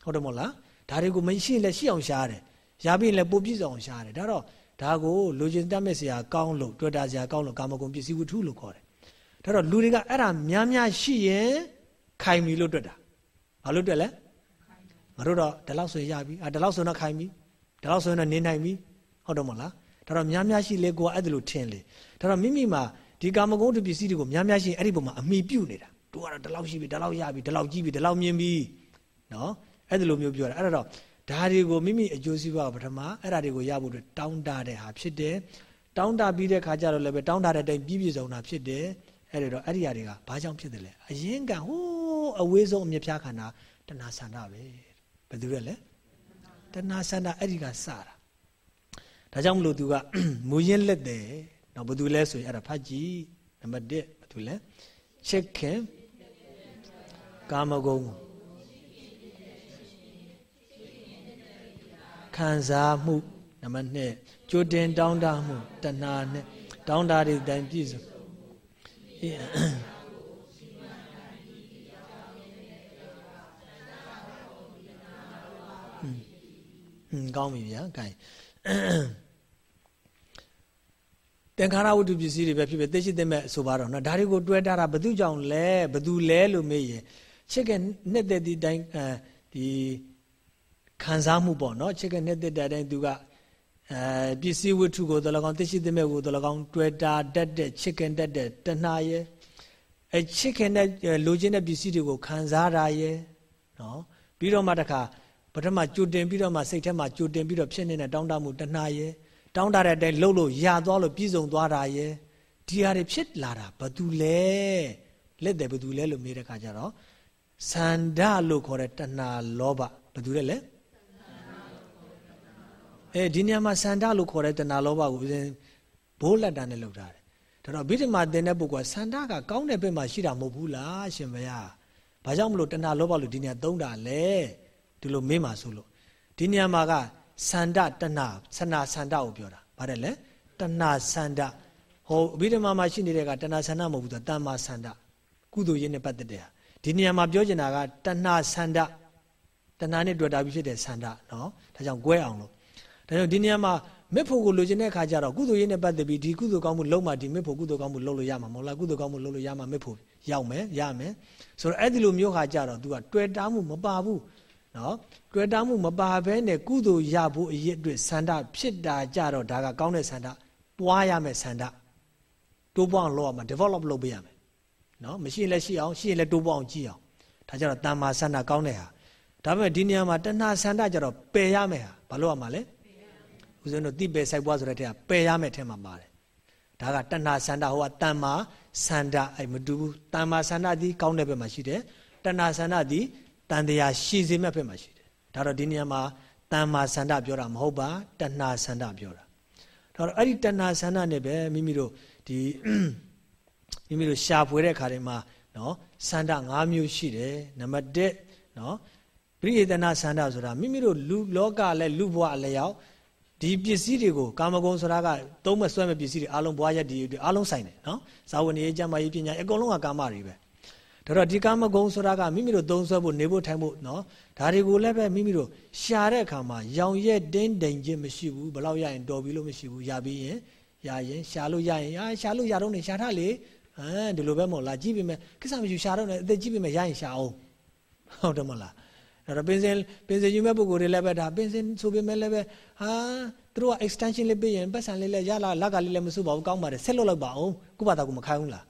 ဟုတ်တယ်မို့လား ဒါတွေကိုမရှိရင်လည်းရှိအောင်ရှားတယ်ရပြီးရင်လည်းပိုပြည့်စုံအောင်ရှားတယ်ဒါတော့ဒါကိုလူချင်းတတ်မဲ့စရာကောင်းလို့တွေ့တာစရာကောင်းလို့ကာမဂုဏ်ပစ္စည်းဝတ္ထုလို့ခေါ်တယ်ဒါတော့လူတွေကအဲ့ဒါများများရှိရင်ခိုင်ပြီလို့တွေ့တာဘာလို့တွေ့လဲငါတို့တော့ဒီလောက်ဆိုရပြီအဲဒီလောက်ဆိုတော့ခိုင်ပြီဒီလောက်ဆိုရင်တော့နေနိုင်ပြီဟုတ်တော့မလားဒါတော့များများရှိလေကိုကအဲ့ဒါလိုထင်လေဒါတော့မိမိမှာဒီကာမဂုဏ်တပစ္စည်းတွေကိုများများရှိရင်အဲ့ဒီပုံမှာအမိပြုတ်နေတာတို့ကတော့ဒီလောက်ရှိပြီဒီလောက်ရပြီဒီလောက်ကြီးပြီဒီလောက်မြင်ပြီနော် အဲ့ဒါလိုမျိုးပြောတာအဲ့ဒါတော့ဒါတွေကိုမိမိအကျိုးစီးပွားပထမအဲ့ဒါတွေကိုရဖို့အတွက်တောင်းတတဲ့ဟာဖြစ်တယ်တောင်းတပြီးတဲ့ခါကျတော့လည်းပဲတောင်းတတဲ့အတိုင်းပြည့်ပြည့်စုံတာဖြစ်တယ်အဲ့ဒါတော့အဲ့ဒီຢာတွေကဘာကြောင့်ဖြစ်တယ်လဲအရင်ကဟိုးအဝေးဆုံးအမြဖြားခန္ဓာတဏှာဆန္ဒပဲဘယ်သူလဲလဲတဏှာဆန္ဒအဲ့ဒီကစတာဒါကြောင့်မလို့သူကမူရင်းလက်တယ်နော်ဘယ်သူလဲဆိုရင်အဲ့ဒါဖတ်ကြည့်နံပါတ်1ဘယ်သူလဲချစ်ခင်ကာမဂုဏ် ခံစားမှုနံပါတ်2ကြိုတင်တောင်းတမှုတဏှာနဲ့တောင်းတတွေတိုင်ပြည့်စုံအေးဟွန်းကောင်းပြီဗျာ gain သင်္ခါရဝတ္ထုပစ္စည်းတွေပဲဖြစ်ဖြစ်သိရှိသိမဲ့ဆိုပါတော့နော်ဒါတွေကိုတွဲထားတာဘယ်သူကြောင့်လဲဘယ်သူလဲလို့မေးရင်ချစ်ကနှစ်သက်ဒီတိုင်းဒီ ခံစားမှုပေါ့နော်ချစ်ကနှစ်သက်တဲ့အတိုင်းသူကအဲပစ္စည်းဝတ္ထုကိုတလကောင်သိရှိသိမဲ့ကိုတလကောင်တွဲတာတတ်တဲ့ချစ်ခင်တတ်တဲ့တဏှာရဲ့အဲချစ်ခင်တဲ့လိုချင်တဲ့ပစ္စည်းတွေကိုခံစားတာရဲ့နော်ပြီးတော့မှတခါပထမကြိုတင်ပြီးတော့မှစိတ်ထဲမှာကြိုတင်ပြီးတော့ဖြစ်နေတဲ့တောင်းတမှုတဏှာရဲ့တောင်းတတဲ့အတိုင်းလှုပ်လို့ရသွားလို့ပြည့်စုံသွားတာရဲ့ဒီဟာတွေဖြစ်လာတာဘသူလဲလက်တယ်ဘသူလဲလို့မေးတဲ့ခါကျတော့သန္ဓလို့ခေါ်တဲ့တဏှာလောဘဘသူလဲလဲ အဲဒီနေရာမှာသန္ဓလို့ခေါ်တဲ့တဏှာလောဘကိုဦးဇင်းဘိုးလက်တန်းနဲ့လောက်ထားတယ်ဒါတော့ဗိဓမာသင်တဲ့ပုဂ္ဂိုလ်ကသန္ဓကကောင်းတဲ့ဘက်မှာရှိတာမဟုတ်ဘူးလားရှင်ဘုရားဘာကြောင့်မလို့တဏှာလောဘလို့ဒီနေရာသုံးတာလဲဒီလိုမေးမှာဆိုလို့ဒီနေရာမှာကစန္ဒတဏဆန္ဒစန္ဒကိုပြောတာဗါတယ်လေတဏစန္ဒဟိုအဘိဓမ္မာမှာရှိနေတဲ့ကတဏဆန္ဒမဟုတ်ဘူးသူတမ္မာစန္ဒကုသိုလ်ရင်းနဲ့ပတ်သက်တဲ့ဟာဒီနေရာမှာပြောချင်တာကတဏစန္ဒတဏနဲ့တွေ့တာပြီးဖြစ်တဲ့စန္ဒနော်ဒါကြောင့်꿰အောင်လို့ ဒါကြောင့်ဒီနေရာမှာမေဖို့ကိုလိုချင်တဲ့ခါကျတော့ကုသိုလ်ရင်းနဲ့ပတ်သက်ပြီးဒီကုသိုလ်ကောင်းမှုလုံးမှဒီမေဖို့ကုသိုလ်ကောင်းမှုလုံးလို့ရမှာမဟုတ်လားကုသိုလ်ကောင်းမှုလုံးလို့ရမှာမေဖို့ရောက်မယ်ရမယ်ဆိုတော့အဲ့ဒီလိုမျိုးခါကျတော့ तू ကတွေ့တာမှုမပါဘူးနော်တွေ့တာမှုမပါဘဲနဲ့ကုသိုလ်ရဖို့အရေးအတွက်ဆန္ဒဖြစ်တာကြတော့ဒါကကောင်းတဲ့ဆန္ဒပွားရမယ်ဆန္ဒတိုးပွားအောင်လုပ်ရမှာ develop လုပ်ပေးရမယ်နော်မရှိရင်လည်းရှိအောင်ရှိရင်လည်းတိုးပွားအောင်ကြည့်အောင်ဒါကြတော့တမ္မာဆန္ဒကောင်းတဲ့ဟာဒါပေမဲ့ဒီနေရာမှာတဏှာဆန္ဒကြတော့ပယ်ရမယ်ဟာဘာလို့ရမှာလဲ ဦးဇင်းတို့တိပယ်စိုက်ပွားဆိုတဲ့တဲ့ကပယ်ရမယ်ထဲမှာပါတယ်ဒါကတဏှာဆန္ဒဟိုကတမ္မာဆန္ဒအဲ့မတူဘူးတမ္မာဆန္ဒဒီကောင်းတဲ့ဘက်မှာရှိတယ်တဏှာဆန္ဒဒီတန်တရားရှိစေမဲ့ဘက်မှာရှိတယ်ဒါတော့ဒီနေရာမှာတမ္မာဆန္ဒပြောတာမဟုတ်ပါတဏှာဆန္ဒပြောတာဒါတော့အဲ့ဒီတဏှာဆန္ဒနဲ့ပဲမိမိတို့ဒီမိမိတို့ရှာဖွေတဲ့ခါတွေမှာနော်ဆန္ဒ၅မျိုးရှိတယ်နံပါတ်1နော်ပရိယေတနာဆန္ဒဆိုတာမိမိတို့လူလောကလည်းလူဘဝအလျောက် ဒီပစ္စည်းတွေကိုကာမဂုဏ်ဆိုတာကသုံးမဆွဲမဲ့ပစ္စည်းတွေအလုံးဘွားရက်ဒီတွေအလုံးဆိုင်တယ်နော်ဇာဝနေရေးကြမ်းမာရေးပညာအကုန်လုံးကကာမတွေပဲဒါတော့ဒီကာမဂုဏ်ဆိုတာကမိမိတို့သုံးဆွဲဖို့နေဖို့ထိုင်ဖို့နော်ဒါတွေကိုလည်းပဲမိမိတို့ရှာတဲ့အခါမှာရောင်ရက်တင်းတိမ်ခြင်းမရှိဘူးဘလောက်ရရင်တော်ပြီလို့မရှိဘူးရပြီးရင်ရရင်ရှာလို့ရရင်အာရှာလို့ရတော့နေရှာထားလေဟမ်ဒီလိုပဲမဟုတ်လားကြည့်ပြီမဲ့ကိစ္စမရှိရှာတော့နေအသက်ကြည့်ပြီမဲ့ရရင်ရှာအောင်ဟုတ်တယ်မလား ဒါတော့ပင်စင်ပင်စင်ယူမဲ့ပုဂ္ဂိုလ်တွေလည်းပဲဒါပင်စင်ဆိုပေမဲ့လည်းပဲဟာသူတို့က extension လေးပေးရင်ပတ်စံလေးလည်းရလာလက်ကလေးလည်းမစုပါဘူးကောင်းပါတယ်ဆက်လို့လောက်ပါအောင်ကုဘာသာကမခိုင်းဘူးလား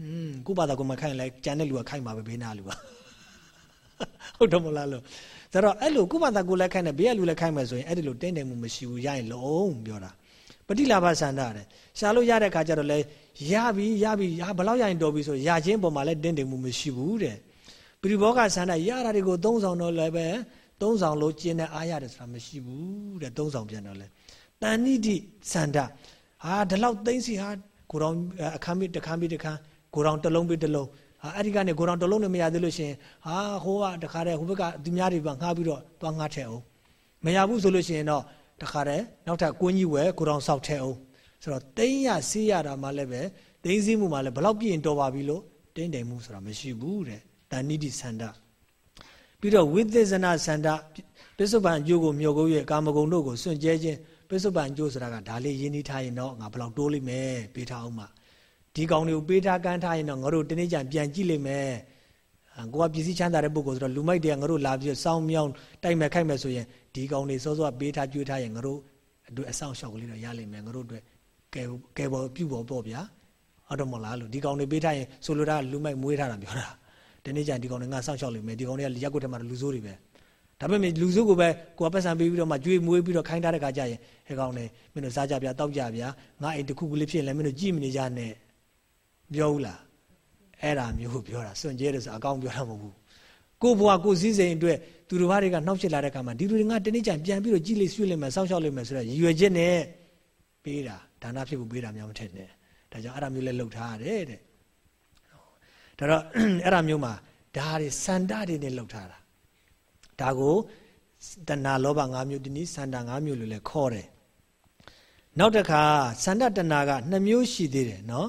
อืมကုဘာသာကမခိုင်းလဲကြံတဲ့လူကခိုင်းပါပဲဘေးနာလူကဟုတ်တယ်မလားလို့ဆိုတော့အဲ့လိုကုဘာသာကိုလည်းခိုင်းတယ်ဘေးကလူလည်းခိုင်းမယ်ဆိုရင်အဲ့ဒီလိုတင်းတယ်မှုမရှိဘူးရရင်လုံးပြောတာပဋိလာဘဆန္ဒတယ်ရှာလို့ရတဲ့ခါကျတော့လဲရပြီရပြီရဘလောက်ရရင်တော်ပြီဆိုရချင်းပုံမှာလဲတင်းတယ်မှုမရှိဘူးတဲ့ ပရိဘောဂဆန္ဒရတာတွေကိုသုံးဆောင်တော့လည်းပဲသုံးဆောင်လို့ကျင်းတဲ့အားရတယ်ဆိုတာမရှိဘူးတဲ့သုံးဆောင်ပြန်တော့လဲတန်နိတိဆန္ဒဟာဒီလောက်သိမ့်စီဟာကိုတော်အခမ်းပြီးတခမ်းပြီးတခမ်းကိုတော်တစ်လုံးပြီးတစ်လုံးဟာအဲ့ဒီကနေကိုတော်တစ်လုံးနဲ့မရသေးလို့ရှင်ဟာဟိုကတခါတည်းဟိုဘက်ကသူများတွေပါငှားပြီးတော့သွားငှားထည့်အောင်မရဘူးဆိုလို့ရှိရင်တော့တခါတည်းနောက်ထပ်ကိုကြီးဝဲကိုတော်ဆောက်ထည့်အောင်ဆိုတော့တိမ့်ရဆေးရတာမှလည်းပဲသိမ့်စည်းမှုမှလည်းဘလောက်ပြည့်ရင်တော်ပါပြီလို့တင်းတိမ်မှုဆိုတာမရှိဘူးတဲ့ တဏိတိဆန္ဒပြီးတော့ဝိသေဇနာဆန္ဒပစ္စုပန်အကျိုးကိုမြော်ကိုရဲ့ကာမဂုဏ်တို့ကိုစွန့်ကြဲခြင်းပစ္စုပန်အကျိုးဆိုတာကဒါလေးရင်းနှီးထားရင်တော့ငါဘယ်လောက်တိုးလိမ့်မယ်ပေးထားအောင်မှဒီကောင်တွေကိုပေးထားကမ်းထားရင်တော့ငါတို့တနေ့ကျန်ပြန်ကြည့်လိမ့်မယ်ကိုကပစ္စည်းချမ်းသာတဲ့ပုဂ္ဂိုလ်ဆိုတော့လူမိုက်တွေကငါတို့လာပြီးစောင်းမြောင်းတိုက်မဲ့ခိုက်မဲ့ဆိုရင်ဒီကောင်တွေစောစောပေးထားကြွေးထားရင်ငါတို့အတွက်အဆောင်ရှောက်ကလေးတော့ရလိမ့်မယ်ငါတို့အတွက်ကဲကဲပေါ်ပြုတ်ပေါ်ပေါ့ဗျာဟုတ်တော့မလားလို့ဒီကောင်တွေပေးထားရင်ဆိုလိုတာလူမိုက်မွေးထားတာပြောတာ ဒီနေ့ကျရင်ဒီကောင်တွေငါစောင့်ရှောက်လိမ့်မယ်ဒီကောင်တွေကရက်ကွက်ထဲမှာလူဆိုးတွေပဲဒါပေမဲ့လူဆိုးကိုပဲကိုကပတ်စံပေးပြီးတော့မှကြွေးမွေးပြီးတော့ခိုင်းထားတဲ့ခါကျရင်ဟဲကောင်တွေမင်းတို့စားကြဗျာတောက်ကြဗျာငါအိမ်တစ်ခုကလေးဖြစ်ရင်လည်းမင်းတို့ကြည့်မနေကြနဲ့ပြောဘူးလားအဲ့ဒါမျိုးပြောတာစွန့်ကြဲတယ်ဆိုအကောင်းပြောတာမဟုတ်ဘူးကိုဘွားကိုစည်းစိမ်အတွက်သူတို့ဘာတွေကနှောက်ချစ်လာတဲ့ခါမှာဒီလူတွေငါတနေ့ကျရင်ပြန်ပြီးတော့ကြည်လေးဆွေးလိမ့်မယ်စောင့်ရှောက်လိမ့်မယ်ဆိုတော့ရည်ရွယ်ချက်နဲ့ပေးတာဒါနဖြစ်ဖို့ပေးတာများမထက်နဲ့ဒါကြောင့်အဲ့ဒါမျိုးလဲလှုပ်ထားရတယ်တဲ့ ဒါတော့အဲ့ဒါမျိုးမှာဒါတွေစန္ဒတွေနဲ့လှုပ်ထားတာဒါကိုတဏှာလောဘ၅မျိုးဒီနည်းစန္ဒ၅မျိုးလို့လည်းခေါ်တယ်နောက်တစ်ခါစန္ဒတဏှာက2မျိုးရှိသေးတယ်နော်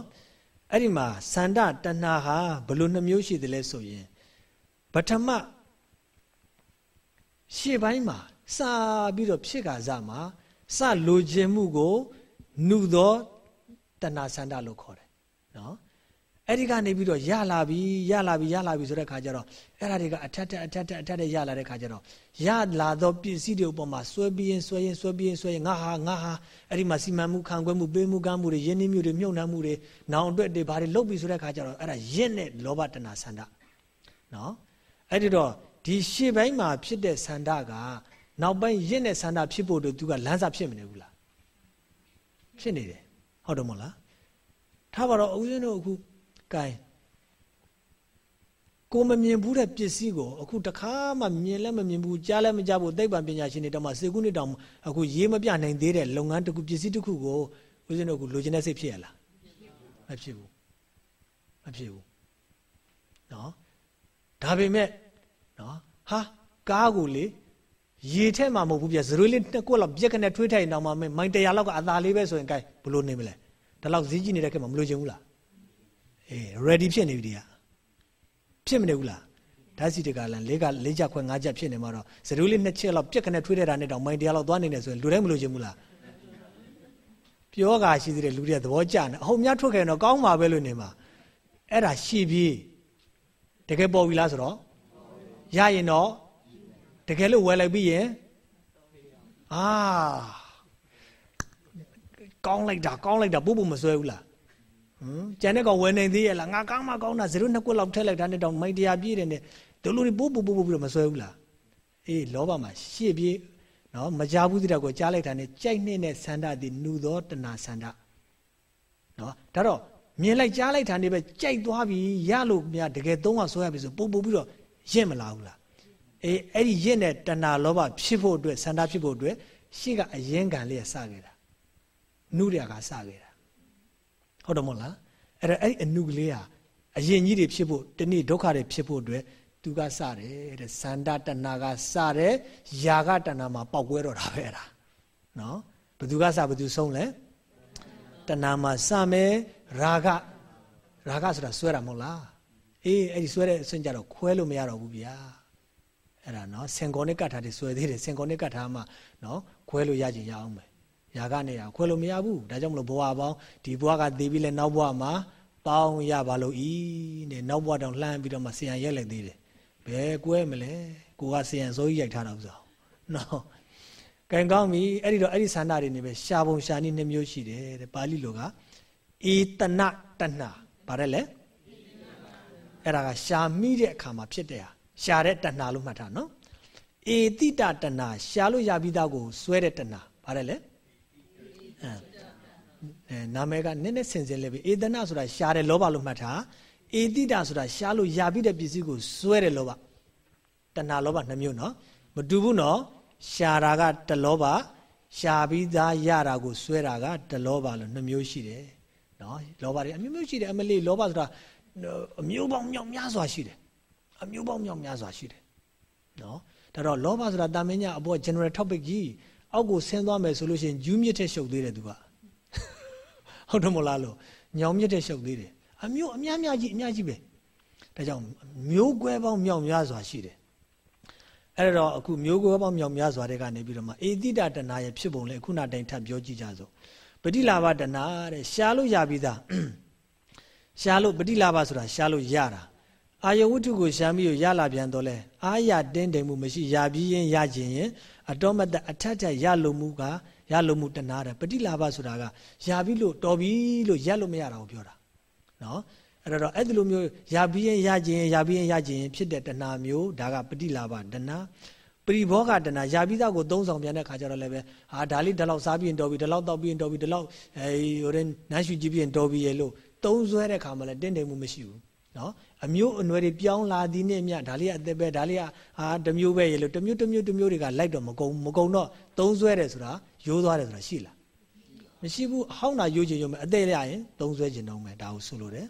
အဲ့ဒီမှာစန္ဒတဏှာဟာဘလို့2မျိုးရှိတယ်လဲဆိုရင်ပထမရှေ့ပိုင်းမှာစပြီးတော့ဖြစ်ကစားမှာစလိုခြင်းမှုကိုနှုသောတဏှာစန္ဒလို့ခေါ်တယ်နော် အဲ့ဒီကနေပြီးတော့ရလာပြီရလာပြီရလာပြီဆိုတဲ့ခါကျတော့အဲ့ဒါတွေကအထက်တက်အထက်တက်အထက်တက်ရလာတဲ့ခါကျတော့ရလာသောပစ္စည်းတွေအပေါ်မှာဆွဲပြီးရင်ဆွဲရင်ဆွဲပြီးရင်ဆွဲရင်ငါဟာငါဟာအဲ့ဒီမှာစီမံမှုခံခွဲမှုပေးမှုကမ်းမှုတွေယင်းနှမှုတွေမြုပ်နှံမှုတွေနောင်အတွက်တွေဘာတွေလုပ်ပြီဆိုတဲ့ခါကျတော့အဲ့ဒါရင့်တဲ့လောဘတဏဆန္ဒနော်အဲ့ဒီတော့ဒီရှေ့ပိုင်းမှာဖြစ်တဲ့ဆန္ဒကနောက်ပိုင်းရင့်တဲ့ဆန္ဒဖြစ်ဖို့တို့သူကလမ်းစာဖြစ်မနေဘူးလားဖြစ်နေတယ်ဟုတ်တယ်မဟုတ်လားထားပါတော့ဦးဇင်းတို့အခု ကဲကိုမမြင်ဘူးတဲ့ပစ္စည်းကိုအခုတခါမှမြင်လည်းမမြင်ဘူးကြားလည်းမကြားဘူးသိပ္ပံပညာရှင်တွေတောင်မှစေကုနှစ်တောင်အခုရေးမပြနိုင်သေးတဲ့လုပ်ငန်းတစ်ခုပစ္စည်းတစ်ခုကိုဦးဇင်းတို့ကလိုချင်တဲ့စိတ်ဖြစ်ရလားမဖြစ်ဘူးမဖြစ်ဘူးနော်ဒါပေမဲ့နော်ဟာကားကိုလေရေထဲမှာမဟုတ်ဘူးပြဇရွေးလေးနှစ်ကွက်လောက်ပြက်ကနေထွေးထိုင်တောင်မှမိုင်တရာလောက်ကအသာလေးပဲဆိုရင် gain ဘလို့နေမလဲဒါလောက်ဈေးကြီးနေတဲ့ခေတ်မှာမလိုချင်ဘူးလား အေး ready ဖြစ်နေပြီဒီကဖြစ်မနေဘူးလားဓာတ်စီတကလန်လေးကလေးချက်ခွဲငါးချက်ဖြစ်နေမှာတော့ဇရူးလေးနှစ်ချက်လောက်ပြက်ခနဲ့ထွေးတဲ့တာနဲ့တောင်မိုင်တရားလောက်သွားနေနေဆိုရင်လူတိုင်းမလို့ချင်ဘူးလားပြောကာရှိသေးတယ်လူတွေကသဘောကျနေအဟုတ်များထွက်ခဲ့တော့ကောင်းပါပဲလို့နေမှာအဲ့ဒါရှိပြီးတကယ်ပေါ်ပြီလားဆိုတော့ရရင်တော့တကယ်လို့ဝယ်လိုက်ပြီးရင်အာကောင်းလိုက်တာကောင်းလိုက်တာပို့ဖို့မစွဲဘူးလား ဟမ်ကျန်တဲ့ကောင်ဝယ်နေသေးရဲ့လားငါကောင်းမှကောင်းတာ0နှစ်ကွက်လောက်ထည့်လိုက်တာနဲ့တောင်မိုက်တရားပြည့်တယ်နဲ့တို့လူတွေပို့ပို့ပို့ပို့ပြီးတော့မဆွဲဘူးလားအေးလောဘမှာရှေ့ပြေးနော်မကြဘူးတဲ့ကိုကြားလိုက်တာနဲ့ကြိုက်နေတဲ့ဆန္ဒသည်နုသောတဏဆန္ဒနော်ဒါတော့မြင်လိုက်ကြားလိုက်တာနေပဲကြိုက်သွားပြီရလို့မြတကယ်သုံးအောင်ဆွဲရပြီဆိုပို့ပို့ပြီးတော့ရင့်မလာဘူးလားအေးအဲ့ဒီရင့်တဲ့တဏလောဘဖြစ်ဖို့အတွက်ဆန္ဒဖြစ်ဖို့အတွက်ရှေ့ကအရင်ကံလေးစခဲ့တာနုရကစခဲ့တာ ဟုတ်တယ်မဟုတ်လားအဲ့ဒါအဲ့ဒီအနုကလေးဟာအရင်ကြီးတွေဖြစ်ဖို့တနေ့ဒုက္ခတွေဖြစ်ဖို့အတွက်သူကစတယ်တဲ့ဇန္ဒတဏကစတယ်ယာကတဏမှာပေါက်ကွဲတော့တာပဲအဲ့ဒါနော်ဘသူကစဘသူဆုံးလဲတဏမှာစမယ်ရာဂရာဂဆိုတာဆွဲတာမဟုတ်လားအေးအဲ့ဒီဆွဲတဲ့အဆင့်ကြတော့ခွဲလို့မရတော့ဘူးဗျာအဲ့ဒါနော်စင်ကောနဲ့ကတ်ထားတယ်ဆွဲသေးတယ်စင်ကောနဲ့ကတ်ထားမှနော်ခွဲလို့ရချင်ရအောင်မ ယ်ຢာကနေရခွဲလို့မရဘူးဒါကြောင့်မလို့ဘဝပေါင်းဒီဘဝကသေပြီးလဲနောက်ဘဝမှာပေါင်းရပါလို့ဤနဲ့နောက်ဘဝတောင်လှမ်းပြီးတော့မှဆရာရက်လိုက်သေးတယ်ဘယ်ကွဲမလဲကိုကဆရာစိုးကြီးရိုက်ထားတာဥစ္စာနော်ကံကောင်းပြီအဲ့ဒီတော့အဲ့ဒီဆန္ဒတွေနေပဲရှားပုံရှားနည်းနှမျိုးရှိတယ်တဲ့ပါဠိလိုကဧတနတဏဗါတယ်လေအဲ့ဒါကရှာမိတဲ့အခါမှာဖြစ်တဲ့ဟာရှာတဲ့တဏလို့မှတ်ထားနော်ဧတိတတဏရှာလို့ရပြီးသားကိုစွဲတဲ့တဏဗါတယ်လေ အဲနာမည်ကနည်းနည်းဆင်စင်လေးပဲဧတနဆိုတာရှားတယ်လောဘလို့မှတ်ထားဧတိတဆိုတာရှားလို့ရပြီးတဲ့ပစ္စည်းကိုစွဲတယ်လောဘတဏလောဘနှမျိုးနော်မတူဘူးနော်ရှာတာကတလောဘရှာပြီးသားရတာကိုစွဲတာကတလောဘလို့နှမျိုးရှိတယ်နော်လောဘတွေအမျိုးမျိုးရှိတယ်အမလေးလောဘဆိုတာအမျိုးပေါင်းမြောက်များစွာရှိတယ်အမျိုးပေါင်းမြောက်များစွာရှိတယ်နော်ဒါတော့လောဘဆိုတာတာမင်းညာအပေါ် general topic ကြီး အောက်ကိုဆင်းသွားမယ်ဆိုလို့ရှိရင်ဂျူးမြစ်ထက်ရှုပ်သေးတယ်သူကဟုတ်တယ်မလားလို့ညောင်မြစ်ထက်ရှုပ်သေးတယ်အမျိုးအများများကြီးအများကြီးပဲဒါကြောင့်မျိုးကွဲပေါင်းမြောက်များစွာရှိတယ်အဲ့တော့အခုမျိုးကွဲပေါင်းမြောက်များစွာတွေကနေပြီးတော့မှအေတိတတနာရဲ့ဖြစ်ပုံလေခုနတိုင်ထပ်ပြောကြည့်ကြစို့ပฏิလာဘတနာတဲ့ရှားလို့ရပြီးသားရှားလို့ပฏิလာဘဆိုတာရှားလို့ရတာအာယဝတ္ထုကိုရှားပြီးရလာပြန်တော့လဲအာရတင်းတိမ်မှုမရှိရပြီးရင်ရခြင်းရင် အတော်မတအထက်ထက်ရလို့မှုကရလို့မှုတနာတယ်ပฏิလာဘဆိုတာကရပြီးလို့တော်ပြီလို့ရက်လို့မရတာကိုပြောတာနော်အဲ့တော့အဲ့ဒီလိုမျိုးရပြီးရင်ရခြင်းရပြီးရင်ရခြင်းဖြစ်တဲ့တဏမျိုးဒါကပฏิလာဘတဏပရိဘောဂတဏရပြီးသားကိုသုံးဆောင်ပြန်တဲ့ခါကျတော့လည်းပဲဟာဒါလေးဒီလောက်စားပြီးရင်တော်ပြီဒီလောက်တောက်ပြီးရင်တော်ပြီဒီလောက်အဲဟိုတဲ့နန်းရှူကြည့်ပြီးရင်တော်ပြီရေလို့သုံးဆွဲတဲ့ခါမှလည်းတင့်တယ်မှုမရှိဘူးနော် အမျိုးအနွယ်တွေပြောင်းလာသည်နဲ့မြဒါလေးကအသက်ပဲဒါလေးကဟာတမျိုးပဲရေလို့တမျိုးတမျိုးတမျိုးတွေကလိုက်တော့မကုံမကုံတော့သုံးဆွဲတယ်ဆိုတာရိုးသွားတယ်ဆိုတာရှိလားမရှိဘူးအဟောင်းတာရိုးချင်ရိုးမယ်အသက်ရရင်သုံးဆွဲခြင်းတော့မယ်ဒါကိုဆိုလိုတယ်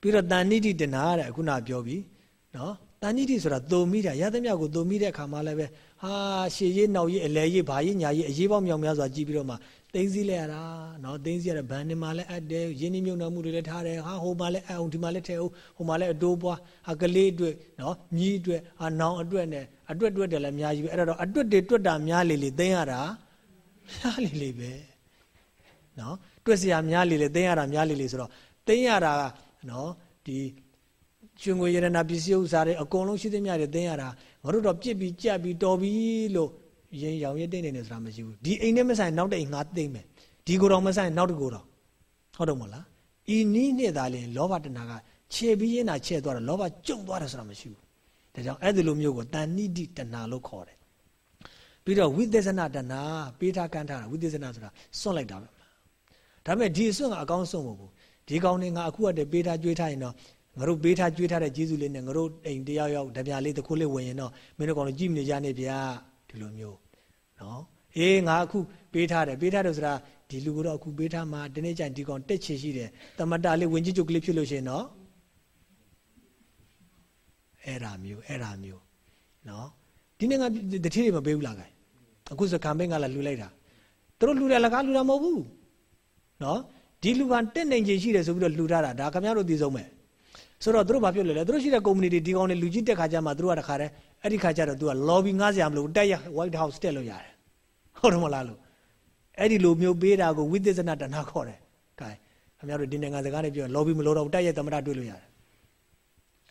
ပြီးတော့တန်နိတိတနာတဲ့ခုနပြောပြီးနော်တန်နိတိဆိုတာတုံမိတာရသမျှကိုတုံမိတဲ့အခါမှလည်းပဲဟာရှေးရေးနောက်ရေးအလဲရေးဘာရေးညာရေးအရေးပေါင်းမြောင်များစွာကြည့်ပြီးတော့မှ သိသိလဲရတာနော်သိသိရတဲ့ဘန်နေမှာလည်းအပ်တယ်ရင်းနှီးမြုံနှံမှုတွေလည်းထားတယ်ဟာဟိုမှာလည်းအအောင်ဒီမှာလည်းထဲအောင်ဟိုမှာလည်းအတိုးပွားဟာကလေးအတွက်နော်မြီးအတွက်ဟာနောင်အတွက်နဲ့အတွက်တွက်တယ်လည်းအများကြီးပဲအဲ့တော့အတွက်တွေတွက်တာများလေလေသိရတာများလေလေပဲနော်တွက်စရာများလေလေသိရတာများလေလေဆိုတော့သိရတာနော်ဒီကျွငွေရတနာပစ္စည်းဥစ္စာတွေအကုန်လုံးရှိသမျှတွေသိရတာငါတို့တော့ပြစ်ပြီးကြက်ပြီးတော်ပြီလို့ ရင်ရောင်ရတိတ်နေတယ်ဆိုတာမရှိဘူးဒီအိမ်နဲ့မဆိုင်နောက်တဲ့အိမ်ငါသိမ့်မယ်ဒီကိုယ်တော်မဆိုင်နောက်တကိုယ်တော်ဟုတ်တော့မလားဤနီးနဲ့သာလင်လောဘတဏကခြေပြီးရင်သာခြေသွားတယ်လောဘကျုံသွားတယ်ဆိုတာမရှိဘူးဒါကြောင့်အဲ့ဒီလိုမျိုးကိုတန်နိတိတဏလို့ခေါ်တယ်ပြီးတော့ဝိသေသနာတဏပေးထားကမ်းထားတာဝိသေသနာဆိုတာစွန့်လိုက်တာပဲဒါပေမဲ့ဒီအစွန့်ကအကောင်းဆုံးမဟုတ်ဘူးဒီကောင်းနေငါအခုကတည်းပေးထားကြွေးထားရင်တော့ငါတို့ပေးထားကြွေးထားတဲ့ကျေးဇူးလေးနဲ့ငါတို့အိမ်တယောက်ယောက်ဓမြလေးတစ်ခုလေးဝင်ရင်တော့မင်းတို့ကောင်ကြည့်မနေကြနဲ့ဗျာ ဒီလိုမျိုးနော်အေးငါအခုပေးထားတယ်ပေးထားတယ်ဆိုတာဒီလူကတော့အခုပေးထားမှာဒီနေ့ကျရင်ဒီကောင်တက်ချေရှိတယ်တမတာလေးဝင်ကြည့်ကြုတ်ကလေးဖြစ်လို့ရှိရင်နော်အဲ့ဒါမျိုးအဲ့ဒါမျိုးနော်ဒီနေ့ငါတတိတွေမပေးဘူးလားခိုင်အခုစကံဘင်းကလည်းလှူလိုက်တာသူတို့လှူတယ်လကားလှူတာမဟုတ်ဘူးနော်ဒီလူကတက်နိုင်ချေရှိတယ်ဆိုပြီးတော့လှူထားတာဒါခင်ဗျားတို့သိဆုံးမယ်ဆိုတော့သူတို့ဘာပြောလဲလဲသူတို့ရှိတဲ့ကုမ္ပဏီတွေဒီကောင်တွေလူကြီးတက်ခါကြမှာသူတို့ကတခါတည်း အဲ့ဒီခါကျတော့သူက lobby ငားစရာမလိုတက်ရ White House တက်လို့ရတယ်ဟုတ်တယ်မလားလို့အဲ့ဒီလိုမျိုးပေးတာကိုဝိသေသနာတဏခေါ်တယ်ကဲခင်ဗျားတို့ဒီနိုင်ငံစကားနဲ့ပြော lobby မလိုတော့တက်ရသမထတွေ့လို့ရတယ်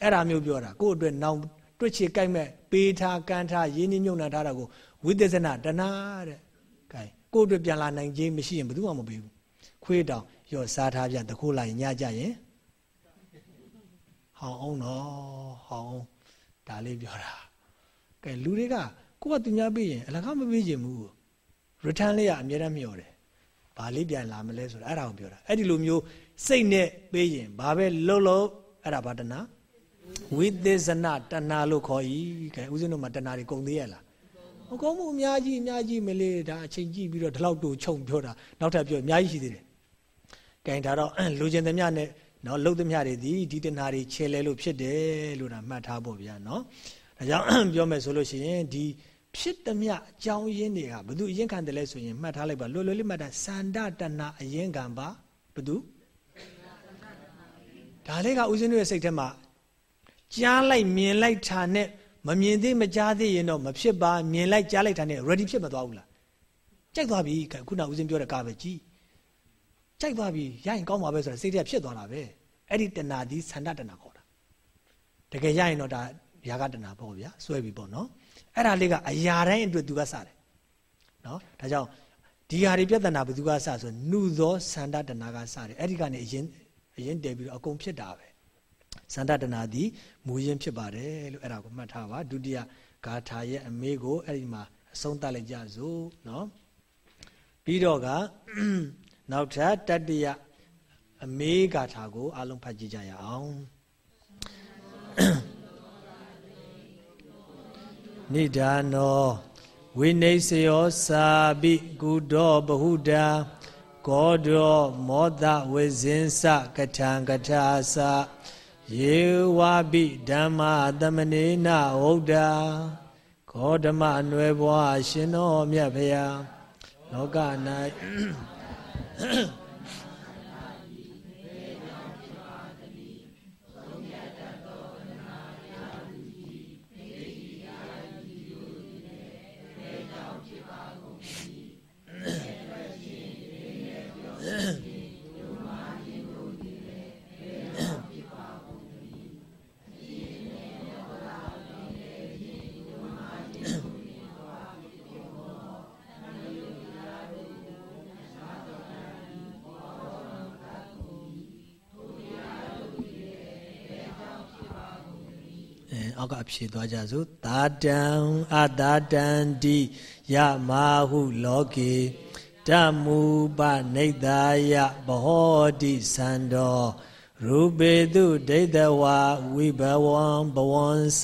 အဲ့ဒါမျိုးပြောတာကိုယ့်အတွက်နောင်တွစ်ချေကြိုက်မဲ့ပေးထားကမ်းထားရင်းနှီးမြုပ်နှံထားတာကိုဝိသေသနာတဏတဲ့ကဲကိုယ့်အတွက်ပြန်လာနိုင်ခြင်းမရှိရင်ဘယ်သူမှမပေးဘူးခွေးတောင်ရော့စားထားပြတခိုးလိုက်ညကြရင်ဟောင်းအောင်တော့ဟောင်းဒါလေးပြောတာ ကဲလူတွေကကိုကသူများပေးရင်အလကားမပေးခြင်းဘူး return လေးကအများတမ်းမျှော်တယ်ဘာလေးပြန်လာမလဲဆိုတာအဲ့ဒါကိုပြောတာအဲ့ဒီလိုမျိုးစိတ်နဲ့ပေးရင်ဘာပဲလှုပ်လို့အဲ့ဒါဘာတနာဝိသေဇနတဏလို့ခေါ်ဤကဲဦးဇင်းတို့မှာတဏတွေကုန်သေးရလားမကုန်ဘူးအများကြီးအများကြီးမလေးဒါအချိန်ကြည့်ပြီးတော့ဒီလောက်တူခြုံပြောတာနောက်ထပ်ပြောအများကြီးရှိသေးတယ်ကဲဒါတော့လူကျင်သမျှနဲ့နော်လှုပ်သမျှတွေဒီဒီတဏှာတွေခြေလဲလို့ဖြစ်တယ်လို့ဒါမှတ်ထားဖို့ဗျာနော် ဒါကြောင့်ပြောမယ်ဆိုလို့ရှိရင်ဒီဖြစ်သမျှအကြောင်းရင်းတွေကဘသူအရင်ခံတယ်လဲဆိုရင်မှတ်ထားလိုက်ပါလွယ်လွယ်လေးမှတ်တာစန္ဒတဏှာအရင်ခံပါဘသူဒဒါလေးကဦးဇင်းတို့ရဲ့စိတ်ထဲမှာကြားလိုက်မြင်လိုက်တာနဲ့မမြင်သေးမကြားသေးရင်တော့မဖြစ်ပါမြင်လိုက်ကြားလိုက်တာနဲ့ ready ဖြစ်မသွားဘူးလားကြိုက်သွားပြီခုနဦးဇင်းပြောတဲ့ကားပဲကြည်ကြိုက်သွားပြီရရင်ကောင်းပါပဲဆိုတော့စိတ်ထဲဖြစ်သွားတာပဲအဲ့ဒီတဏှာဒီဆန္ဒတဏှာခေါ်တာတကယ်ရရင်တော့ဒါ ຢာကတဏှာပေါ့ဗျာစွဲပြီပေါ့နော်အဲ့ဒါလေးကအရာတိုင်းအတွက်သူကစတယ်နော်ဒါကြောင့်ဒီဟာတွေပြဿနာဘယ်သူကစဆိုနှုသောဆန္ဒတဏှာကစတယ်အဲ့ဒီကနေအရင်အရင်တည်ပြီးတော့အကုန်ဖြစ်တာပဲစန္ဒတနာသည်မူရင်းဖြစ်ပါတယ်လို့အဲ့ဒါကိုမှတ်ထားပါဒုတိယဂါထာရဲ့အမေကိုအဲ့ဒီမှာအဆုံးသတ်လိုက်ကြစို့နော်ပြီးတော့ကနောက်ထပ်တတိယအမေဂါထာကိုအလုံးဖတ်ကြည့်ကြရအောင် နိဒာနောဝိနေစယောစာပိကုဒောဘဟုတာကောဒောမောဒဝေဇင်းစကထံကထာစာယေဝပိဓမ္မသမနေနဟုတ်တာခောဓမ္မအနွယ်ဘွားရှင်တော်မြတ်ဖရာလောက၌ အောက်ကအဖြေသွားကြစို့သာတံအတာတံတိယမာဟုလောကေဓမူပနိဒာယဘဟောတိသန္တောရူပေတုဒိဋ္ဌဝါဝိဘဝံဘဝံစ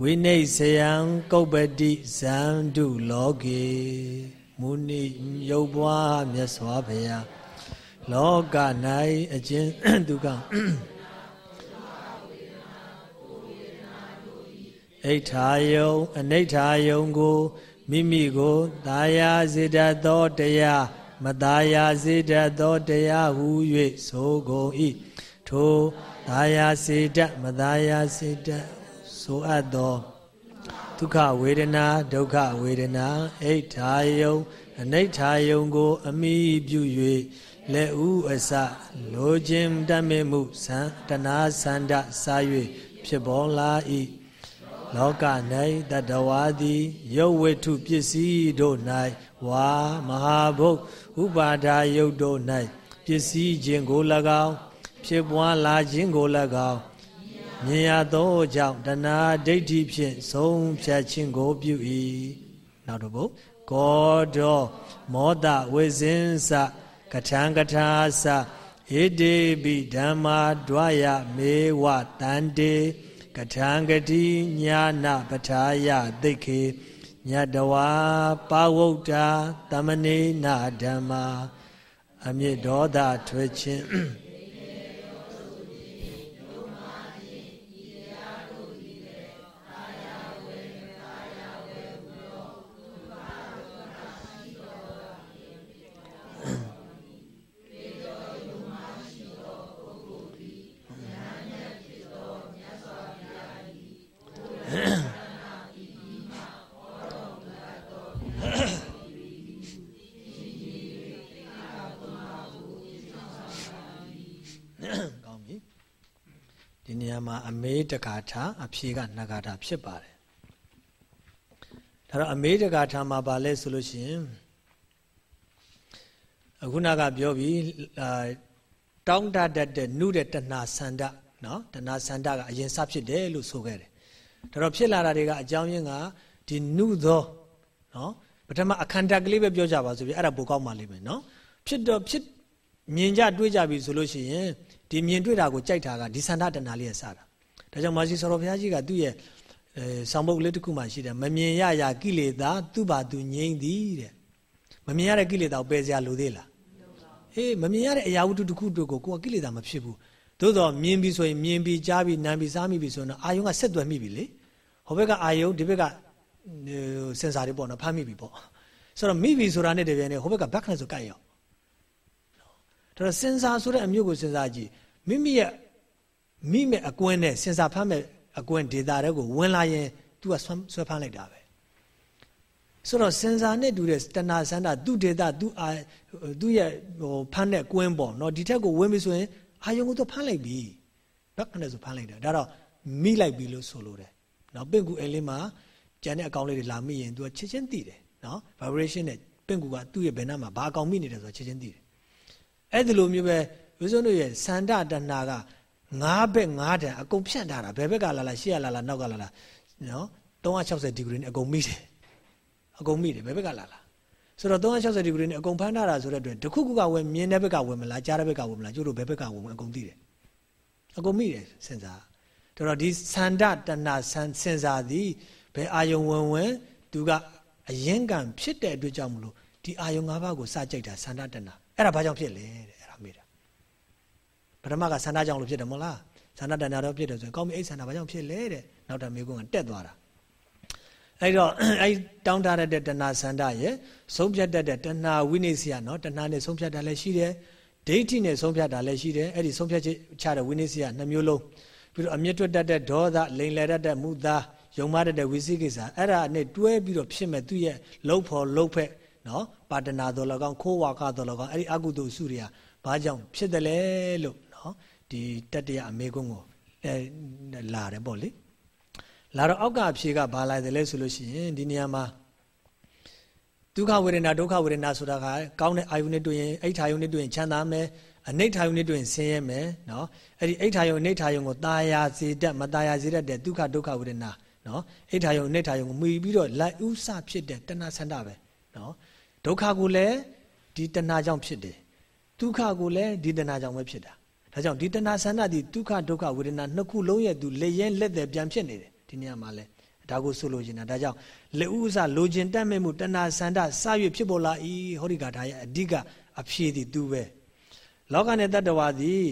ဝိနိစ္စယံကုပ္ပတိဇန္တုလောကေမုနိယုတ်ဘွားမြတ်စွာဘုရားလောက၌အကျဉ်ဒုက္ခ အိဋ္ဌာယုံအနိဋ္ဌာယုံကိုမိမိကိုသာယာစေတတ်သောတရားမသာယာစေတတ်သောတရားဟု၍ဆိုကုန်၏ထိုသာယာစေတတ်မသာယာစေတတ်ဆိုအပ်သောဒုက္ခဝေဒနာဒုက္ခဝေဒနာအိဋ္ဌာယုံအနိဋ္ဌာယုံကို အမိပြု၍လက်ဥအစလိုခြင်းတတ်မြမှုသံတနာသန္တစာ၍ဖြစ်ပေါ်လာ၏ လောက၌တတဝါသည်ရုပ်ဝိထုပစ္စည်းတို့၌ဝါမဟာဘုတ်ဥပါဒာယုတ်တို့၌ပစ္စည်းခြင်းကို၎င်းဖြစ်ပွားလာခြင်းကို၎င်းမြင်ရသောကြောင့်တဏှာဒိဋ္ဌိဖြင့်ဆုံးဖြတ်ခြင်းကိုပြု၏နောက်တစ်ပုဒ်ကောဒောမောတဝိဇင်းစကထံကထာစဣတိပိဓမ္မာဒွာယမေဝတန္တေ ကထံဂတိညာနာပထာယသိခေညတဝါပါဝုဒ္ဓတမနေနာဓမ္မာအမြင့်ဒေါသထွေခြင်း မှာအမေးတကာထာအဖြေကနဂါထာဖြစ်ပါတယ်ဒါတော့အမေးတကာထာမှာပါလဲဆိုလို့ရှိရင်အခုနကပြောပြီးတောင်းတတတ်တဲ့နုတဲ့တဏှာဆန္ဒနော်တဏှာဆန္ဒကအရင်စဖြစ်တယ်လို့ဆိုခဲ့တယ်ဒါတော့ဖြစ်လာတာတွေကအကြောင်းရင်းကဒီနုသောနော်ပထမအခန္ဓာကလေးပဲပြောကြပါဆိုပြီးအဲ့ဒါပိုကောက်မှလိမ့်မယ်နော်ဖြစ်တော့ဖြစ်မြင်ကြတွေးကြပြီဆိုလို့ရှိရင် ဒီမြင်တွေ့တာကိုကြိုက်တာကဒီသန္တာတဏှာလေးရစတာဒါကြောင့်မာစီဆော်တော်ဘုရားကြီးကသူ့ရဲ့အဲဆောင်းပုတ်လေးတစ်ခုမှရှိတယ်မမြင်ရရကိလေသာသူ့ဘာသူငြိမ့်သည်တဲ့မမြင်ရတဲ့ကိလေသာကိုပယ်စရာလိုသေးလားဟေးမမြင်ရတဲ့အရာဝတ္ထုတစ်ခုတို့ကိုကိုယ်ကကိလေသာမဖြစ်ဘူးသို့တော့မြင်ပြီဆိုရင်မြင်ပြီကြားပြီနားပြီစားမိပြီဆိုရင်အာယုံကဆက်သွယ်မိပြီလေဟိုဘက်ကအာယုံဒီဘက်ကစင်ဆာတွေပေါ့နော်ဖမ်းမိပြီပေါ့ဆိုတော့မိပြီဆိုတာနဲ့တပြိုင်နက်ဟိုဘက်ကဘက်ခနဲ့ဆိုကတ်ရောက် ဒါတော့စင်ဆာဆိုတဲ့အမျိုးကိုစဉ်းစားကြည့်မိမိရဲ့မိမဲ့အကွင်းနဲ့စင်စာဖမ်းမဲ့အကွင်းဒေတာတွေကိုဝင်လာရင် तू ကဆွဲဖမ်းလိုက်တာပဲဆိုတော့စင်စာနဲ့တူတဲ့တဏှာစန္ဒသူဒေတာသူအာသူရဲ့ဟိုဖမ်းတဲ့ကွင်းပေါ့နော်ဒီထက်ကိုဝင်ပြီဆိုရင်အာယုံကိုသူဖမ်းလိုက်ပြီနော်ခဏဆိုဖမ်းလိုက်တယ်ဒါတော့မိလိုက်ပြီလို့ဆိုလိုတယ်နော်ပင့်ကူအိမ်လေးမှာကျန်တဲ့အကောင်လေးတွေလာမိရင် तू ကချက်ချင်းသိတယ်နော် vibration နဲ့ပင့်ကူကသူ့ရဲ့ဘယ်နှမှာဘာအကောင်မိနေတယ်ဆိုတာချက်ချင်းသိတယ် အဲ့ဒီလိုမျိုးပဲဝိဇ္ဇုတို့ရဲ့စန္ဒတဏှာကငါးဘက်ငါးတန်အကုန်ဖြန့်ထားတာဘယ်ဘက်ကလာလာရှေ့ကလာလာနောက်ကလာလာနော်360ဒီဂရီနဲ့အကုန်မိတယ်အကုန်မိတယ်ဘယ်ဘက်ကလာလာဆိုတော့360ဒီဂရီနဲ့အကုန်ဖမ်းထားတာဆိုတဲ့အတွက်တခုခုကဝင်မြင်တဲ့ဘက်ကဝင်မလားကြားတဲ့ဘက်ကဝင်မလားကျို့တို့ဘယ်ဘက်ကဝင်အကုန်သိတယ်အကုန်မိတယ်စင်စားတော်တော့ဒီစန္ဒတဏစင်စင်စားသည်ဘယ်အာယုံဝင်ဝင်သူကအရင်ကံဖြစ်တဲ့အတွက်ကြောင့်မလို့ဒီအာယုံ၅ပါးကိုစကြိုက်တာစန္ဒတဏ အဲ့ဒါဘာကြောင့်ဖြစ်လဲတဲ့အဲ့ဒါမေးတာပထမကစန္ဒကြောင့်လို့ဖြစ်တယ်မဟုတ်လားစန္ဒတဏတော့ဖြစ်တယ်ဆိုရင်ကောင်းပြီအဲ့စန္ဒဘာကြောင့်ဖြစ်လဲတဲ့နောက်တမေးကွန်းကတက်သွားတာအဲ့တော့အဲ့တောင်းတရတဲ့တဏှာစန္ဒရဲ့ဆုံးဖြတ်တတ်တဲ့တဏှာဝိနည်းစီယနော်တဏှာနဲ့ဆုံးဖြတ်တာလည်းရှိတယ်ဒိဋ္ဌိနဲ့ဆုံးဖြတ်တာလည်းရှိတယ်အဲ့ဒီဆုံးဖြတ်ချတဲ့ဝိနည်းစီယနှမျိုးလုံးပြီးတော့အမြင့်တွတ်တတ်တဲ့ဒေါသလိန်လည်တတ်တဲ့မုသားယုံမတတ်တဲ့ဝိသိကိစ္စအဲ့ဒါနဲ့တွဲပြီးတော့ဖြစ်မဲ့သူ့ရဲ့လှုပ်ဖို့လှုပ်ဖက် နော်ပါတနာတော်၎င်းခိုးဝါကတော်၎င်းအဲ့ဒီအကုသိုလ်စုတွေကဘာကြောင့်ဖြစ်တယ်လဲလို့နော်ဒီတတ္တရအမေကုန်းကိုအဲလာတယ်ပေါ့လေလာတော့အောက်ကအဖြေကဘာလိုက်တယ်လဲဆိုလို့ရှိရင်ဒီနေရာမှာဒုက္ခဝေဒနာဒုက္ခဝေဒနာဆိုတာကကောင်းတဲ့အာယုန်နဲ့တွေ့ရင်အိဋ္ဌာယုန်နဲ့တွေ့ရင်ချမ်းသာမယ်အနိဋ္ဌာယုန်နဲ့တွေ့ရင်ဆင်းရဲမယ်နော်အဲ့ဒီအိဋ္ဌာယုန်အနိဋ္ဌာယုန်ကိုตาယာစေတတ်မตาယာစေတတ်တဲ့ဒုက္ခဒုက္ခဝေဒနာနော်အိဋ္ဌာယုန်အနိဋ္ဌာယုန်ကိုမှီပြီးတော့လိုက်ဥစဖြစ်တဲ့တဏှာဆန္ဒပဲနော် ဒုက္ခကိုလည်းဒီတဏှာကြောင့်ဖြစ်တယ်ဒုက္ခကိုလည်းဒီတဏှာကြောင့်ပဲဖြစ်တာဒါကြောင့်ဒီတဏှာဆန္ဒဒီဒုက္ခဒုက္ခဝေဒနာနှစ်ခုလုံးရဲ့သူလက်ရဲလက်တယ်ပြန်ဖြစ်နေတယ်ဒီနေရာမှာလဲဒါကိုဆိုလိုချင်တာဒါကြောင့်လက်ဥစလိုချင်တတ်မဲ့မှုတဏှာဆန္ဒစရွဖြစ်ပေါ်လာ၏ဟောဒီကဒါရဲ့အဓိကအဖြေဒီသူပဲလောကနဲ့တတ္တဝါသည်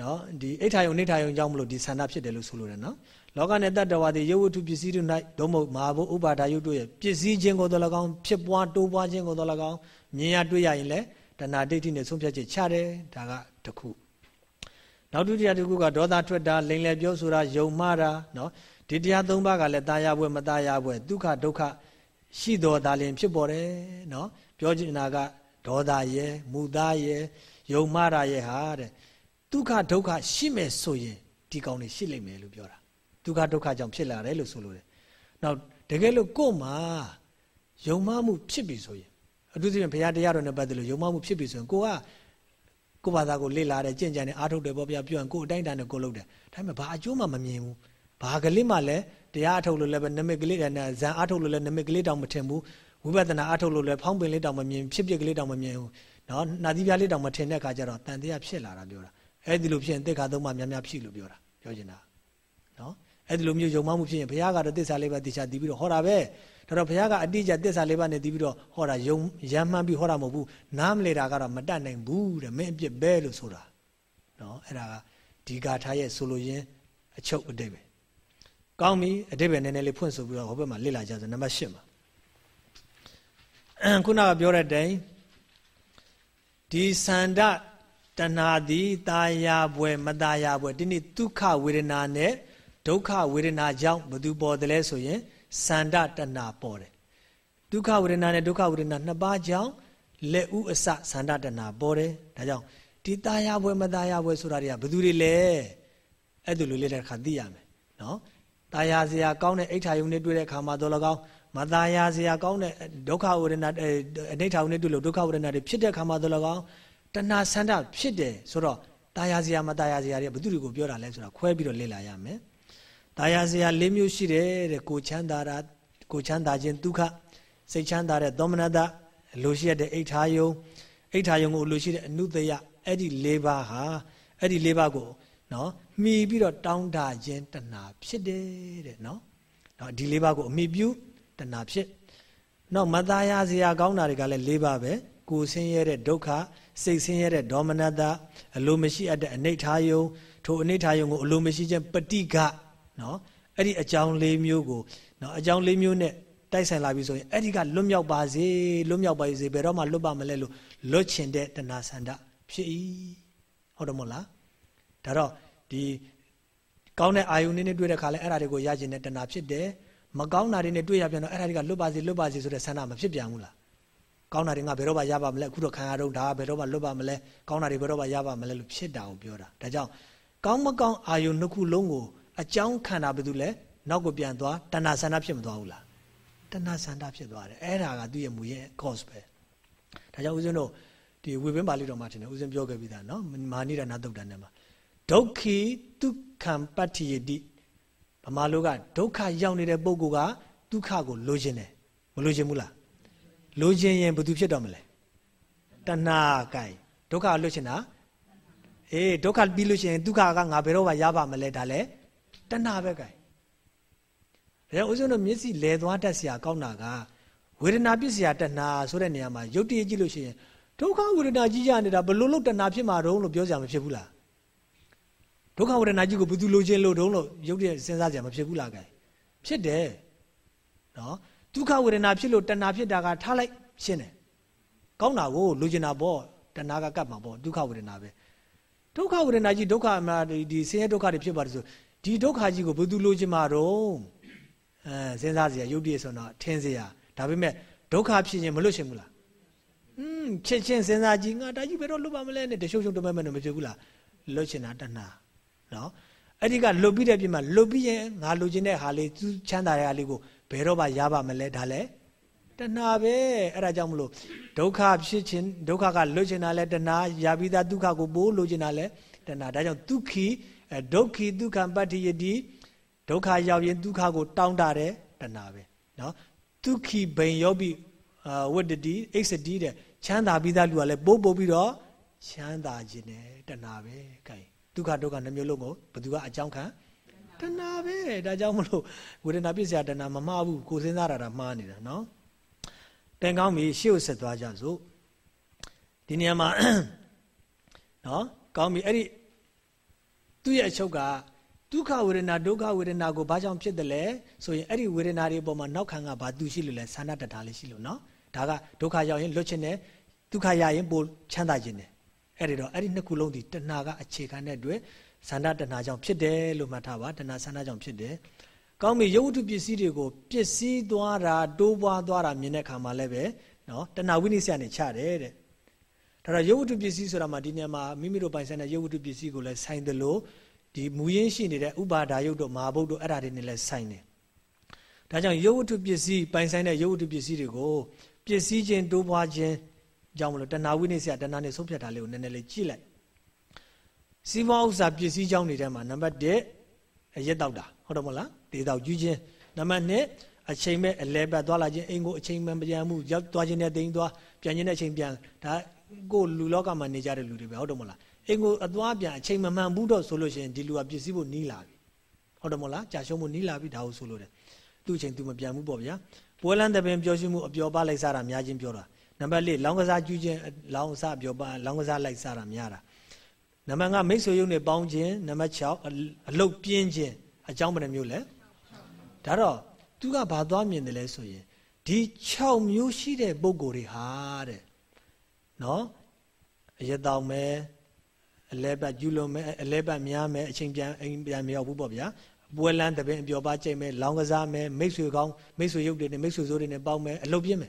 နော်ဒီအိဋ္ဌာယုံနိဋ္ဌာယုံကြောင့်မလို့ဒီဆန္ဒဖြစ်တယ်လို့ဆိုလိုတယ်နော် လောကနဲ့တတ္တဝါသည်ရုပ်ဝတ္ထုပစ္စည်းတို့၌ဒုမဟုတ်မဟာဘုဥပါဒာယုတ်တို့ရဲ့ပစ္စည်းချင်းကိုတော်၎င်းဖြစ်ပွားတိုးပွားခြင်းကိုတော်၎င်းမြင်ရတွေ့ရရင်လည်းတဏှာဒိဋ္ဌိနဲ့ဆုံးဖြတ်ချက်ချတယ်ဒါကတခုနောက်ဒုတိယတစ်ခုကဒေါသထွက်တာလိန်လည်ပြောဆိုတာယုံမှားတာနော်ဒီတရားသုံးပါးကလည်းတာယာပွဲမတာယာပွဲဒုက္ခဒုက္ခရှိတော်သာလင်ဖြစ်ပေါ်တယ်နော်ပြောချင်တာကဒေါသရဲ့မူသားရဲ့ယုံမှားတာရဲ့ဟာတဲ့ဒုက္ခဒုက္ခရှိမယ်ဆိုရင်ဒီကောင်းနေရှိလိမ့်မယ်လို့ပြောတာ ဒုက္ခဒုက္ခကြောင့်ဖြစ်လာတယ်လို့ဆိုလိုတယ်။နောက်တကယ်လို့ကို့မှာယုံမှမှုဖြစ်ပြီဆိုရင်အထူးသဖြင့်ဘုရားတရားတော်နဲ့ပတ်သက်လို့ယုံမှမှုဖြစ်ပြီဆိုရင်ကိုကကိုဘာသာကိုလေ့လာတယ်ကြင်ကြံတယ်အားထုတ်တယ်ပေါ့ဗျာပြောရင်ကိုအတိုင်းတန်နဲ့ကိုလုပ်တယ်ဒါပေမဲ့ဘာအကျိုးမှမမြင်ဘူးဘာကလေးမှလည်းတရားအထုတ်လို့လည်းပဲနမိတ်ကလေးနဲ့ဇန်အထုတ်လို့လည်းနမိတ်ကလေးတောင်မထင်ဘူးဝိပဿနာအထုတ်လို့လည်းဖောင်းပင်လေးတောင်မမြင်ဖြစ်ဖြစ်ကလေးတောင်မမြင်ဘူးနော်နာသီးပြားလေးတောင်မထင်တဲ့အခါကျတော့တန်တရားဖြစ်လာတာပြောတာအဲ့ဒီလိုဖြစ်ရင်တိတ်ခါသုံးမှများများဖြစ်လို့ပြောတာပြောချင်တာနော် အဲ့ဒီလိုမျိုးယုံမှမှုဖြစ်ရင်ဘုရားကတော့သစ္စာလေးပါးသိချာတည်ပြီးတော့ဟောတာပဲဒါတော့ဘုရားကအတိအကျသစ္စာလေးပါးနဲ့တည်ပြီးတော့ဟောတာယုံရမ်းမှန်းပြီးဟောတာမဟုတ်ဘူးနားမလဲတာကတော့မတတ်နိုင်ဘူးတဲ့မင်းအပြစ်ပဲလို့ဆိုတာနော်အဲ့ဒါကဒီဂါထာရဲ့ဆိုလိုရင်းအချုပ်အတိတ်ပဲကောင်းပြီအတိတ်ပဲနည်းနည်းလေးဖွင့်ဆိုပြီးတော့ဟိုဘက်မှာလေ့လာကြဆိုနံပါတ်၈မှာခုနကပြောတဲ့တိုင်ဒီစန္ဒတဏှာသည်တာယာပွဲမတာယာပွဲဒီနေ့ဒုက္ခဝေဒနာနဲ့ ဒုက္ခဝေဒနာကြောင့်ဘသူပေါ်တယ်လဲဆိုရင်စန္ဒတဏပေါ်တယ်ဒုက္ခဝေဒနာနဲ့ဒုက္ခဝေဒနာနှစ်ပါးကြောင့်လက်ဥအစစန္ဒတဏပေါ်တယ်ဒါကြောင့်ဒီตายဘွယ်မตายဘွယ်ဆိုတာတွေကဘသူတွေလဲအဲ့ဒါလိုလေးတဲ့ခါသိရမယ်နော်ตายစရာကောင်းတဲ့အိဋ္ဌာယုံနဲ့တွေ့တဲ့ခါမှာတော့လကောင်းမตายစရာကောင်းတဲ့ဒုက္ခဝေဒနာအနိဋ္ဌာယုံနဲ့တွေ့လို့ဒုက္ခဝေဒနာတွေဖြစ်တဲ့ခါမှာတော့လကောင်းတဏှာဆန္ဒဖြစ်တယ်ဆိုတော့ตายစရာမตายစရာတွေဘသူတွေကိုပြောတာလဲဆိုတာခွဲပြီးတော့လေ့လာရမယ် တာယာစရာ၄မျိုးရှိတယ်တဲ့ကိုချမ်းသာတာကိုချမ်းသာခြင်းဒုက္ခစိတ်ချမ်းသာတဲ့သောမနတလိုရှိတဲ့အိဋ္ဌာယုံအိဋ္ဌာယုံကိုလိုရှိတဲ့အနုတယအဲ့ဒီ၄ပါးဟာအဲ့ဒီ၄ပါးကိုနော်မှီပြီးတော့တောင်းတခြင်းတဏှာဖြစ်တယ်တဲ့နော်နော်ဒီ၄ပါးကိုအမိပြုတဏှာဖြစ်နောက်မသားရစရာကောင်းတာတွေကလည်း၄ပါးပဲကိုဆင်းရဲတဲ့ဒုက္ခစိတ်ဆင်းရဲတဲ့ဒေါမနတအလိုမရှိအပ်တဲ့အနိဋ္ဌာယုံထိုအနိဋ္ဌာယုံကိုအလိုမရှိခြင်းပฏิက နော်အဲ့ဒီအကြောင်း၄မျိုးကိုနော်အကြောင်း၄မျိုးနဲ့တိုက်ဆိုင်လာပြီဆိုရင်အဲ့ဒီကလွတ်မြောက်ပါစေလွတ်မြောက်ပါစေဘယ်တော့မှလွတ်ပါမလဲလို့လွတ်ချင်တဲ့တဏှာဆန္ဒဖြစ်၏ဟုတ်တယ်မို့လားဒါတော့ဒီကောင်းတဲ့အာယုန်နဲ့တွေ့တဲ့ခါလဲအဲ့ဒါတွေကိုရကျင်တဲ့တဏှာဖြစ်တယ်မကောင်းတာတွေနဲ့တွေ့ရပြန်တော့အဲ့ဒါတွေကလွတ်ပါစေလွတ်ပါစေဆိုတဲ့ဆန္ဒမဖြစ်ပြန်ဘူးလားကောင်းတာတွေငါဘယ်တော့မှရပါမလဲအခုတော့ခံရတော့ဒါဘယ်တော့မှလွတ်ပါမလဲကောင်းတာတွေဘယ်တော့မှရပါမလဲလို့ဖြစ်တာကိုပြောတာဒါကြောင့်ကောင်းမကောင်းအာယုန်နှစ်ခုလုံးကို အကြောင်းခံတာဘာလို့လဲနောက်ကိုပြန်သွားတဏှာဆန္ဒဖြစ်မသွားဘူးလားတဏှာဆန္ဒဖြစ်သွားတယ်အဲ့ဒါကသူ့ရဲ့မူရဲ့ cause ပဲဒါကြောင့်ဦးဇင်းတို့ဒီဝေဘင်းပါဠိတော်မှာထင်တယ်ဦးဇင်းပြောခဲ့ပြီးသားနော်မာနိဒနာတုတ်တန်ထဲမှာဒုက္ခိဒုက္ခံပတ္တိယတိဗမာလိုကဒုက္ခရောက်နေတဲ့ပုဂ္ဂိုလ်ကဒုက္ခကိုလိုချင်တယ်မလိုချင်ဘူးလားလိုချင်ရင်ဘာသူဖြစ်တော့မလဲတဏှာကဲဒုက္ခလွတ်ချင်တာအေးဒုက္ခပြီးလို့ရှိရင်ဒုက္ခကငါဘယ်တော့မှရပါမလဲဒါလဲ တဏှာပဲကဲဒါဦးဇင်းတို့မျက်စိလဲသွားတတ်เสียကောင်းတာကဝေဒနာပြစ်เสียတဏှာဆိုတဲ့နေရာမှာရုပ်တရက်ကြည့်လို့ရှိရင်ဒုက္ခဝေဒနာကြီးရနေတာဘလို့လို့တဏှာဖြစ်မှာတုံးလို့ပြောကြမှာဖြစ်ဘူးလားဒုက္ခဝေဒနာကြီးကိုဘယ်သူလိုချင်လို့တုံးလို့ရုပ်တရက်စဉ်းစားကြမှာဖြစ်ဘူးလားကဲဖြစ်တယ်နော်ဒုက္ခဝေဒနာဖြစ်လို့တဏှာဖြစ်တာကထားလိုက်ရှင်းတယ်ကောင်းတာကိုလိုချင်တာပေါ့တဏှာကကတ်မှာပေါ့ဒုက္ခဝေဒနာပဲဒုက္ခဝေဒနာကြီးဒုက္ခမှာဒီဆင်းရဲဒုက္ခတွေဖြစ်ပါတယ်ဆို ဒီဒုက္ခကြီးကိုဘယ်သူလိုချင်မှာတော့အဲစဉ်းစားစရာရုပ်တရက်ဆိုတော့ထင်းစရာဒါပေမဲ့ဒုက္ခဖြစ်ရင်မလွတ်ရှင်ဘူးလားอืมချက်ချင်းစဉ်းစားကြည့်ငါဒါကြီးဘယ်တော့လွတ်ပါမလဲနဲ့တရှုပ်ရှုပ်တမဲမဲနဲ့မဖြစ်ဘူးလားလွတ်ချင်တာတဏှာနော်အဲ့ဒီကလွတ်ပြီးတဲ့ပြင်မှာလွတ်ပြီးရင်ငါလိုချင်တဲ့ဟာလေးသူချမ်းသာတဲ့ဟာလေးကိုဘယ်တော့မှရပါမလဲဒါလည်းတဏှာပဲအဲ့ဒါကြောင့်မလို့ဒုက္ခဖြစ်ခြင်းဒုက္ခကလွတ်ချင်တာလဲတဏှာရပြီးသားဒုက္ခကိုပိုးလိုချင်တာလဲတဏှာဒါကြောင့်ဒုက္ခိ ဒုက္ခိဒုက္ခံပတ္တိယတိဒုက္ခရောက်ရင်ဒုက္ခကို တောင်းတတယ်တဏှာပဲနော်ဒုက္ခိဘိန်ယောပိဝတ္တတိအိစတိတဲ့ချမ်းသာပြီးသားလူကလည်းပိုးပို့ပြီးတော့ချမ်းသာခြင်းနဲ့တဏှာပဲကဲဒုက္ခဒုက္ခနှမျိုးလုံးကိုဘသူကအကြောင်းခံတဏှာပဲဒါကြောင့်မလို့ဝေဒနာပြည့်စရာတဏှာမမှားဘူးကိုစဉ်းစားတာဒါမှားနေတာနော်တန်ကောင်းပြီရှေ့ကိုဆက်သွားကြစို့ဒီနေရာမှာနော်ကောင်းပြီအဲ့ဒီ သူ့ရဲ့အချုပ်ကဒုက္ခဝေဒနာဒုက္ခဝေဒနာကိုဘာကြောင့်ဖြစ်တယ်လဲဆိုရင်အဲ့ဒီဝေဒနာတွေအပေါ်မှာနောက်ခံကဘာသူရှိလို့လဲဆန္ဒတထားလေးရှိလို့နော်ဒါကဒုက္ခရောက်ရင်လွတ်ခြင်းနဲ့ဒုက္ခရရင်ပိုချမ်းသာခြင်းနဲ့အဲ့ဒီတော့အဲ့ဒီနှစ်ခုလုံးဒီတဏှာကအခြေခံတဲ့အတွက်ဆန္ဒတဏှာကြောင့်ဖြစ်တယ်လို့မှတ်ထားပါတဏှာဆန္ဒကြောင့်ဖြစ်တယ်ကောင်းပြီရုပ်ဝတ္ထုပစ္စည်းတွေကိုပစ္စည်းသွားတာတိုးပွားသွားတာမြင်တဲ့အခါမှာလည်းပဲနော်တဏှာဝိနိစ္စနဲ့ချတယ်တဲ့ ဒါတော့ရုပ်ဝတ္ထုပစ္စည်းဆိုတာမှာဒီနေရာမှာမိမိတို့ပိုင်ဆိုင်တဲ့ရုပ်ဝတ္ထုပစ္စည်းကိုလည်းဆိုင်တယ်လို့ဒီမူရင်းရှိနေတဲ့ဥပါဒါယုတ်တို့မဟာဘုတ်တို့အဲ့ဒါတွေနဲ့လည်းဆိုင်တယ်ဒါကြောင့်ရုပ်ဝတ္ထုပစ္စည်းပိုင်ဆိုင်တဲ့ရုပ်ဝတ္ထုပစ္စည်းတွေကိုပစ္စည်းချင်းတိုးပွားခြင်းကြောင့်မလို့တဏှာဝိနည်းဆရာတဏှာနဲ့ဆုံးဖြတ်တာလေးကိုနည်းနည်းလေးကြည့်လိုက်စီးပွားဥစ္စာပစ္စည်းကြောင့်နေတဲ့မှာနံပါတ်1ရက်တော့တာဟုတ်တယ်မလားဒေတော့ယူခြင်းနံပါတ်2အချိန်မဲ့အလဲပတ်သွားလာခြင်းအိမ်ကိုအချိန်မှန်ပြန်မှုရောက်သွားခြင်းနဲ့တိမ်သွားပြန်ခြင်းနဲ့အချိန်ပြန်ဒါ ကိုလူလောကမှာနေကြတဲ့လူတွေပဲဟုတ်တယ်မလားအိမ်ကိုအသွားပြန်အချိန်မမှန်ဘူးတော့ဆိုလို့ရှိရင်ဒီလူကပစ္စည်းဖို့နီးလာပြီဟုတ်တယ်မလားကြာရှုံးဖို့နီးလာပြီဒါကိုဆိုလို့တယ်သူ့အချိန်သူမပြန်ဘူးပေါ့ဗျာပွဲလန်းတဲ့ပင်ပျော်ရွှင်မှုအပျော်ပါလိုက်စားတာများခြင်းပြောတာနံပါတ်၄လောင်းကစားကျူးခြင်းလောင်းစားပျော်ပါလောင်းကစားလိုက်စားတာများတာနံပါတ်5မိတ်ဆွေရုံနဲ့ပေါင်းခြင်းနံပါတ်6အလုတ်ပြင်းခြင်းအကြောင်းဘယ်နှမျိုးလဲဒါတော့သူကဘာသွားမြင်တယ်လဲဆိုရင်ဒီ6မျိုးရှိတဲ့ပုံကိုယ်တွေဟာတဲ့ နော်အရတောင်မဲအလဲပတ်ကျူးလုံးမဲအလဲပတ်များမဲအချိန်ပြန်အိမ်ပြန်မရောက်ဘူးပေါ့ဗျာပွဲလန်းတပင်အပျော်ပါကြိတ်မဲလောင်းကစားမဲမိတ်ဆွေကောင်းမိတ်ဆွေရုပ်တွေနဲ့မိတ်ဆွေစိုးတွေနဲ့ပေါင်းမဲအလုပ်ပြင်းမဲ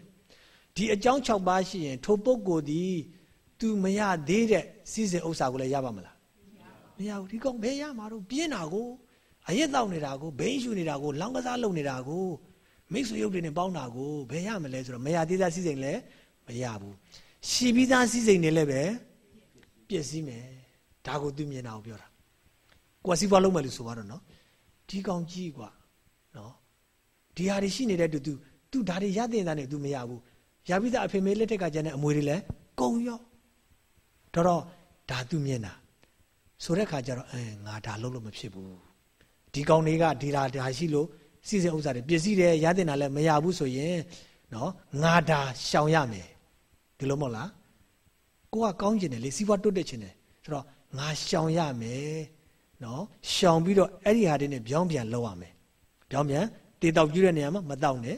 ဒီအကြောင်း6ပါးရှိရင်ထိုပုဂ္ဂိုလ်ဒီသူမရသေးတဲ့စီးစဉ်ဥစ္စာကိုလည်းရပါမလားမရဘူးဒီကောင်ဘယ်ရမှာတော့ပြင်းတာကိုအရက်တောက်နေတာကိုဘိန်းရှူနေတာကိုလောင်းကစားလုပ်နေတာကိုမိတ်ဆွေရုပ်တွေနဲ့ပေါင်းတာကိုဘယ်ရမလဲဆိုတော့မရသေးတဲ့စီးစိမ်လည်းမရဘူး ရှိပြီးသားစီးစိမ်တွေလည်းပဲပြည့်စည်မယ်ဒါကိုသူမြင်တာကိုပြောတာကိုယ်စီးပွားလုံးမယ်လို့ဆိုတော့နော်ဒီကောင်ကြီးกว่าနော်ဒီဟာတွေရှိနေတဲ့တူ तू तू ဒါတွေရတဲ့သားနဲ့ तू မရဘူးရပြီးသားအဖေမေလက်ထက်ကကျန်တဲ့အမွေတွေလည်းကုံရောတော့တော့ဒါ तू မြင်တာဆိုတဲ့ခါကျတော့အဲငါဒါလုံးလို့မဖြစ်ဘူးဒီကောင်တွေကဒီဒါဒါရှိလို့စီစဉ်ဥစ္စာတွေပစ္စည်းတွေရတဲ့နာလည်းမရဘူးဆိုရင်နော်ငါဒါရှောင်ရမယ် ဒီလိုမဟုတ်လားကိုကကောင်းကျင်တယ်လေစီးပွားတွတ်တက်ချင်တယ်ဆိုတော့ငါရှောင်ရမယ်နော်ရှောင်ပြီးတော့အဲ့ဒီဟာတွေနဲ့ပြောင်းပြန်လောက်ရမယ်ပြောင်းပြန်တေတောက်ပြတဲ့နေရာမှာမတောက်နဲ့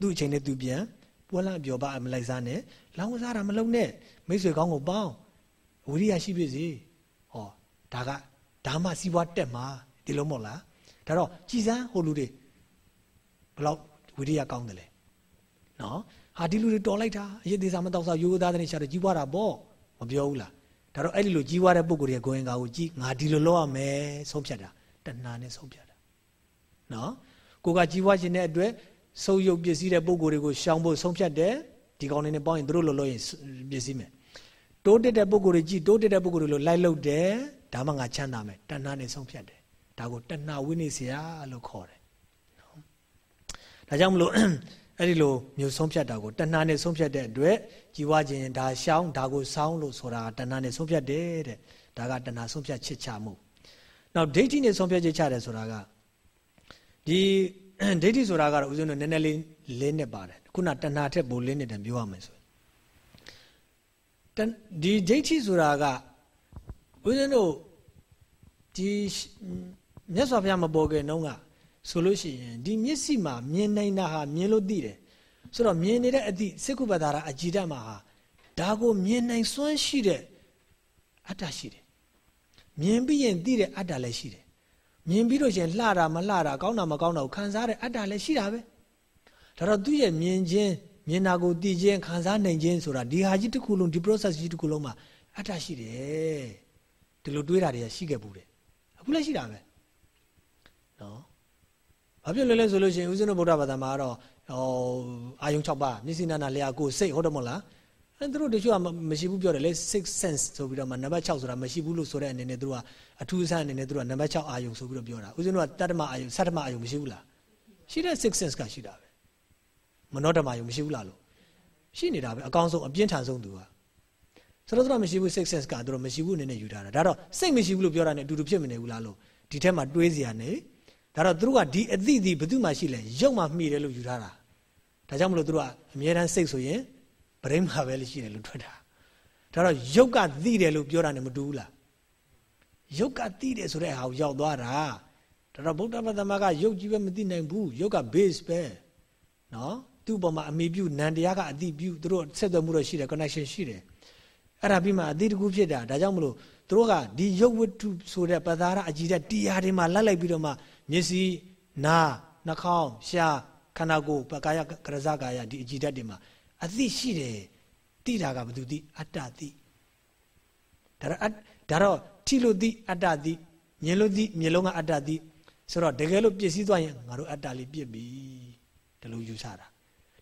သူ့အချိန်နဲ့သူပြန်ပွဲလန့်ပြောပါမလိုက်စားနဲ့လောင်းကစားတာမလုံးနဲ့မိတ်ဆွေကောင်းကိုပေါင်းဝိရိယရှိပြီစီဟောဒါကဒါမှစီးပွားတက်မှာဒီလိုမဟုတ်လားဒါတော့ကြည်စမ်းဟိုလူတွေဘလောက်ဝိရိယကောင်းတယ်လဲနော် ဟာဒီလူတွေတော်လိုက်တာအရေးသေးစားမတော့စားရိုးရိုးသားသားနဲ့ရှာတော့ကြီးပွားတာပေါ့မပြောဘူးလားဒါတော့အဲ့ဒီလိုကြီးပွားတဲ့ပုံကိုယ်ရဲ့ကိုယ်ရင်ကာကိုကြီးငါဒီလိုလုပ်ရမယ်ဆုံးဖြတ်တာတဏှာနဲ့ဆုံးဖြတ်တာနော်ကိုကကြီးပွားခြင်းတဲ့အတွက်ဆုပ်ယုပ်ပစ္စည်းတဲ့ပုံကိုယ်တွေကိုရှောင်ဖို့ဆုံးဖြတ်တယ်ဒီကောင်းနေနဲ့ပေါင်းရင်တို့လိုလို့ရင်ပစ္စည်းမယ်တိုးတက်တဲ့ပုံကိုယ်တွေကြည့်တိုးတက်တဲ့ပုံကိုယ်တွေလိုလိုက်လုပ်တယ်ဒါမှငါချမ်းသာမယ်တဏှာနဲ့ဆုံးဖြတ်တယ်ဒါကိုတဏှာဝိနည်းစရာလို့ခေါ်တယ်နော်ဒါကြောင့်မလို့ အဲ့ဒီလိုမျိုးဆုံးဖြတ်တာကိုတဏှာနဲ့ဆုံးဖြတ်တဲ့အတွက်ជីဝခြင်းဒါရှောင်းဒါကိုစောင်းလို့ဆိုတာတဏှာနဲ့ဆုံးဖြတ်တယ်တဲ့ဒါကတဏှာဆုံးဖြတ်ချစ်ချမှုနောက်ဒိဋ္ဌိနဲ့ဆုံးဖြတ်ချစ်ချတယ်ဆိုတာကဒီဒိဋ္ဌိဆိုတာကတော့ဦးဇင်းတို့နည်းနည်းလေးလင်းနေပါတယ်ခုနတဏှာထက်ပိုလင်းနေတယ်ပြောရမယ်ဆိုဒီဒိဋ္ဌိဆိုတာကဦးဇင်းတို့ဒီမြတ်စွာဘုရားမပေါ်ခင်တုန်းက ဆိုလို့ရှိရင်ဒီမျက်စိမှာမြင်နိုင်တာဟာမြင်လို့သိတယ်ဆိုတော့မြင်နေတဲ့အသည့်စိတ်ကုပ္ပတာရအကြည်တတ်မှာဟာဒါကိုမြင်နိုင်စွမ်းရှိတဲ့အတ္တရှိတယ်မြင်ပြီးရင်သိတဲ့အတ္တလည်းရှိတယ်မြင်ပြီးတော့ရှင်လှတာမလှတာကောင်းတာမကောင်းတာကိုခံစားတဲ့အတ္တလည်းရှိတာပဲဒါတော့သူ့ရဲ့မြင်ခြင်းမြင်တာကိုသိခြင်းခံစားနိုင်ခြင်းဆိုတာဒီဟာကြီးတစ်ခုလုံးဒီ process ကြီးတစ်ခုလုံးမှာအတ္တရှိတယ်ဒီလိုတွေးတာတွေကရှိခဲ့ဘူးတယ်အခုလည်းရှိတာပဲနော် ဘာဖြစ်လဲလဲဆိုလို့ရှိရင်ဦးဇင်းတို့ဗုဒ္ဓဘာသာမှာတော့ဟောအာယုံ6ပါးမျက်စိနာနာလျာကိုယ်စိတ်ဟုတ်တယ်မဟုတ်လားအဲသူတို့တချို့ကမရှိဘူးပြောတယ်လေ six sense ဆိုပြီးတော့မှနံပါတ်6ဆိုတာမရှိဘူးလို့ဆိုတဲ့အနေနဲ့သူတို့ကအထူးအဆန်းအနေနဲ့သူတို့ကနံပါတ်6အာယုံဆိုပြီးတော့ပြောတာဦးဇင်းတို့ကတတ္တမအာယုံဆတ္တမအာယုံမရှိဘူးလားရှိတဲ့ six sense ကရှိတာပဲမနောဓမ္မယုံမရှိဘူးလားလို့ရှိနေတာပဲအကောင်းဆုံးအပြင်းထန်ဆုံးသူကဆိုတော့သူကမရှိဘူး six sense ကသူတို့မရှိဘူးအနေနဲ့ယူထားတာဒါတော့စိတ်မရှိဘူးလို့ပြောတာ ਨੇ အတူတူဖြစ်မနေဘူးလားလို့ဒီထဲမှာတွေးစရာနေ ဒါတော့သူတို့ကဒီအသည့်ဒီဘယ်သူမှရှိလဲရုပ်မှမှီတယ်လို့ယူထားတာဒါကြောင့်မလို့သူတို့ကအမြဲတမ်းစိတ်ဆိုရင်ဗရိမပဲလို့ရှိတယ်လို့ထွက်တာဒါတော့ရုပ်ကသိတယ်လို့ပြောတာ ਨੇ မတူဘူးလားရုပ်ကသိတယ်ဆိုတဲ့ဟာကိုရောက်သွားတာဒါတော့ဗုဒ္ဓဘာသာမှာကရုပ်ကြီးပဲမသိနိုင်ဘူးရုပ်က base ပဲနော်သူ့ပေါ်မှာအမိပြုနန္တရားကအတိပြုသူတို့ဆက်သွယ်မှုတော့ရှိတယ် connection ရှိတယ်အဲ့ဒါပြီးမှအတိတကူဖြစ်တာဒါကြောင့်မလို့သူတို့ကဒီရုပ်ဝတ္ထုဆိုတဲ့ပသာရအကြည်တဲ့တရားတွေမှာလိုက်လိုက်ပြီးတော့မှ မျက်စိနားနှာခေါင်းရှားခန္ဓာကိုယ်ပကာယကရဇကာယဒီအကြည်ဓာတ်တွေမှာအသိရှိတယ်တိတာကဘယ်သူသိအတ္တသိဒါတော့ဒါတော့ထိလို့သိအတ္တသိမြင်လို့သိမျက်လုံးကအတ္တသိဆိုတော့တကယ်လို့ပြည့်စည်သွားရင်ငါတို့အတ္တလေးပြည့်ပြီဒီလိုယူဆတာ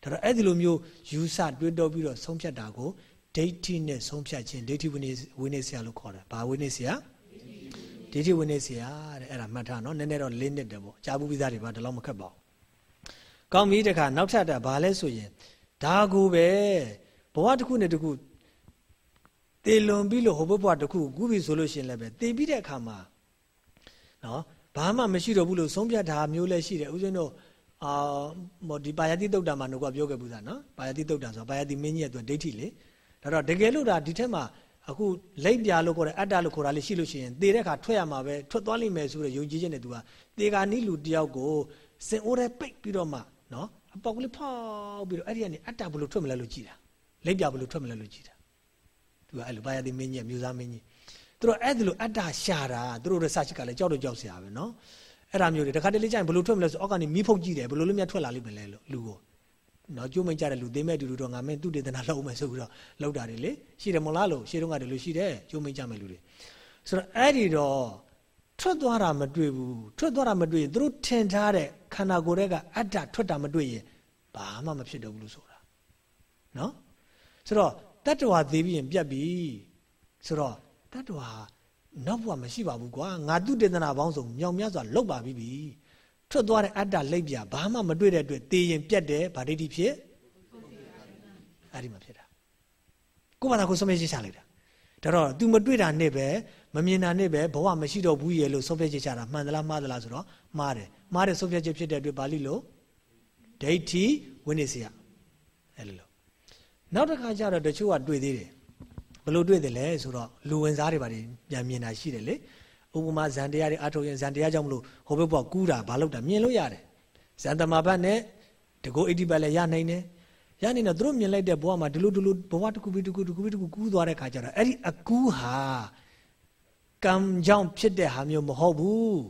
ဒါတော့အဲ့ဒီလိုမျိုးယူဆတွေးတောပြီးတော့ဆုံးဖြတ်တာကိုဒိဋ္ဌိနဲ့ဆုံးဖြတ်ခြင်းဒိဋ္ဌိဝိနည်းဝိနည်းဆရာလို့ခေါ်တာဘာဝိနည်းဆရာ ဒိဋ္ဌိဝိနည်းဆရာတဲ့အဲ့ဒါမှတ်ထားနော်နည်းနည်းတော့လင်းနေတယ်ပေါ့ကြားဘူးပြီးသားတွေပါဒါတော့မခက်ပါဘူးကောင်းပြီတခါနောက်ထပ်တာဘာလဲဆိုရင်ဒါကိုပဲဘဝတစ်ခုနဲ့တစ်ခုတေလွန်ပြီးလို့ဟိုဘဘဝတစ်ခုကူးပြီဆိုလို့ရှိရင်လည်းပဲတေပြီးတဲ့အခါမှာနော်ဘာမှမရှိတော့ဘူးလို့ဆုံးဖြတ်တာမျိုးလည်းရှိတယ်ဦးဇင်းတို့အာမော်ဒီပါယတိတုတ်တာမှာငါကပြောခဲ့ဘူးသားနော်ပါယတိတုတ်တာဆိုပါယတိမင်းကြီးရဲ့သူဒိဋ္ဌိလေဒါတော့တကယ်လို့ဒါဒီထက်မှာ အခုလိပ်ပြလို့ခေါ်တဲ့အတ္တလို့ခေါ်တာလေးရှိလို့ရှိရင်သေတဲ့အခါထွက်ရမှာပဲထွက်သွားလိမ့်မယ်ဆိုတော့ယုံကြည်ချက်နဲ့သူကသေကာနီးလူတယောက်ကိုစင်အိုးရဲပိတ်ပြီးတော့မှနော်အပေါက်ကလေးဖောက်ပြီးတော့အဲ့ဒီကနေအတ္တဘလို့ထွက်မလဲလို့ကြည်တာလိပ်ပြဘလို့ထွက်မလဲလို့ကြည်တာသူကအဲ့လိုပါယတိမင်းကြီးမျိုးသားမင်းကြီးသူတို့အဲ့ဒီလိုအတ္တရှာတာသူတို့ research ကလည်းကြောက်တော့ကြောက်စရာပဲနော်အဲ့ဒါမျိုးတွေတခါတလေကျရင်ဘလို့ထွက်မလဲဆိုအောက်ကနေမီးဖုတ်ကြည့်တယ်ဘလို့လို့မြတ်ထွက်လာလိမ့်မလဲလို့လူကို နော်ကျိုးမိန်ကြတဲ့လူသေးမဲ့တူတူတော့ငါမင်းသူတေသနာလောက်မယ်ဆိုပြီးတော့လောက်တာတွေလေရှိတယ်မလားလို့ရှေးတုန်းကတည်းကရှိတယ်ကျိုးမိန်ကြမဲ့လူတွေဆိုတော့အဲ့ဒီတော့ထွက်သွားတာမတွေ့ဘူးထွက်သွားတာမတွေ့ရင်သူတို့ထင်ထားတဲ့ခန္ဓာကိုယ်တွေကအတ္တထွက်တာမတွေ့ရင်ဘာမှမဖြစ်တော့ဘူးလို့ဆိုတာနော်ဆိုတော့တတ္တဝါသေးပြီးရင်ပြတ်ပြီဆိုတော့တတ္တဝါနောက်ဘဝမရှိပါဘူးကွာငါသူတေသနာပေါင်းစုံမြောင်မြတ်စွာလောက်ပါပြီ ထွက်သွားတဲ့အတ္တလိပ်ပြဘာမှမတွေ့တဲ့အတွက်တေရင်ပြတ်တယ်ဗာဒိဋ္ဌိဖြစ်အဲ့ဒီမှာဖြစ်တာကိုယ်ဘာသာကိုဆုံးဖြတ်ချက်ချလိုက်တာဒါတော့ तू မတွေ့တာနဲ့ပဲမမြင်တာနဲ့ပဲဘဝမရှိတော့ဘူးရဲ့လို့ဆုံးဖြတ်ချက်ချတာမှန်သလားမှားသလားဆိုတော့မှားတယ်မှားတယ်ဆုံးဖြတ်ချက်ဖြစ်တဲ့အတွက်ပါဠိလိုဒိဋ္ဌိဝိနည်းစယအဲ့လိုနောက်တစ်ခါကျတော့တချို့ကတွေ့သေးတယ်ဘလို့တွေ့တယ်လဲဆိုတော့လူဝင်စားတွေပါပြန်မြင်တာရှိတယ်လေ ဥပမာဇန်တရားတွေအထုတ်ရင်ဇန်တရားကြောင့်မလို့ဟိုဘက်ဘက်ကူးတာဘာလို့တာမြင်လို့ရတယ်ဇန်တမာဘတ်နဲ့တကောအိတိဘတ်လည်းရနိုင်တယ်ရနိုင်တော့သူတို့မြင်လိုက်တဲ့ဘဝမှာဒီလိုဒီလိုဘဝတစ်ခုပြီးတစ်ခုတစ်ခုပြီးတစ်ခုကူးသွားတဲ့ခါကျတော့အဲ့ဒီအကူးဟာကံကြောင့်ဖြစ်တဲ့ဟာမျိုးမဟုတ်ဘူး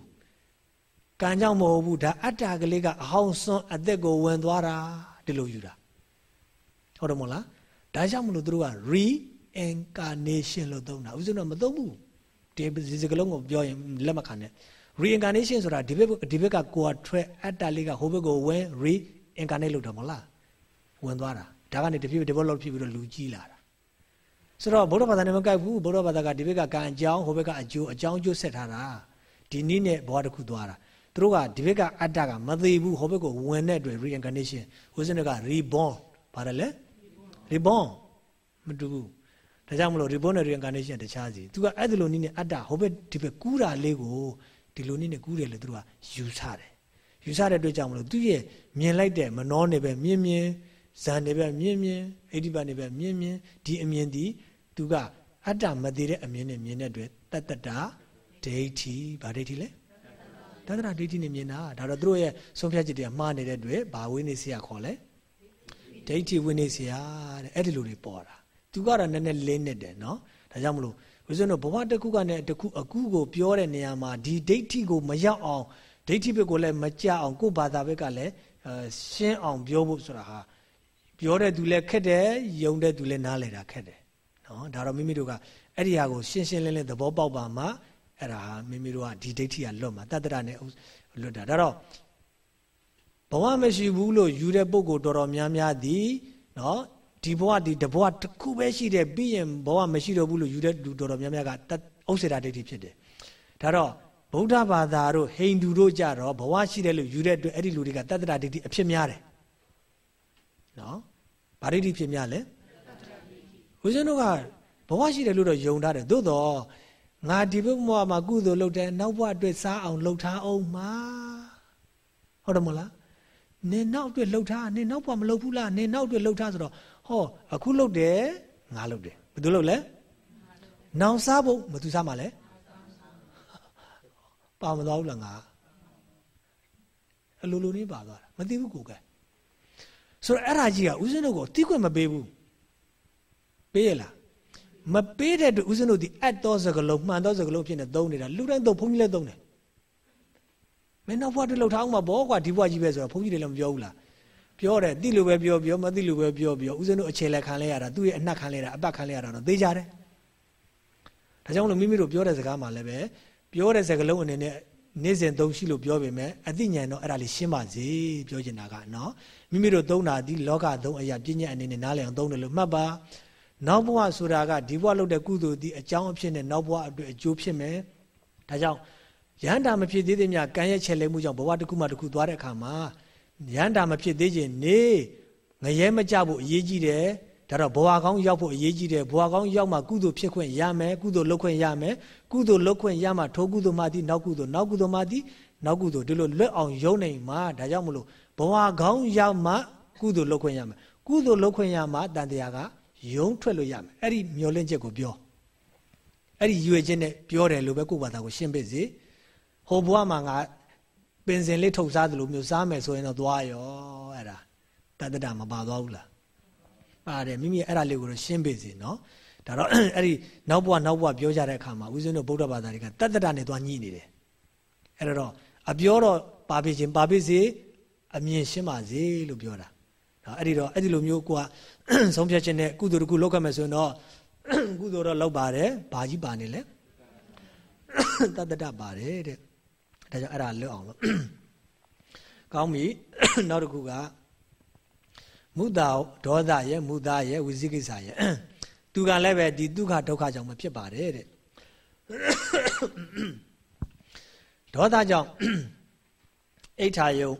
ကံကြောင့်မဟုတ်ဘူးဒါအတ္တကလေးကအဟောင်းစွန်းအသက်ကိုဝင်သွားတာဒီလိုယူတာဟုတ်တယ်မို့လားဒါကြောင့်မလို့သူတို့က reincarnation လို့သုံးတာဥစဉ်တော့မသုံးဘူး ဒီစကလုံးကိုပြောရင်လက်မခံနဲ့ reincarnation ဆိုတာဒီဘက်ဒီဘက်ကကိုယ်ထွက်အတ္တလေးကဟိုဘက်ကိုဝင် reincarnate လုပ်တယ်မဟုတ်လားဝင်သွားတာဒါကနေတဖြည်းဖြည်း develop ဖြစ်ပြီးတော့လူကြီးလာတာဆိုတော့ဗုဒ္ဓဘာသာနဲ့မကိုက်ဘူးဗုဒ္ဓဘာသာကဒီဘက်ကကံအကြောင်းဟိုဘက်ကအကျိုးအကြောင်းကျိုးဆက်ထားတာဒီနည်းနဲ့ဘဝတစ်ခုသွားတာသူတို့ကဒီဘက်ကအတ္တကမသေးဘူးဟိုဘက်ကိုဝင်တဲ့အတွက် reincarnation ဦးဇင်းက reborn ပါတယ်လေ reborn မတူဘူး ဒါကြောင့်မလို့ reborn နဲ့ reincarnation တခြားစီသူကအဲ့ဒီလိုနည်းနဲ့အတ္တဟိုဘက်ဒီဘက်ကူးတာလေးကိုဒီလိုနည်းနဲ့ကူးတယ်လို့သူတို့ကယူဆတယ်ယူဆတဲ့အတွက်ကြောင့်မလို့သူရဲ့မြင်လိုက်တဲ့မနှောနေပဲမြင်မြင်ဇန်နေပဲမြင်မြင်အိဋ္ဌိပနေပဲမြင်မြင်ဒီအမြင်ဒီသူကအတ္တမသေးတဲ့အမြင်နဲ့မြင်တဲ့အတွက်တတ္တတာဒိဋ္ဌိဗာဒိဋ္ဌိလဲတတ္တတာဒိဋ္ဌိနဲ့မြင်တာဒါတော့သူတို့ရဲ့ဆုံးဖြတ်ချက်တွေကမှားနေတဲ့အတွက်ဘာဝိနည်းစရာခေါ်လဲဒိဋ္ဌိဝိနည်းစရာတဲ့အဲ့ဒီလိုတွေပေါ်တာ သူကတော့နည်းနည်းလင်းနေတယ်နော်ဒါကြောင့်မလို့ဝိဇ္ဇနဘဝတစ်ခုကနဲ့တစ်ခုအကူကိုပြောတဲ့နေရာမှာဒီဒိဋ္ဌိကိုမရောက်အောင်ဒိဋ္ဌိဘက်ကိုလည်းမကြအောင်ကိုယ်ဘာသာဘက်ကလည်းရှင်းအောင်ပြောဖို့ဆိုတာဟာပြောတဲ့သူလည်းခက်တယ်ယုံတဲ့သူလည်းနားလည်တာခက်တယ်နော်ဒါတော့မိမိတို့ကအဲ့ဒီဟာကိုရှင်းရှင်းလင်းလင်းသဘောပေါက်ပါမှအဲ့ဒါဟာမိမိတို့ကဒီဒိဋ္ဌိကလွတ်မှာတတ္တရနဲ့လွတ်တာဒါတော့ဘဝမရှိဘူးလို့ယူတဲ့ပုံကိုတော်တော်များများသည်နော် ဒီဘဝဒီတဘဝတစ်ခုပဲရှိတယ်ပြီးရင်ဘဝမရှိတော့ဘူးလို့ယူတဲ့လူတော်တော်များများကဥစ္စေတာဒိဋ္ဌိဖြစ်တယ်ဒါတော့ဗုဒ္ဓဘာသာတို့ဟိန္ဒူတို့ကြတော့ဘဝရှိတယ်လို့ယူတဲ့အတွက်အဲ့ဒီလူတွေကတတ္တရဒိဋ္ဌိအဖြစ်များတယ်နော်ဘာဒိဋ္ဌိဖြစ်များလဲဦးဇင်းတို့ကဘဝရှိတယ်လို့တော့ယုံထားတယ်သို့တော့ငါဒီဘဝမှာကုသိုလ်လုပ်တယ်နောက်ဘဝအတွက်စားအောင်လှုပ်ထားအောင်မှာဟုတ်တယ်မလားနင်နောက်အတွက်လှုပ်ထားနင်နောက်ဘဝမလှုပ်ဘူးလားနင်နောက်အတွက်လှုပ်ထားဆိုတော့ ဟောအခုလှုပ်တယ်ငါလှုပ်တယ်ဘယ်သူလှုပ်လဲနောင်စားဖို့မသူစားမှာလဲပါမသွားဘူးလားငါအလိုလိုနေပါသွားတာမသိဘူးကိုကဲဆိုတော့အဲ့ဒါကြီးကဦးဇင်းတို့ကိုတိခွင့်မပေးဘူးပေးရလားမပေးတဲ့အတွက်ဦးဇင်းတို့ဒီအတ်တော်စကလုံးမှန်တော်စကလုံးဖြစ်နေသုံးနေတာလူတိုင်းသုံးဘုန်းကြီးလည်းသုံးတယ်မင်းနောက်ဘွားတွေလှုပ်ထားအောင်မဘောကွာဒီဘွားကြီးပဲဆိုတော့ဘုန်းကြီးတွေလည်းမပြောဘူးလား ပြောတယ်တိလို့ပဲပြောပြောမတိလို့ပဲပြောပြောဦးဇင်းတို့အခြေလက်ခံလဲရတာသူ့ရဲ့အနှက်ခံလဲတာအပတ်ခံလဲရတာတော့သိကြတယ်ဒါကြောင့်လို့မိမိတို့ပြောတဲ့စကားမှလည်းပဲပြောတဲ့စကားလုံးအနေနဲ့နေ့စဉ်သုံးရှိလို့ပြောပေမဲ့အသိဉာဏ်တော့အဲ့ဒါလေးရှင်းပါစေပြောချင်တာကနော်မိမိတို့သုံးတာဒီလောကသုံးအရာပြဉ္ညာအနေနဲ့နားလည်အောင်သုံးတယ်လို့မှတ်ပါနောက်ဘဝဆိုတာကဒီဘဝလုပ်တဲ့ကုသိုလ်ဒီအကြောင်းအဖြစ်နဲ့နောက်ဘဝအတွက်အကျိုးဖြစ်မယ်ဒါကြောင့်ရဟန္တာမဖြစ်သေးသေးမြကံရဲ့ချက်လဲမှုကြောင့်ဘဝတစ်ခုမှတစ်ခုသွားတဲ့အခါမှာ ရဟန္တာမဖြစ်သေးခြင်းနေငရဲမကြဖို့အရေးကြီးတယ်ဒါတော့ဘဝကောင်းရောက်ဖို့အရေးကြီးတယ်ဘဝကောင်းရောက်မှကုသိုလ်ဖြစ်ခွင့်ရမယ်ကုသိုလ်လုပ်ခွင့်ရမယ်ကုသိုလ်လုပ်ခွင့်ရမှထိုကုသိုလ်မှသည်နောက်ကုသိုလ်နောက်ကုသိုလ်မှသည်နောက်ကုသိုလ်ဒီလိုလွတ်အောင်ယုံနေမှာဒါကြောင့်မလို့ဘဝကောင်းရောက်မှကုသိုလ်လုပ်ခွင့်ရမယ်ကုသိုလ်လုပ်ခွင့်ရမှတန်တရားကယုံထွက်လို့ရမယ်အဲ့ဒီမျောလင့်ချက်ကိုပြောအဲ့ဒီရွေချင်းနဲ့ပြောတယ်လို့ပဲကိုယ့်ဘာသာကိုရှင်းပြစေဟိုဘဝမှာငါ ပင်စင်လေးထုတ်စားသလိုမျိုးစားမယ်ဆိုရင်တော့သွားရောအဲ့ဒါတတ္တတာမပါသွားဘူးလားပါတယ်မိမိအဲ့ဒါလေးကိုတော့ရှင်းပေးစီနော်ဒါတော့အဲ့ဒီနောက်ဘဝနောက်ဘဝပြောကြတဲ့အခါမှာဦးဇင်းတို့ဗုဒ္ဓဘာသာတွေကတတ္တတာနဲ့သွားညှိနေတယ်အဲ့တော့အပြောတော့ပါပေးခြင်းပါပေးစေအမြင်ရှင်းပါစေလို့ပြောတာနော်အဲ့ဒီတော့အဲ့ဒီလိုမျိုးကိုကဆုံးဖြတ်ခြင်းနဲ့ကုသိုလ်တစ်ခုလုပ်ခဲ့မယ်ဆိုရင်တော့ကုသိုလ်တော့လုပ်ပါတယ်ဘာကြီးပါနေလဲတတ္တတပါတယ်တဲ့ ဒါကြောင့်အဲ့ဒါလွတ်အောင်လို့ကောင်းပြီနောက်တစ်ခုကမုတာဒေါသရဲ့မုတာရဲ့ဝိသိကိစ္စရဲ့သူကလည်းပဲဒီဒုက္ခဒုက္ခကြောင့်မဖြစ်ပါတယ်တဲ့ဒေါသကြောင့်အိဋ္ဌာယုံ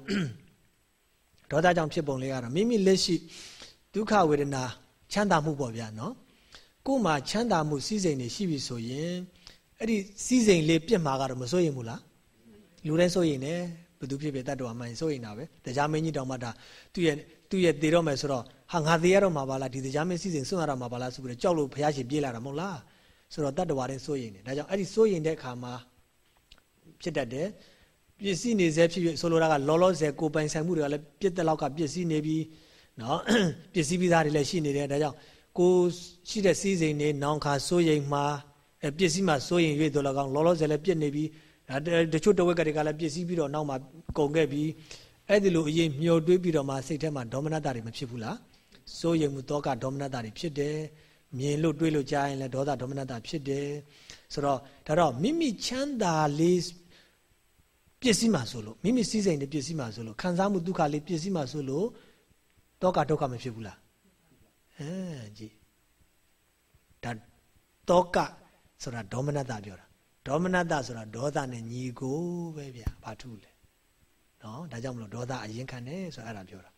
ဒေါသကြောင့်ဖြစ်ပုံလေးကတော့မိမိလက်ရှိဒုက္ခဝေဒနာချမ်းသာမှုပေါ့ဗျာနော်ကိုယ်မှာချမ်းသာမှုစည်းစိမ်နေရှိပြီဆိုရင်အဲ့ဒီစည်းစိမ်လေးပြစ်မှာကတော့မစိုးရင်ဘူးလား လူတိုင်းစိုးရင်တယ်ဘယ်သူဖြစ်ဖြစ်တတ်တော်မှန်စိုးရင်တာပဲတရားမင်းကြီးတောင်မှဒါသူ့ရဲ့သူ့ရဲ့သေတော့မယ်ဆိုတော့ဟာငါသေရတော့မှာပါလားဒီတရားမင်းစည်းစိမ်စွန့်ရတော့မှာပါလားဆိုပြီးတော့ကြောက်လို့ဘုရားရှင်ပြေးလာတာမဟုတ်လားဆိုတော့တတ်တော်တိုင်းစိုးရင်တယ်ဒါကြောင့်အဲ့ဒီစိုးရင်တဲ့အခါမှာဖြစ်တတ်တယ်ပစ္စည်းနေစေဖြစ်ဖြစ်ဆိုလိုတာကလောလောဆယ်ကိုပိုင်ဆိုင်မှုတွေကလည်းပြစ်တဲ့လောက်ကပစ္စည်းနေပြီးနော်ပစ္စည်းပြီးသားတွေလည်းရှိနေတယ်ဒါကြောင့်ကိုရှိတဲ့စည်းစိမ်နေနောင်ခါစိုးရိမ်မှာပစ္စည်းမှာစိုးရိမ်၍တို့၎င်းလောလောဆယ်လည်းပြစ်နေပြီး ဒါတချို့တဝက်ကတွေကလည်းပြည့်စည်ပြီးတော့နောက်မှကုန်ခဲ့ပြီးအဲ့ဒီလိုအရေးမျောတွေးပြီးတော့မှစိတ်ထဲမှာဒေါမနတာတွေမဖြစ်ဘူးလားစိုးရိမ်မှုတောကဒေါမနတာတွေဖြစ်တယ်မြင်လို့တွေးလို့ကြားရင်လည်းဒေါသဒေါမနတာဖြစ်တယ်ဆိုတော့ဒါတော့မိမိချမ်းသာလေးပြည့်စည်မှာဆိုလို့မိမိစည်းစိမ်တွေပြည့်စည်မှာဆိုလို့ခံစားမှုဒုက္ခလေးပြည့်စည်မှာဆိုလို့တောကဒုက္ခမဖြစ်ဘူးလားအဲကြည့်ဒါတောကဆိုတာဒေါမနတပြောတာ ဒေါမနတဆိုတာဒေါသနဲ့ညီကိုပဲဗျာဘာထူးလဲနော်ဒါကြောင့်မလို့ဒေါသအရင်ခံတယ်ဆိုတာအဲ့ဒါပြောတာ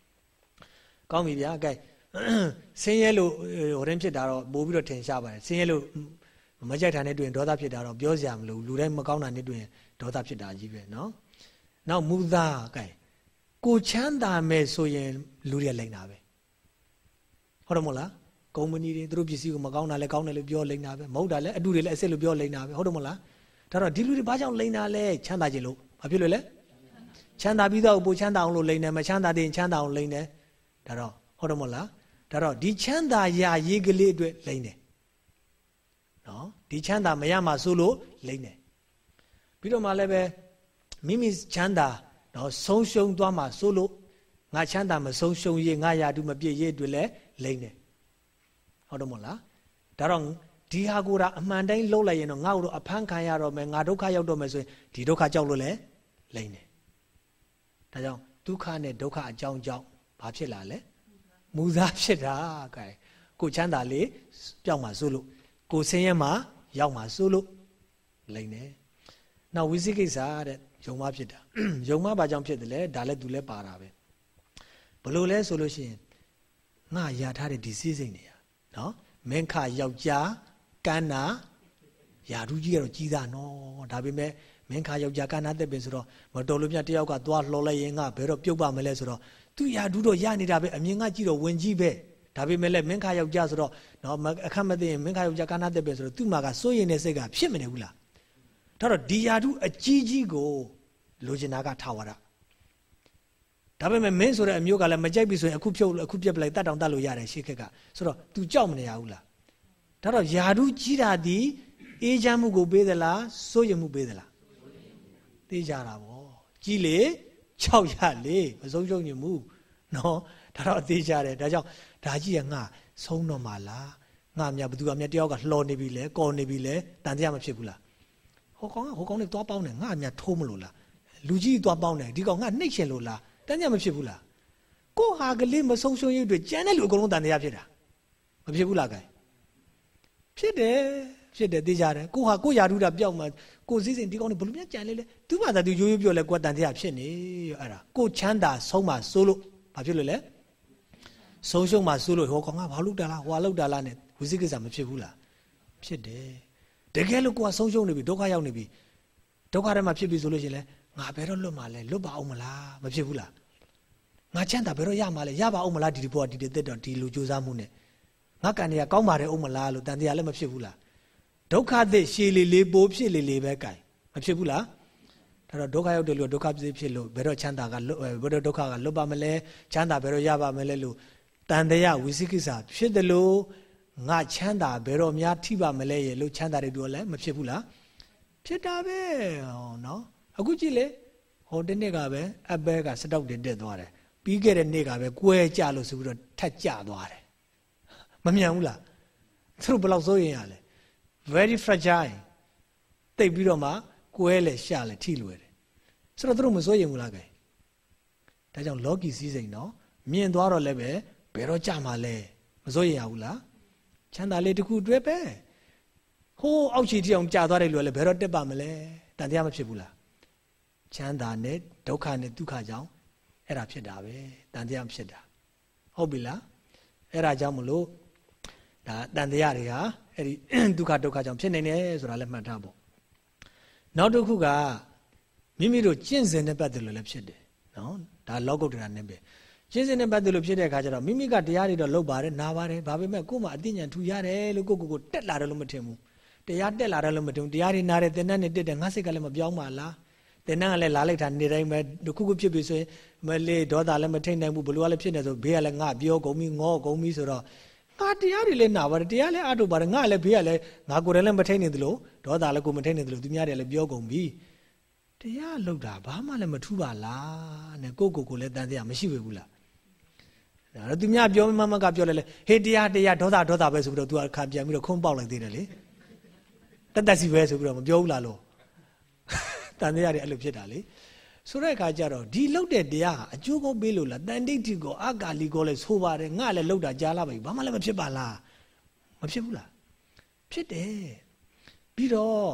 ကောင်းပြီဗျာကဲဆင်းရဲလို့ဟိုရင်ဖြစ်တာတော့ပိုးပြီးတော့ထင်ရှားပါတယ်ဆင်းရဲလို့မကြိုက်တာနဲ့တွေ့ရင်ဒေါသဖြစ်တာတော့ပြောစရာမလိုလူတိုင်းမကောင်းတာနဲ့တွေ့ရင်ဒေါသဖြစ်တာကြီးပဲနော်နောက်မူသားကဲကိုချမ်းသာမဲ့ဆိုရင်လူတွေလိမ့်တာပဲဟုတ်တယ်မဟုတ်လားကုမ္ပဏီတွေသူတို့ပစ္စည်းကိုမကောင်းတာလဲကောင်းတယ်လို့ပြောလိမ့်တာပဲမဟုတ်တာလဲအတူတွေလဲအစ်စ်လို့ပြောလိမ့်တာပဲဟုတ်တယ်မဟုတ်လား ဒါတော့ဒီလူတွေဘာကြောင့်လိမ့်တာလဲချမ်းသာခြင်းလို့ဘာဖြစ်လို့လဲချမ်းသာပြီးတော့ပိုချမ်းသာအောင်လို့လိမ့်တယ်မချမ်းသာတဲ့ချမ်းသာအောင်လိမ့်တယ်ဒါတော့ဟုတ်တယ်မဟုတ်လားဒါတော့ဒီချမ်းသာရာရေးကလေးအတွက်လိမ့်တယ်နော်ဒီချမ်းသာမရမှဆိုလို့လိမ့်တယ်ပြီးတော့မှလည်းပဲမိမိချမ်းသာနော်ဆုံးရှုံးသွားမှဆိုလို့ငါချမ်းသာမဆုံးရှုံးရေးငါရာတူမပြည့်ရေးအတွက်လည်းလိမ့်တယ်ဟုတ်တယ်မို့လားဒါတော့ ဒီဟာကိုဒါအမှန်တိုင်းလှုပ်လိုက်ရင်တော့ငါ့ကိုတော့အဖမ်းခံရတော့မယ်ငါဒုက္ခရောက်တော့မယ်ဆိုရင်ဒီဒုက္ခကြောက်လို့လည်းလိမ့်တယ်ဒါကြောင့်ဒုက္ခနဲ့ဒုက္ခအကြောင်းကြောင့်ဘာဖြစ်လာလဲမူသားဖြစ်တာကဲကိုချမ်းသာလေးပျောက်မှာစိုးလို့ကိုဆင်းရဲမှာရောက်မှာစိုးလို့လိမ့်တယ်နောက်ဝိသိကိစ္စတဲ့ယုံမဖြစ်တာယုံမဘာကြောင့်ဖြစ်တယ်လဲဒါလည်းသူလည်းပါတာပဲဘလို့လဲဆိုလို့ရှိရင်ငါရထားတဲ့ဒီစည်းစိမ်တွေနော်မင်းခယောက်ျား ကန်းနာယာဓုကြီးကတော့ကြီးသားနော်ဒါပေမဲ့မင်းခယောက်ျားကန်းနာတက်ပင်ဆိုတော့မတော်လို့မြတ်တယောက်ကသွားလှော်လိုက်ရင်ငါဘယ်တော့ပြုတ်ပါမလဲဆိုတော့သူယာဓုတော့ရနေတာပဲအမြင်ကကြည့်တော့ဝင်ကြီးပဲဒါပေမဲ့လည်းမင်းခယောက်ျားဆိုတော့နော်အခက်မသိရင်မင်းခယောက်ျားကန်းနာတက်ပင်ဆိုတော့သူ့မှာကစိုးရင်တဲ့စိတ်ကဖြစ်မနေဘူးလားဒါတော့ဒီယာဓုအကြီးကြီးကိုလိုချင်တာကထာဝရဒါပေမဲ့မင်းဆိုတဲ့အမျိုးကလည်းမကြိုက်ပြီဆိုရင်အခုဖြုတ်အခုပြက်ပလိုက်တတ်တောင်တတ်လို့ရတယ်ရှေ့ခက်ကဆိုတော့ तू ကြောက်မနေရဘူးလား ဒါတော့ယာဓုကြီးတာဒီအေးချမ်းမှုကိုပေးသလားစိုးရိမ်မှုပေးသလားသိကြတာဗောကြီးလေ6ရလေမဆုံးရှုံးညမှုနော်ဒါတော့အသေးကြတယ်ဒါကြောင့်ဒါကြီးကငါဆုံးတော့မှလားငါမြဘသူကမြတယောက်ကလှော်နေပြီလေကော်နေပြီလေတန်တရားမဖြစ်ဘူးလားဟိုကောင်ကဟိုကောင်နဲ့သွားပေါင်းတယ်ငါမြထိုးမလို့လားလူကြီးသွားပေါင်းတယ်ဒီကောင်ငါနှိတ်ရှင်လို့လားတန်းကြမဖြစ်ဘူးလားကိုဟာကလေးမဆုံးရှုံးရအတွက်ကြမ်းတဲ့လူအကုန်လုံးတန်တရားဖြစ်တာမဖြစ်ဘူးလားကဲ ဖြစ်တယ်ဖြစ်တယ်သိကြတယ်ကိုဟာကိုယာရုတာပျောက်မှကိုစည်းစိမ်ဒီကောင်းနေဘလို့များကြံလဲလဲသူ့ဘာသာသူရိုးရိုးပြောလဲကိုတန်တရားဖြစ်နေအဲ့ဒါကိုချမ်းသာဆုံးမှစိုးလို့ဘာဖြစ်လို့လဲဆုံးရှုံးမှစိုးလို့ဟောကောင်ကဘာလုပ်တာလားဟွာလုပ်တာလားနဲ့ဝိသိကိစ္စမဖြစ်ဘူးလားဖြစ်တယ်တကယ်လို့ကိုကဆုံးရှုံးနေပြီဒုက္ခရောက်နေပြီဒုက္ခထဲမှာဖြစ်ပြီဆိုလို့ရှိရင်လဲငါဘယ်တော့လွတ်မှာလဲလွတ်ပါအောင်မလားမဖြစ်ဘူးလားငါချမ်းသာဘယ်တော့ရမှာလဲရပါအောင်မလားဒီဒီဘောဒီဒီတက်တော့ဒီလိုကြိုးစားမှုနဲ့ ငါကံတွေကကောင်းပါတယ်အောင်မလားလို့တန်တရားလည်းမဖြစ်ဘူးလားဒုက္ခသစ်ရှည်လေလေပိုးဖြစ်လေလေပဲကံမဖြစ်ဘူးလားဒါတော့ဒုက္ခရောက်တယ်လို့ဒုက္ခဖြစ်ဖြစ်လို့ဘယ်တော့ချမ်းသာကလွတ်ဘယ်တော့ဒုက္ခကလွတ်ပါမလဲချမ်းသာဘယ်တော့ရပါမလဲလို့တန်တရားဝိသိကိစ္စဖြစ်တယ်လို့ငါချမ်းသာဘယ်တော့များထိပါမလဲရဲ့လို့ချမ်းသာတယ်တို့လည်းမဖြစ်ဘူးလားဖြစ်တာပဲဟောနော်အခုကြည့်လေဟိုတနေ့ကပဲအဘဲကစတောက်တင်တက်သွားတယ်ပြီးခဲ့တဲ့နေ့ကပဲကွဲကြလို့ဆိုပြီးတော့ထက်ကြသွားတယ် မမြန်ဘူးလားသူတို့ဘယ်လောက်စိုးရင်ရလဲ very fragile တိတ်ပြီးတော့မှကွဲလေရှာလေထိလွယ်တယ်ဆိုတော့သူတို့မစိုးရင်ဘူးလားကဲဒါကြောင့်လောကီစည်းစိမ်တော့မြင်သွားတော့လည်းပဲဘယ်တော့ကြမှာလဲမစိုးရင်ရဘူးလားချမ်းသာလေးတစ်ခုတွဲပဲဟိုးအောက်ခြေတိအောင်ကြာသွားတယ်လို့လည်းဘယ်တော့တက်ပါမလဲတန်တရားမဖြစ်ဘူးလားချမ်းသာနဲ့ဒုက္ခနဲ့ဒုက္ခကြောင့်အဲ့ဒါဖြစ်တာပဲတန်တရားဖြစ်တာဟုတ်ပြီလားအဲ့ဒါကြောင့်မလို့ ဒါတန်တရားတွေဟာအဲ့ဒီဒုက္ခဒုက္ခကြောင့်ဖြစ်နေတယ်ဆိုတာလည်းမှတ်ထားဖို့နောက်တစ်ခုကမိမိတို့ကျင့်စဉ်နဲ့ပတ်သက်လို့လည်းဖြစ်တယ်နော်ဒါလောကုတ္တရာနဲ့ပဲကျင့်စဉ်နဲ့ပတ်သက်လို့ဖြစ်တဲ့အခါကျတော့မိမိကတရားတွေတော့လုပ်ပါတယ်နားပါတယ်ဘာပေမဲ့ကိုယ်မှအသိဉာဏ်ထူရတယ်လို့ကိုကိုကိုတက်လာတယ်လို့မထင်ဘူးတရားတက်လာတယ်လို့မထင်ဘူးတရားတွေနားတယ်သင်္นานနဲ့တက်တယ်ငါစိတ်ကလည်းမပြောင်းပါလားသင်္นานကလည်းလာလိုက်တာနေတိုင်းပဲတခုခုဖြစ်ပြီဆိုရင်မလေးဒေါသလည်းမထိန်နိုင်ဘူးဘလို့ကလည်းဖြစ်နေဆိုဘေးကလည်းငါပြောကုန်ပြီငေါကုန်ပြီဆိုတော့ ငါတရားတွေလည်းနာပါတယ်တရားလည်းအထုတ်ပါတယ်ငါလည်းဘေးကလည်းငါကိုယ်တိုင်လည်းမထိန်နေသလိုဒေါသလည်းကိုမထိန်နေသလိုသူများတွေလည်းပြောကုန်ပြီတရားလောက်တာဘာမှလည်းမထူးပါလားနဲ့ကိုကိုကိုလည်းတန်တရားမရှိဘူးလားဒါတော့သူများပြောမမကပြောလဲလေဟေးတရားတရားဒေါသဒေါသပဲဆိုပြီးတော့ तू အခါပြန်ပြီးတော့ခုံးပေါက်လိုက်သေးတယ်လေတတ်တတ်စီပဲဆိုပြီးတော့မပြောဘူးလားလို့တန်တရားတွေအဲ့လိုဖြစ်တာလေ ဆိုတဲ့အခါကျတော့ဒီလောက်တဲ့တရားဟာအကျိုးကောပေးလို့လားတန်တိတ်တိကိုအကာလီကိုလည်းဆိုပါတယ်ငါလည်းလောက်တာကြားလာပြီဘာမှလည်းမဖြစ်ပါလားမဖြစ်ဘူးလားဖြစ်တယ်ပြီးတော့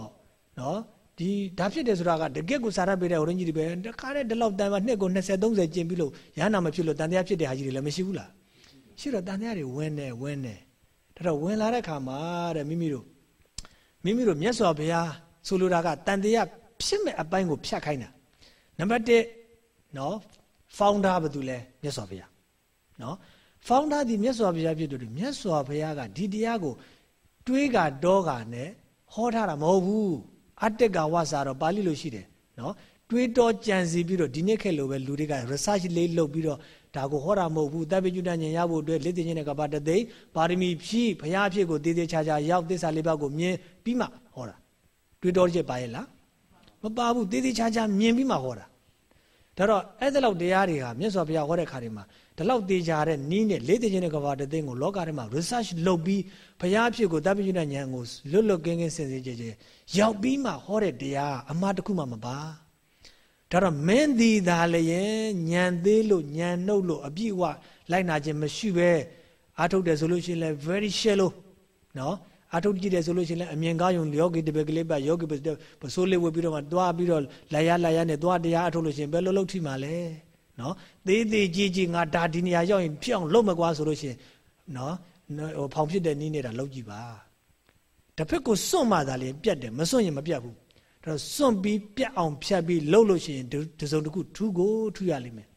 နော်ဒီဒါဖြစ်တယ်ဆိုတာကတကယ့်ကိုစာရပေးတဲ့ဟိုရင်းကြီးတွေပဲတခါတဲ့ဒီလောက်တန်ပါနှစ်ကို20 30ကျင်ပြီးလို့ရဟနာမဖြစ်လို့တန်တရားဖြစ်တဲ့ဟာကြီးတွေလည်းမရှိဘူးလားရှိတော့တန်တရားတွေဝင်နေဝင်နေဒါတော့ဝင်လာတဲ့ခါမှာတဲ့မိမိတို့မိမိတို့မြတ်စွာဘုရားဆိုလိုတာကတန်တရားဖြစ်မဲ့အပိုင်းကိုဖြတ်ခိုင်းတာ နံပါတ်1နော် founder ဘာတူလဲမြတ်စွာဘုရားနော် founder ဒီမြတ်စွာဘုရားဖြစ်တယ်မြတ်စွာဘုရားကဒီတရားကို တွေးကတောကနဲ့ဟောထားတာမဟုတ်ဘူးအတ္တကဝါစာတော့ပါဠိလိုရှိတယ်နော်တွေးတော်ကြံစီပြီးတော့ဒီနေ့ခေတ်လိုပဲလူတွေက research လေးလုပ်ပြီးတော့ဒါကိုဟောတာမဟုတ်ဘူးတပ်ပိကျွတ္တဉာဏ်ရဖို့အတွက်လက်သိချင်းတဲ့ကပါတသိပါရမီဖြည့်ဘုရားဖြစ်ကိုတည်တည်ချာချာရောက်သစ္စာလေးပါးကိုမြင်ပြီးမှဟောတာတွေးတော်ချက်ပါရဲ့လား မပါဘူးတည်တည်ချာချာမြင်ပြီးမှဟောတာဒါတော့အဲ့ဒါလောက်တရားတွေဟာမြတ်စွာဘုရားဟောတဲ့ခါတွေမှာဒီလောက်တေချာတဲ့နီးနဲ့လေးသိချင်းတဲ့ကဘာတသိကိုလောကထဲမှာ research လုပ်ပြီးဘုရားဖြစ်ကိုတပ်ပိကျွတ္တဉာဏ်ကိုလွတ်လွတ်ကင်းကင်းစင်စင်ကြဲကြဲရောက်ပြီးမှဟောတဲ့တရားအမှားတစ်ခုမှမပါဒါတော့မင်းဒီသာလည်းညံသေးလို့ညံနှုတ်လို့အပြည့်အဝလိုက်နာခြင်းမရှိပဲအာထုတ်တယ်ဆိုလို့ရှိရင်လည်း very shallow နော် အာထုတ်ကြည့်တယ်ဆိုလို့ရှိရင်လည်းအမြင်ကားယုံယောဂီတပည့်ကလေးပါယောဂီပစိုးလေးဝတ်ပြီးတော့မှတွားပြီးတော့လာရလာရနဲ့တွားတရားအထုတ်လို့ရှိရင်ဘယ်လိုလုပ်ထိမှာလဲနော်သေးသေးကြီးကြီးငါဒါဒီနေရာရောက်ရင်ဖြစ်အောင်လုပ်မကွာဆိုလို့ရှိရင်နော်ဟိုဖောင်ဖြစ်တဲ့နီးနေတာလုပ်ကြည့်ပါတစ်ဖက်ကိုစွန့်မှသာလေပြတ်တယ်မစွန့်ရင်မပြတ်ဘူးဒါတော့စွန့်ပြီးပြတ်အောင်ဖြတ်ပြီးလှုပ်လို့ရှိရင်ဒီစုံတစ်ခုထူးကိုထူးရလိမ့်မယ်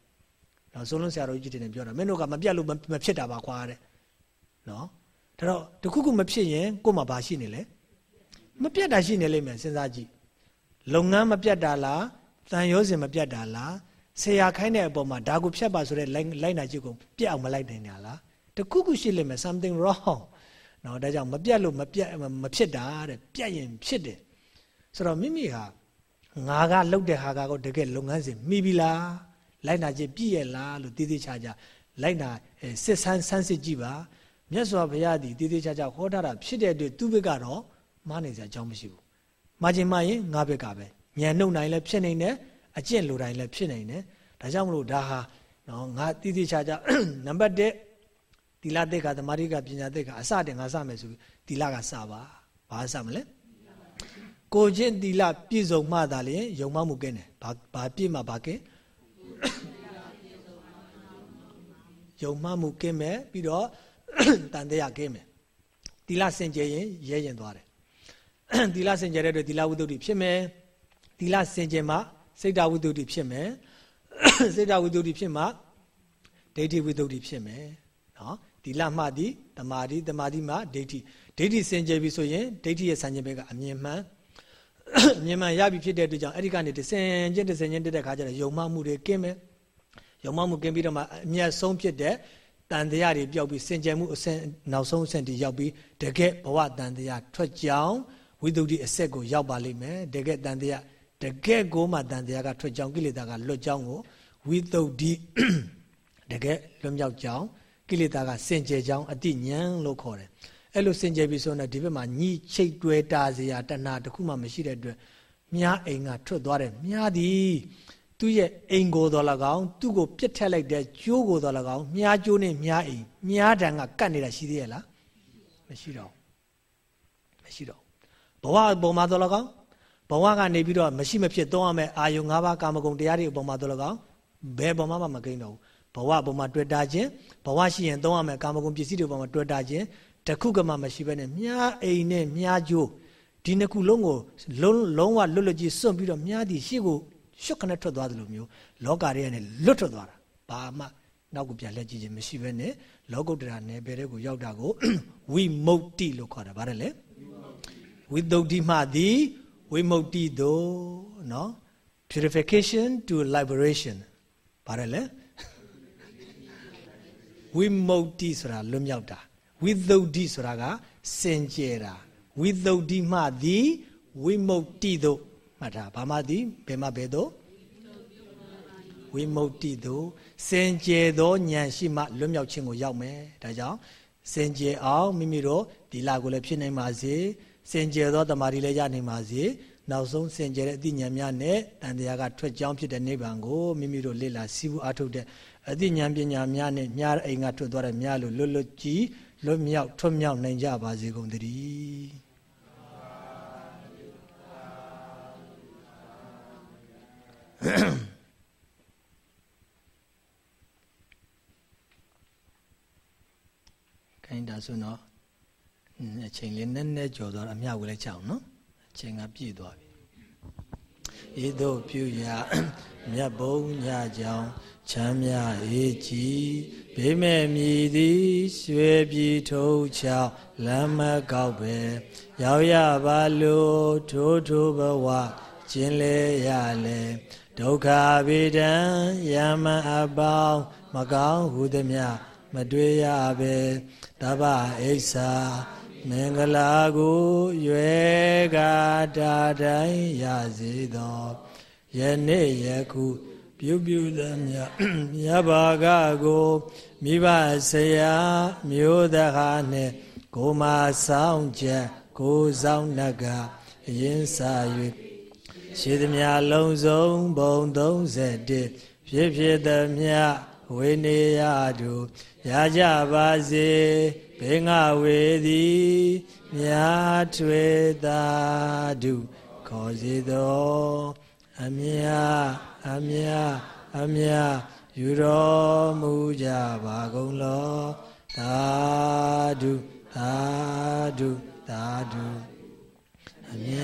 နော်ဆုံးလုံးဆရာတော်ကြီးတင်ပြောတာမင်းတို့ကမပြတ်လို့မဖြစ်တာပါကွာတဲ့နော် ဒါတော့တခုခုမဖြစ်ရင်ကို့မှာဘာရှိနေလဲမပြတ်တာရှိနေလိမ့်မယ်စဉ်းစားကြည့်လုပ်ငန်းမပြတ်တာလားတန်ရောစင်မပြတ်တာလားဆရာခိုင်းတဲ့အပေါ်မှာဒါကိုဖြတ်ပါဆိုတဲ့လိုက်နာကြည့်ကိုပြတ်အောင်မလိုက်နိုင်တာလားတခုခုရှိလိမ့်မယ် something wrong နော်ဒါကြောင့်မပြတ်လို့မပြတ်မဖြစ်တာတဲ့ပြတ်ရင်ဖြစ်တယ်ဆိုတော့မိမိဟာငါကလှုပ်တဲ့ဟာကတော့တကယ်လုပ်ငန်းစဉ်မိပြီလားလိုက်နာခြင်းပြည့်ရဲ့လားလို့တည်တည်ချာချာလိုက်နာစစ်ဆန်းဆန်းစစ်ကြည့်ပါ မြတ်စွာဘုရားသည်တည်တည်ချာချာဟောထားတာဖြစ်တဲ့အတွက်သူ့ဘက်ကတော့မားနေစရာအကြောင်းမရှိဘူးမာခြင်းမရင်ငါဘက်ကပဲညံနှုတ်နိုင်လည်းဖြစ်နိုင်တယ်အကျင့်လိုတိုင်းလည်းဖြစ်နိုင်တယ်ဒါကြောင့်မလို့ဒါဟာနော်ငါတည်တည်ချာချာနံပါတ်1သီလသိက္ခာသမာဓိကပညာသိက္ခာအစတင်ငါစမယ်ဆိုပြီးသီလကစပါဘာစမလဲကိုချင်းသီလပြည့်စုံမှသာလျှင်ယုံမှမှုကင်းတယ်ဘာဘာပြည့်မှဘာကင်းယုံမှမှုကင်းမယ်ပြီးတော့ တန်တရားကင်းမယ်သီလစင်ကြယ်ရင်ရဲရင်သွားတယ်သီလစင်ကြယ်တဲ့အတွက်သီလဝိတ္တုဖြစ်မယ်သီလစင်ကြယ်မှစိတ်တဝိတ္တုဖြစ်မယ်စိတ်တဝိတ္တုဖြစ်မှဒိဋ္ဌိဝိတ္တုဖြစ်မယ်နော်သီလမှသည်တမာတိတမာတိမှဒိဋ္ဌိဒိဋ္ဌိစင်ကြယ်ပြီဆိုရင်ဒိဋ္ဌိရဲ့ဆံခြင်းဘက်ကအမြင်မှန်အမြင်မှန်ရပြီဖြစ်တဲ့အတွက်ကြောင့်အဲ့ဒီကနေတစင်ချင်းတစင်ချင်းတက်တဲ့ခါကျတော့ယုံမှမှုတွေကင်းမယ်ယုံမှမှုကင်းပြီးတော့မှအမျက်ဆုံးဖြစ်တဲ့ တန်တရားတွေပျောက်ပြီးစင်ကြယ်မှုအဆင့်နောက်ဆုံးအဆင့်တည်ရောက်ပြီးတကယ်ဘဝတန်တရားထွက်ကြောင်းဝိသုဒ္ဓိအဆက်ကိုရောက်ပါလိမ့်မယ်တကယ်တန်တရားတကယ်ကိုမှတန်တရားကထွက်ကြောင်းကိလေသာကလွတ်ကြောင်းကိုဝိသုဒ္ဓိတကယ်လွတ်မြောက်ကြောင်းကိလေသာကစင်ကြယ်ကြောင်းအတိညာလို့ခေါ်တယ်အဲ့လိုစင်ကြယ်ပြီဆိုတော့ဒီဘက်မှာညှိချိတ်တွဲတာစရာတဏှာတခုမှမရှိတဲ့အတွက်မြားအိမ်ကထွက်သွားတယ်မြားသည် သူ့ရဲ့အိမ်ကိုတော်၎င်းသူ့ကိုပြစ်ထက်လိုက်တဲ့ကျိုးကိုတော်၎င်းမြားကျိုးနဲ့မြားအိမ်မြားတံကကတ်နေတာရှိသေးရဲ့လားမရှိတော့မရှိတော့ဘဝပုံမှာတော်၎င်းဘဝကနေပြီးတော့မရှိမဖြစ်သုံးရမယ့်အာယု၅ပါးကာမဂုဏ်တရားတွေပုံမှာတော်၎င်းဘယ်ပုံမှမှမကိန်းတော့ဘူးဘဝပုံမှာတွေ့တာခြင်းဘဝရှိရင်သုံးရမယ့်ကာမဂုဏ်ပစ္စည်းတွေပုံမှာတွေ့တာခြင်းတခုကမှမရှိဘဲနဲ့မြားအိမ်နဲ့မြားကျိုးဒီနှစ်ခုလုံးကိုလုံးလုံးဝလွတ်လွတ်ကြီးစွန့်ပြီးတော့မြားသည်ရှေ့ကို ရှုပ်ခနဲ့ထွက်သွားတယ်လို့မျိုးလောကရဲ့နဲ့လွတ်ထွက်သွားတာဘာမှနောက်ကိုပြန်လက်ကြည့်ခြင်းမရှိဘဲနဲ့လောကုတ္တရာနယ်ပယ်တဲ့ကိုရောက်တာကိုဝိမု ക്തി လို့ခေါ်တာဗါတယ်လေဝိသုဒ္ဓိမှသည်ဝိမု ക്തി သို့နော် purification to liberation ဗါတယ်လေဝိမု ക്തി ဆိုတာလွတ်မြောက်တာဝိသုဒ္ဓိဆိုတာကစင်ကြယ်တာဝိသုဒ္ဓိမှသည်ဝိမု ക്തി သို့ မှမှတ်ထားဘာမှသည်ဘယ်မှဘယ်သို့ဝိမု ക്തി သို့စင်ကြယ်သောဉာဏ်ရှိမှလွတ်မြောက်ခြင်းကိုရောက်မယ်ဒါကြောင့်စင်ကြယ်အောင်မိမိတို့ဒီလာကိုလည်းဖြစ်နိုင်ပါစေစင်ကြယ်သောတမာတိလည်းရနိုင်ပါစေနောက်ဆုံးစင်ကြယ်တဲ့အသိဉာဏ်များနဲ့တန်တရားကထွက်ကြောင်းဖြစ်တဲ့နိဗ္ဗာန်ကိုမိမိတို့လေ့လာစီးပူအားထုတ်တဲ့အသိဉာဏ်ပညာများနဲ့မြားအိမ်ကထွက်သွားတဲ့မြားလို့လွတ်လွတ်ကြည်လွတ်မြောက်ထွတ်မြောက်နိုင်ကြပါစေကုန်သတည်း ခိုင်းတာဆိုတော့အချိန်လေးနည်းနည်းကြော်သွားအမြဝေးလိုက်ချအောင်နော်အချိန်ကပြည့်သွားပြီဤသို့ပြုရာမြတ်ဘုံညကြောင့်ချမ်းမြအေးကြည်ဘေးမဲ့မြည်သည်ရွှေပြည်ထုံးချောင်းလမ်းမကောက်ပဲရောက်ရပါလို့ထိုးထိုးဘဝကျင်လေရလေ ဒုက္ခဗေဒံယမအပေါင်းမကောင်းဟုသည်မြမတွေ့ရပဲတပ္ပအိဆာမင်္ဂလာကိုရွယ်ကာတာတိုင်းရစေသောယနေ့ယခုပြုပြုသမျှမြတ်ဘာကကိုမိဘဆရာမျိုးတကားနှင့်ကိုမဆောင်ချက်ကိုဆောင်နှကအရင်စာ၍ ရှိသမျှလုံးစုံဘုံ31ဖြစ်ဖြစ်သမျှဝေနေရတို့ရကြပါစေဘေငါဝေသည်မြာထွေသာဓုခေါ်စေသောအမြအမြအမြယူတော်မူကြပါကုန်လောသာဓုသာဓုသာဓုအမြ